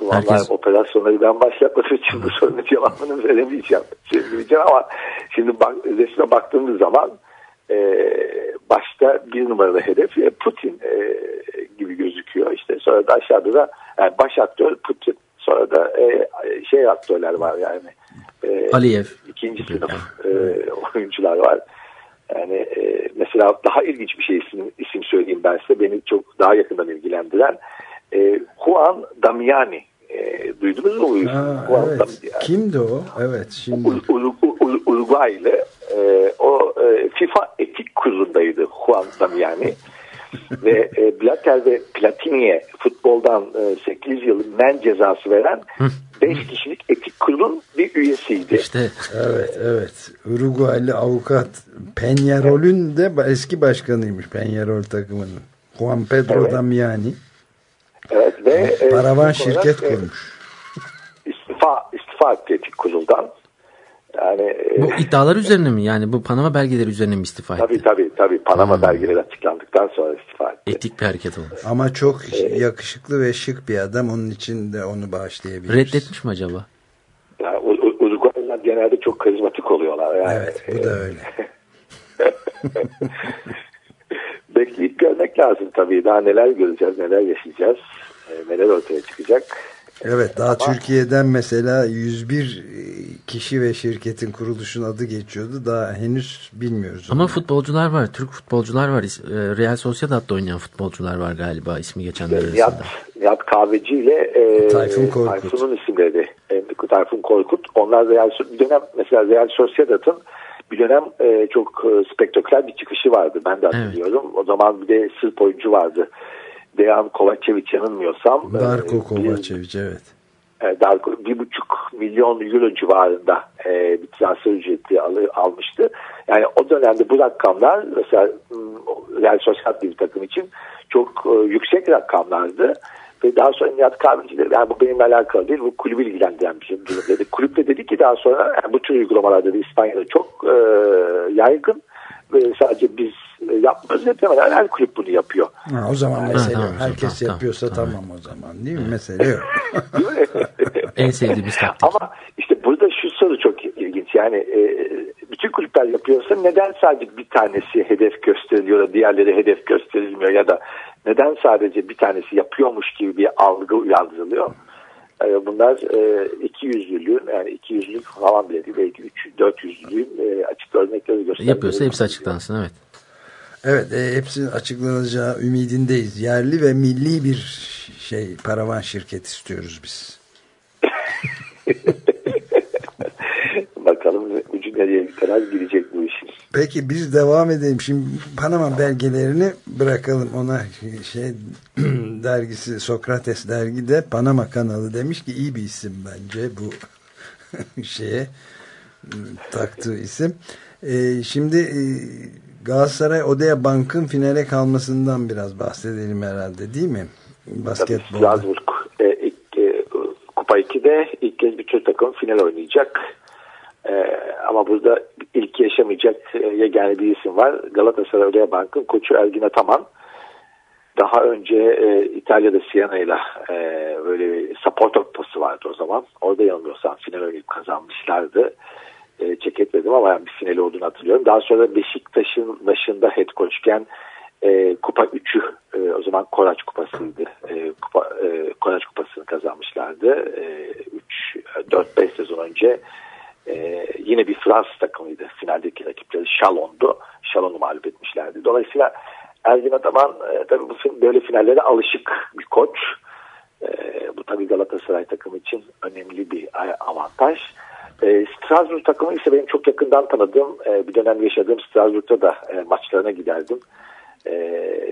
Vallahi Herkes... operasyonları ben başlatmadığım için bu sorunun cevabını veremeyeceğim. Ama şimdi bak, resme baktığımız zaman e, başta bir numaralı hedef e, Putin e, gibi gözüküyor. İşte sonra da aşağıda da yani baş aktör Putin. Sonra da e, şey aktörler var yani. E, Aliyev. ikinci sınıf e, oyuncular var. Yani e, mesela daha ilginç bir şey isim, isim söyleyeyim ben size. Beni çok daha yakından ilgilendiren e, Juan Damiani e, duydunuz mu? Ha, evet. Yani. Kimdi o? Evet. Şimdi. Uruguaylı. E, o e, FIFA etik kurulundaydı Juan Damiani. ve e, Blatter ve Platini'ye futboldan e, 8 yıl men cezası veren 5 kişilik etik kurulun bir üyesiydi. İşte evet evet. Uruguaylı avukat Peñarol'ün de eski başkanıymış Peñarol takımının. Juan Pedro evet. Damiani. Evet ve e, paravan e, şirket e, kurmuş. İstifa istifa etti etik kuruldan. Yani e, bu iddialar üzerine mi? Yani bu Panama belgeleri üzerine mi istifa etti? Tabii tabii tabii. Panama hmm. belgeleri açıklandıktan sonra istifa etti. Etik bir hareket olmuş. Ama çok ee, yakışıklı ve şık bir adam. Onun için de onu bağışlayabiliriz. Reddetmiş mi acaba? Yani, Uruguaylılar genelde çok karizmatik oluyorlar. Yani. Evet bu da öyle. bekleyip görmek lazım tabii. Daha neler göreceğiz, neler yaşayacağız, e, neler ortaya çıkacak. Evet daha Ama, Türkiye'den mesela 101 kişi ve şirketin kuruluşun adı geçiyordu. Daha henüz bilmiyoruz. Ama onu. futbolcular var. Türk futbolcular var. E, Real Sociedad'da oynayan futbolcular var galiba ismi geçenler arasında. Nihat, Nihat Kahveci ile e, Tayfun Korkut. Tayfun'un isimleri. E, Tayfun Korkut. Onlar Real, bir dönem mesela Real Sociedad'ın bir dönem e, çok e, spektaküler bir çıkışı vardı. Ben de hatırlıyorum. Evet. O zaman bir de Sırp oyuncu vardı. Dejan Kovacevic yanılmıyorsam. Darko e, Kovacevic evet. E, Darko bir buçuk milyon euro civarında e, bir transfer ücreti al, almıştı. Yani o dönemde bu rakamlar mesela Real Sociedad bir takım için çok e, yüksek rakamlardı. Ve daha sonra Nihat Kahveci dedi yani bu benimle alakalı değil bu kulübü ilgilendiren bir şey durum dedi. Kulüp de dedi ki daha sonra yani bu tür uygulamalar dedi İspanya'da çok e, yaygın ve sadece biz yapmıyoruz muhtemelen her kulüp bunu yapıyor. Ha, o zaman Yani- mesele Ha, tamam, Herkes tamam, yapıyorsa tamam. tamam, o zaman değil mi? Mesele yok. En sevdiğimiz taktik. Ama işte burada şu soru çok ilginç. Yani e, bütün kulüpler yapıyorsa neden sadece bir tanesi hedef gösteriliyor da diğerleri hedef gösterilmiyor ya da neden sadece bir tanesi yapıyormuş gibi bir algı uyandırılıyor? E, bunlar e, iki yüzlülüğün yani iki yüzlülük falan bile değil belki üç, dört yüzlülüğün e, açık örnekleri gösteriyor. Yapıyorsa hepsi açıklansın evet. Evet, e, hepsinin açıklanacağı ümidindeyiz. Yerli ve milli bir şey paravan şirket istiyoruz biz. Bakalım nereye kadar gidecek bu işin. Peki biz devam edelim. Şimdi Panama belgelerini bırakalım ona şey dergisi Sokrates dergide Panama kanalı demiş ki iyi bir isim bence bu şeye taktığı isim. Ee, şimdi e, Galatasaray Odea Bank'ın finale kalmasından biraz bahsedelim herhalde değil mi? Basketbolda. Strasbourg e, ilk, e, Kupa 2'de ilk kez bir Türk takım final oynayacak. E, ama burada ilk yaşamayacak e, yegane bir isim var. Galatasaray Odea Bank'ın koçu Ergin Ataman. Daha önce e, İtalya'da Siena'yla e, böyle bir Saporto kupası vardı o zaman. Orada yanılmıyorsam final oynayıp kazanmışlardı. E, çek etmedim ama yani bir finali olduğunu hatırlıyorum. Daha sonra Beşiktaş'ın başında head coachken e, Kupa 3'ü e, o zaman Koraç Kupası'ydı. E, kupa, e, Koraç Kupası'nı kazanmışlardı. E, 3 4-5 sezon önce e, yine bir Fransız takımıydı. Finaldeki rakipleri Chalon'du. Chalon'u mağlup etmişlerdi. Dolayısıyla Ergin Ataman e, tabii bu böyle finallere alışık bir koç. E, bu tabii Galatasaray takımı için önemli bir a- avantaj. E, Strasbourg takımı ise benim çok yakından tanıdığım, e, bir dönem yaşadığım Strasbourg'da da e, maçlarına giderdim. E,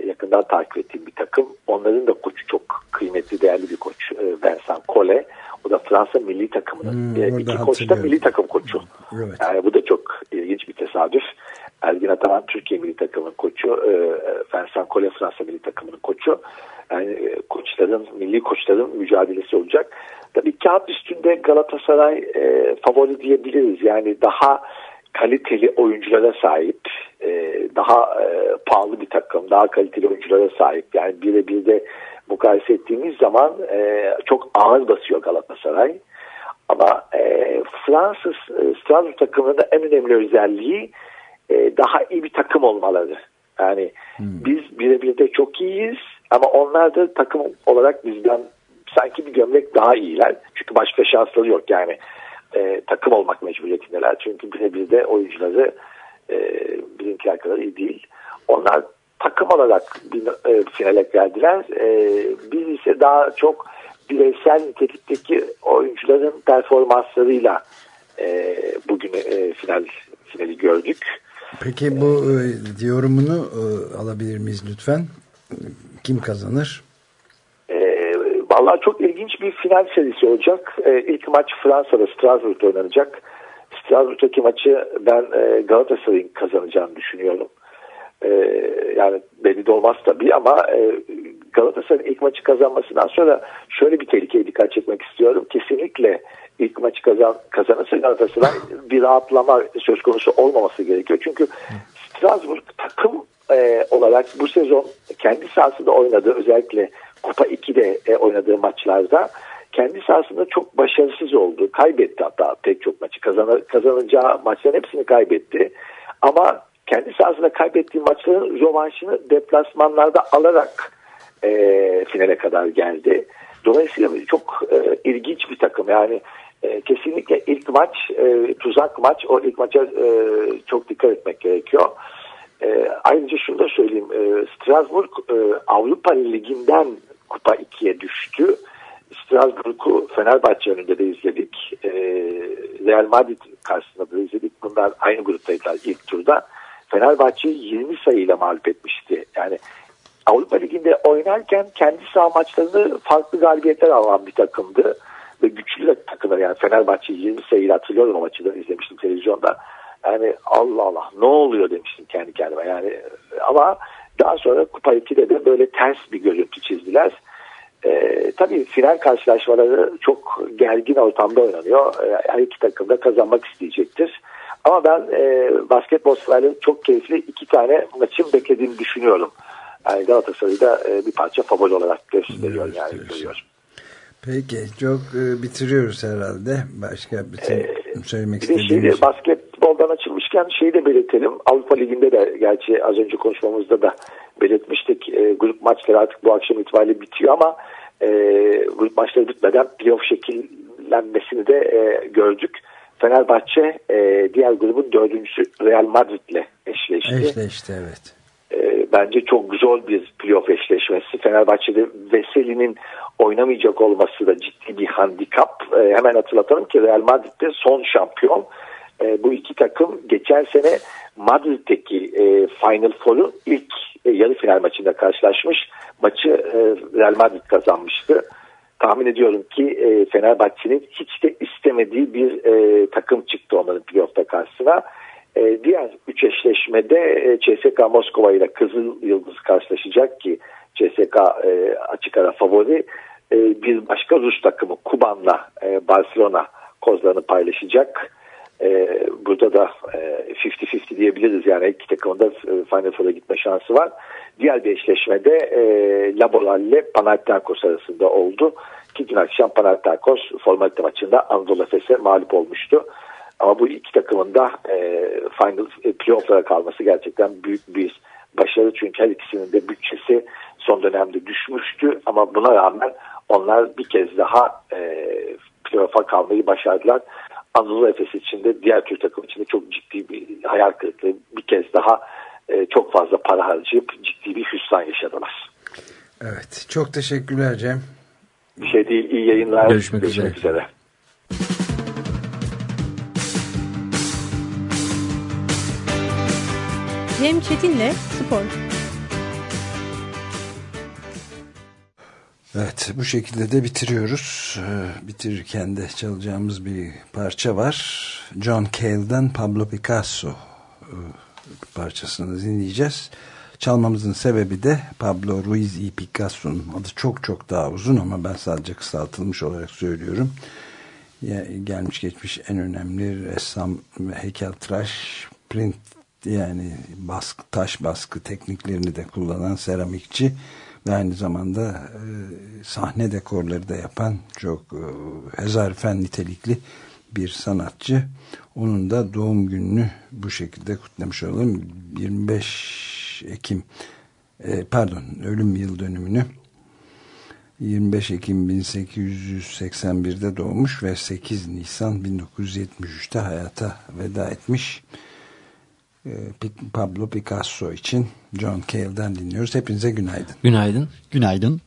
yakından takip ettiğim bir takım. Onların da koçu çok kıymetli, değerli bir koç. E, Vincent Collet. O da Fransa milli takımının. Hmm, e, iki koç da milli takım koçu. Evet. Yani bu da çok ilginç bir tesadüf. Ergin Ataman Türkiye milli takımının koçu. E, Vincent Collet Fransa milli takımının koçu. Yani e, koçların, milli koçların mücadelesi olacak. Tabii kağıt üstünde Galatasaray e, favori diyebiliriz. Yani daha kaliteli oyunculara sahip, e, daha e, pahalı bir takım, daha kaliteli oyunculara sahip. Yani birebir de mukayese ettiğimiz zaman e, çok ağır basıyor Galatasaray. Ama e, Fransız e, Strasbourg takımının da en önemli özelliği e, daha iyi bir takım olmaları. Yani biz birebir de çok iyiyiz ama onlar da takım olarak bizden sanki bir gömlek daha iyiler. Çünkü başka şansları yok yani. E, takım olmak mecburiyetindeler. Çünkü birebir de oyuncuları e, bizimkiler kadar iyi değil. Onlar takım olarak bir e, finale geldiler. E, biz ise daha çok bireysel nitelikteki oyuncuların performanslarıyla e, bugün e, final finali gördük. Peki bu e, yorumunu e, alabilir miyiz lütfen? Kim kazanır? E, vallahi çok ilginç bir final serisi olacak. E, ilk maç Fransa'da Strasbourg'da oynanacak. Strasbourg'daki maçı ben e, Galatasaray'ın kazanacağını düşünüyorum. E, yani belli de olmaz tabii ama e, Galatasaray'ın ilk maçı kazanmasından sonra şöyle bir tehlikeye dikkat çekmek istiyorum. Kesinlikle ilk maçı kazan, kazanırsa Galatasaray bir rahatlama söz konusu olmaması gerekiyor. Çünkü Strasbourg takım e, olarak bu sezon kendi sahasında oynadığı özellikle Kupa 2'de e, oynadığı maçlarda kendi sahasında çok başarısız oldu. Kaybetti hatta pek çok maçı. Kazana, kazanacağı maçların hepsini kaybetti. Ama kendi sahasında kaybettiği maçların rövanşını deplasmanlarda alarak e, finale kadar geldi. Dolayısıyla çok e, Yani e, kesinlikle ilk maç e, tuzak maç. O ilk maça e, çok dikkat etmek gerekiyor. E, ayrıca şunu da söyleyeyim. E, Strasbourg e, Avrupa Ligi'nden Kupa 2'ye düştü. Strasbourg'u Fenerbahçe önünde de izledik. E, Real Madrid karşısında da izledik. Bunlar aynı gruptaydılar ilk turda. Fenerbahçe 20 sayıyla mağlup etmişti. Yani Avrupa Ligi'nde oynarken kendi saha maçlarını farklı galibiyetler alan bir takımdı. Ve güçlü de takımlar yani Fenerbahçe 20 sayıyla hatırlıyorum o maçı da izlemiştim televizyonda. Yani Allah Allah ne oluyor demiştim kendi kendime yani. Ama daha sonra Kupa 2'de de böyle ters bir görüntü çizdiler. Ee, tabii final karşılaşmaları çok gergin ortamda oynanıyor. Ee, her iki takım da kazanmak isteyecektir. Ama ben e, basketbol severlerin çok keyifli iki tane maçın beklediğini düşünüyorum. Yani Galatasaray'ı da e, bir parça favori olarak gösteriyor yani görüyorum. Peki çok e, bitiriyoruz herhalde. Başka bütün ee, söylemek bir de istediğim Basketboldan açılmışken şeyi de belirtelim. Avrupa Ligi'nde de gerçi az önce konuşmamızda da belirtmiştik. E, grup maçları artık bu akşam itibariyle bitiyor ama e, grup maçları bitmeden playoff şekillenmesini de e, gördük. Fenerbahçe e, diğer grubun dördüncüsü Real Madrid'le eşleşti. Eşleşti evet. E, bence çok zor bir playoff eşleşmesi. Fenerbahçe'de Veseli'nin oynamayacak olması da ciddi bir handikap. E, hemen hatırlatalım ki Real Madrid'de son şampiyon. E, bu iki takım geçen sene Madrid'deki e, Final Four'un ilk e, yarı final maçında karşılaşmış. Maçı e, Real Madrid kazanmıştı. Tahmin ediyorum ki e, Fenerbahçe'nin hiç de istemediği bir e, takım çıktı onların playoff'ta karşısına. E, diğer üç eşleşmede e, CSK Moskova ile Kızıl Yıldız karşılaşacak ki CSK e, açık ara favori. E, bir başka Rus takımı Kuban'la e, Barcelona kozlarını paylaşacak. E, burada da 50-50 e, diyebiliriz yani iki takımın da e, Final Four'a gitme şansı var. Diğer bir eşleşmede e, Laboral ile Panathinaikos arasında oldu. Ki dün akşam Panathinaikos formalite maçında Anadolu Efes'e mağlup olmuştu. Ama bu iki takımın da e, final e, playoff'lara kalması gerçekten büyük bir başarı. Çünkü her ikisinin de bütçesi son dönemde düşmüştü. Ama buna rağmen onlar bir kez daha e, playoff'a kalmayı başardılar. Anadolu Efes için de diğer Türk takım için de çok ciddi bir hayal kırıklığı. Bir kez daha e, çok fazla para harcayıp ciddi bir hüsran yaşadılar. Evet. Çok teşekkürler Cem. Bir şey değil. İyi yayınlar. Görüşmek, Görüşmek üzere. üzere. Cem Çetin'le Spor. Evet bu şekilde de bitiriyoruz. Ee, bitirirken de çalacağımız bir parça var. John Cale'den Pablo Picasso e, parçasını dinleyeceğiz. Çalmamızın sebebi de Pablo Ruiz y Picasso'nun adı çok çok daha uzun ama ben sadece kısaltılmış olarak söylüyorum. Gelmiş geçmiş en önemli ressam heykeltıraş print yani baskı, taş baskı tekniklerini de kullanan seramikçi ve aynı zamanda e, sahne dekorları da yapan çok e, hezarfen nitelikli bir sanatçı. Onun da doğum gününü bu şekilde kutlamış olalım. 25 Ekim e, pardon ölüm yıl dönümünü 25 Ekim 1881'de doğmuş ve 8 Nisan 1973'te hayata veda etmiş. Ee, Pablo Picasso için John Cale'den dinliyoruz. Hepinize günaydın. Günaydın. Günaydın.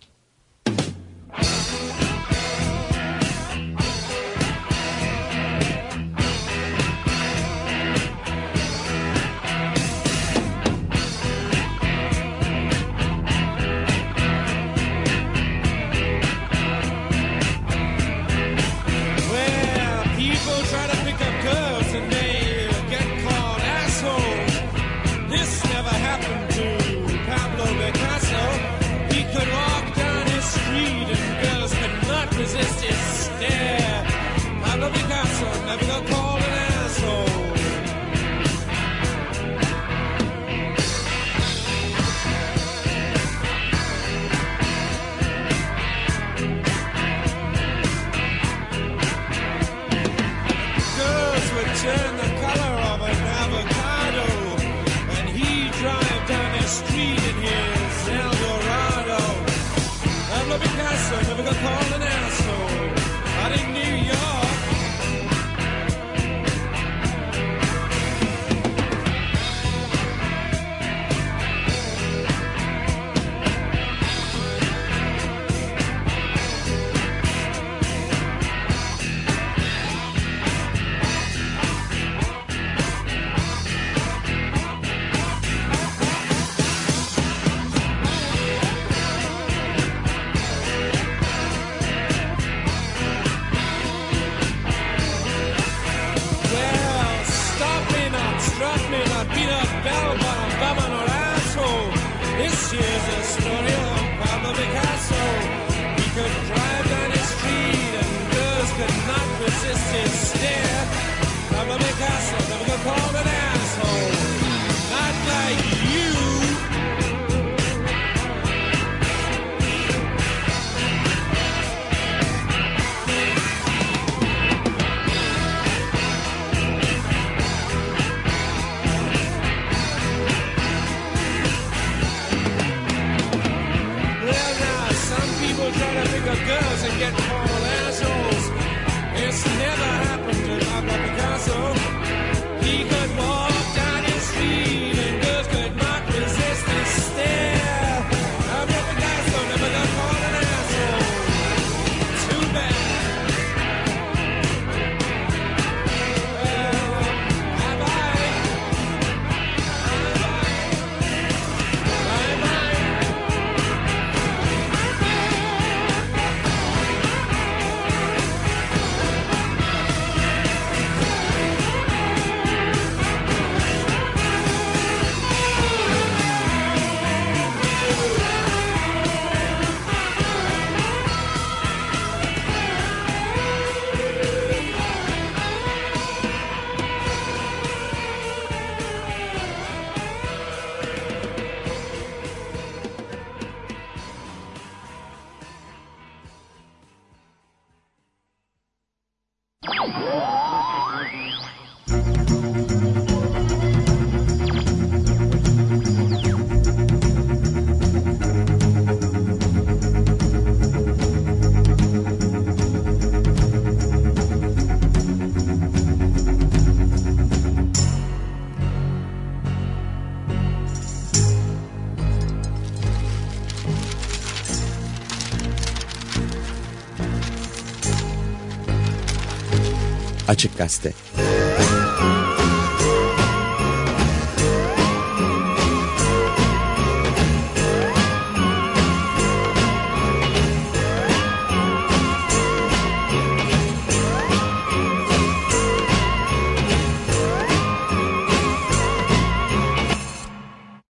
Açık Gazete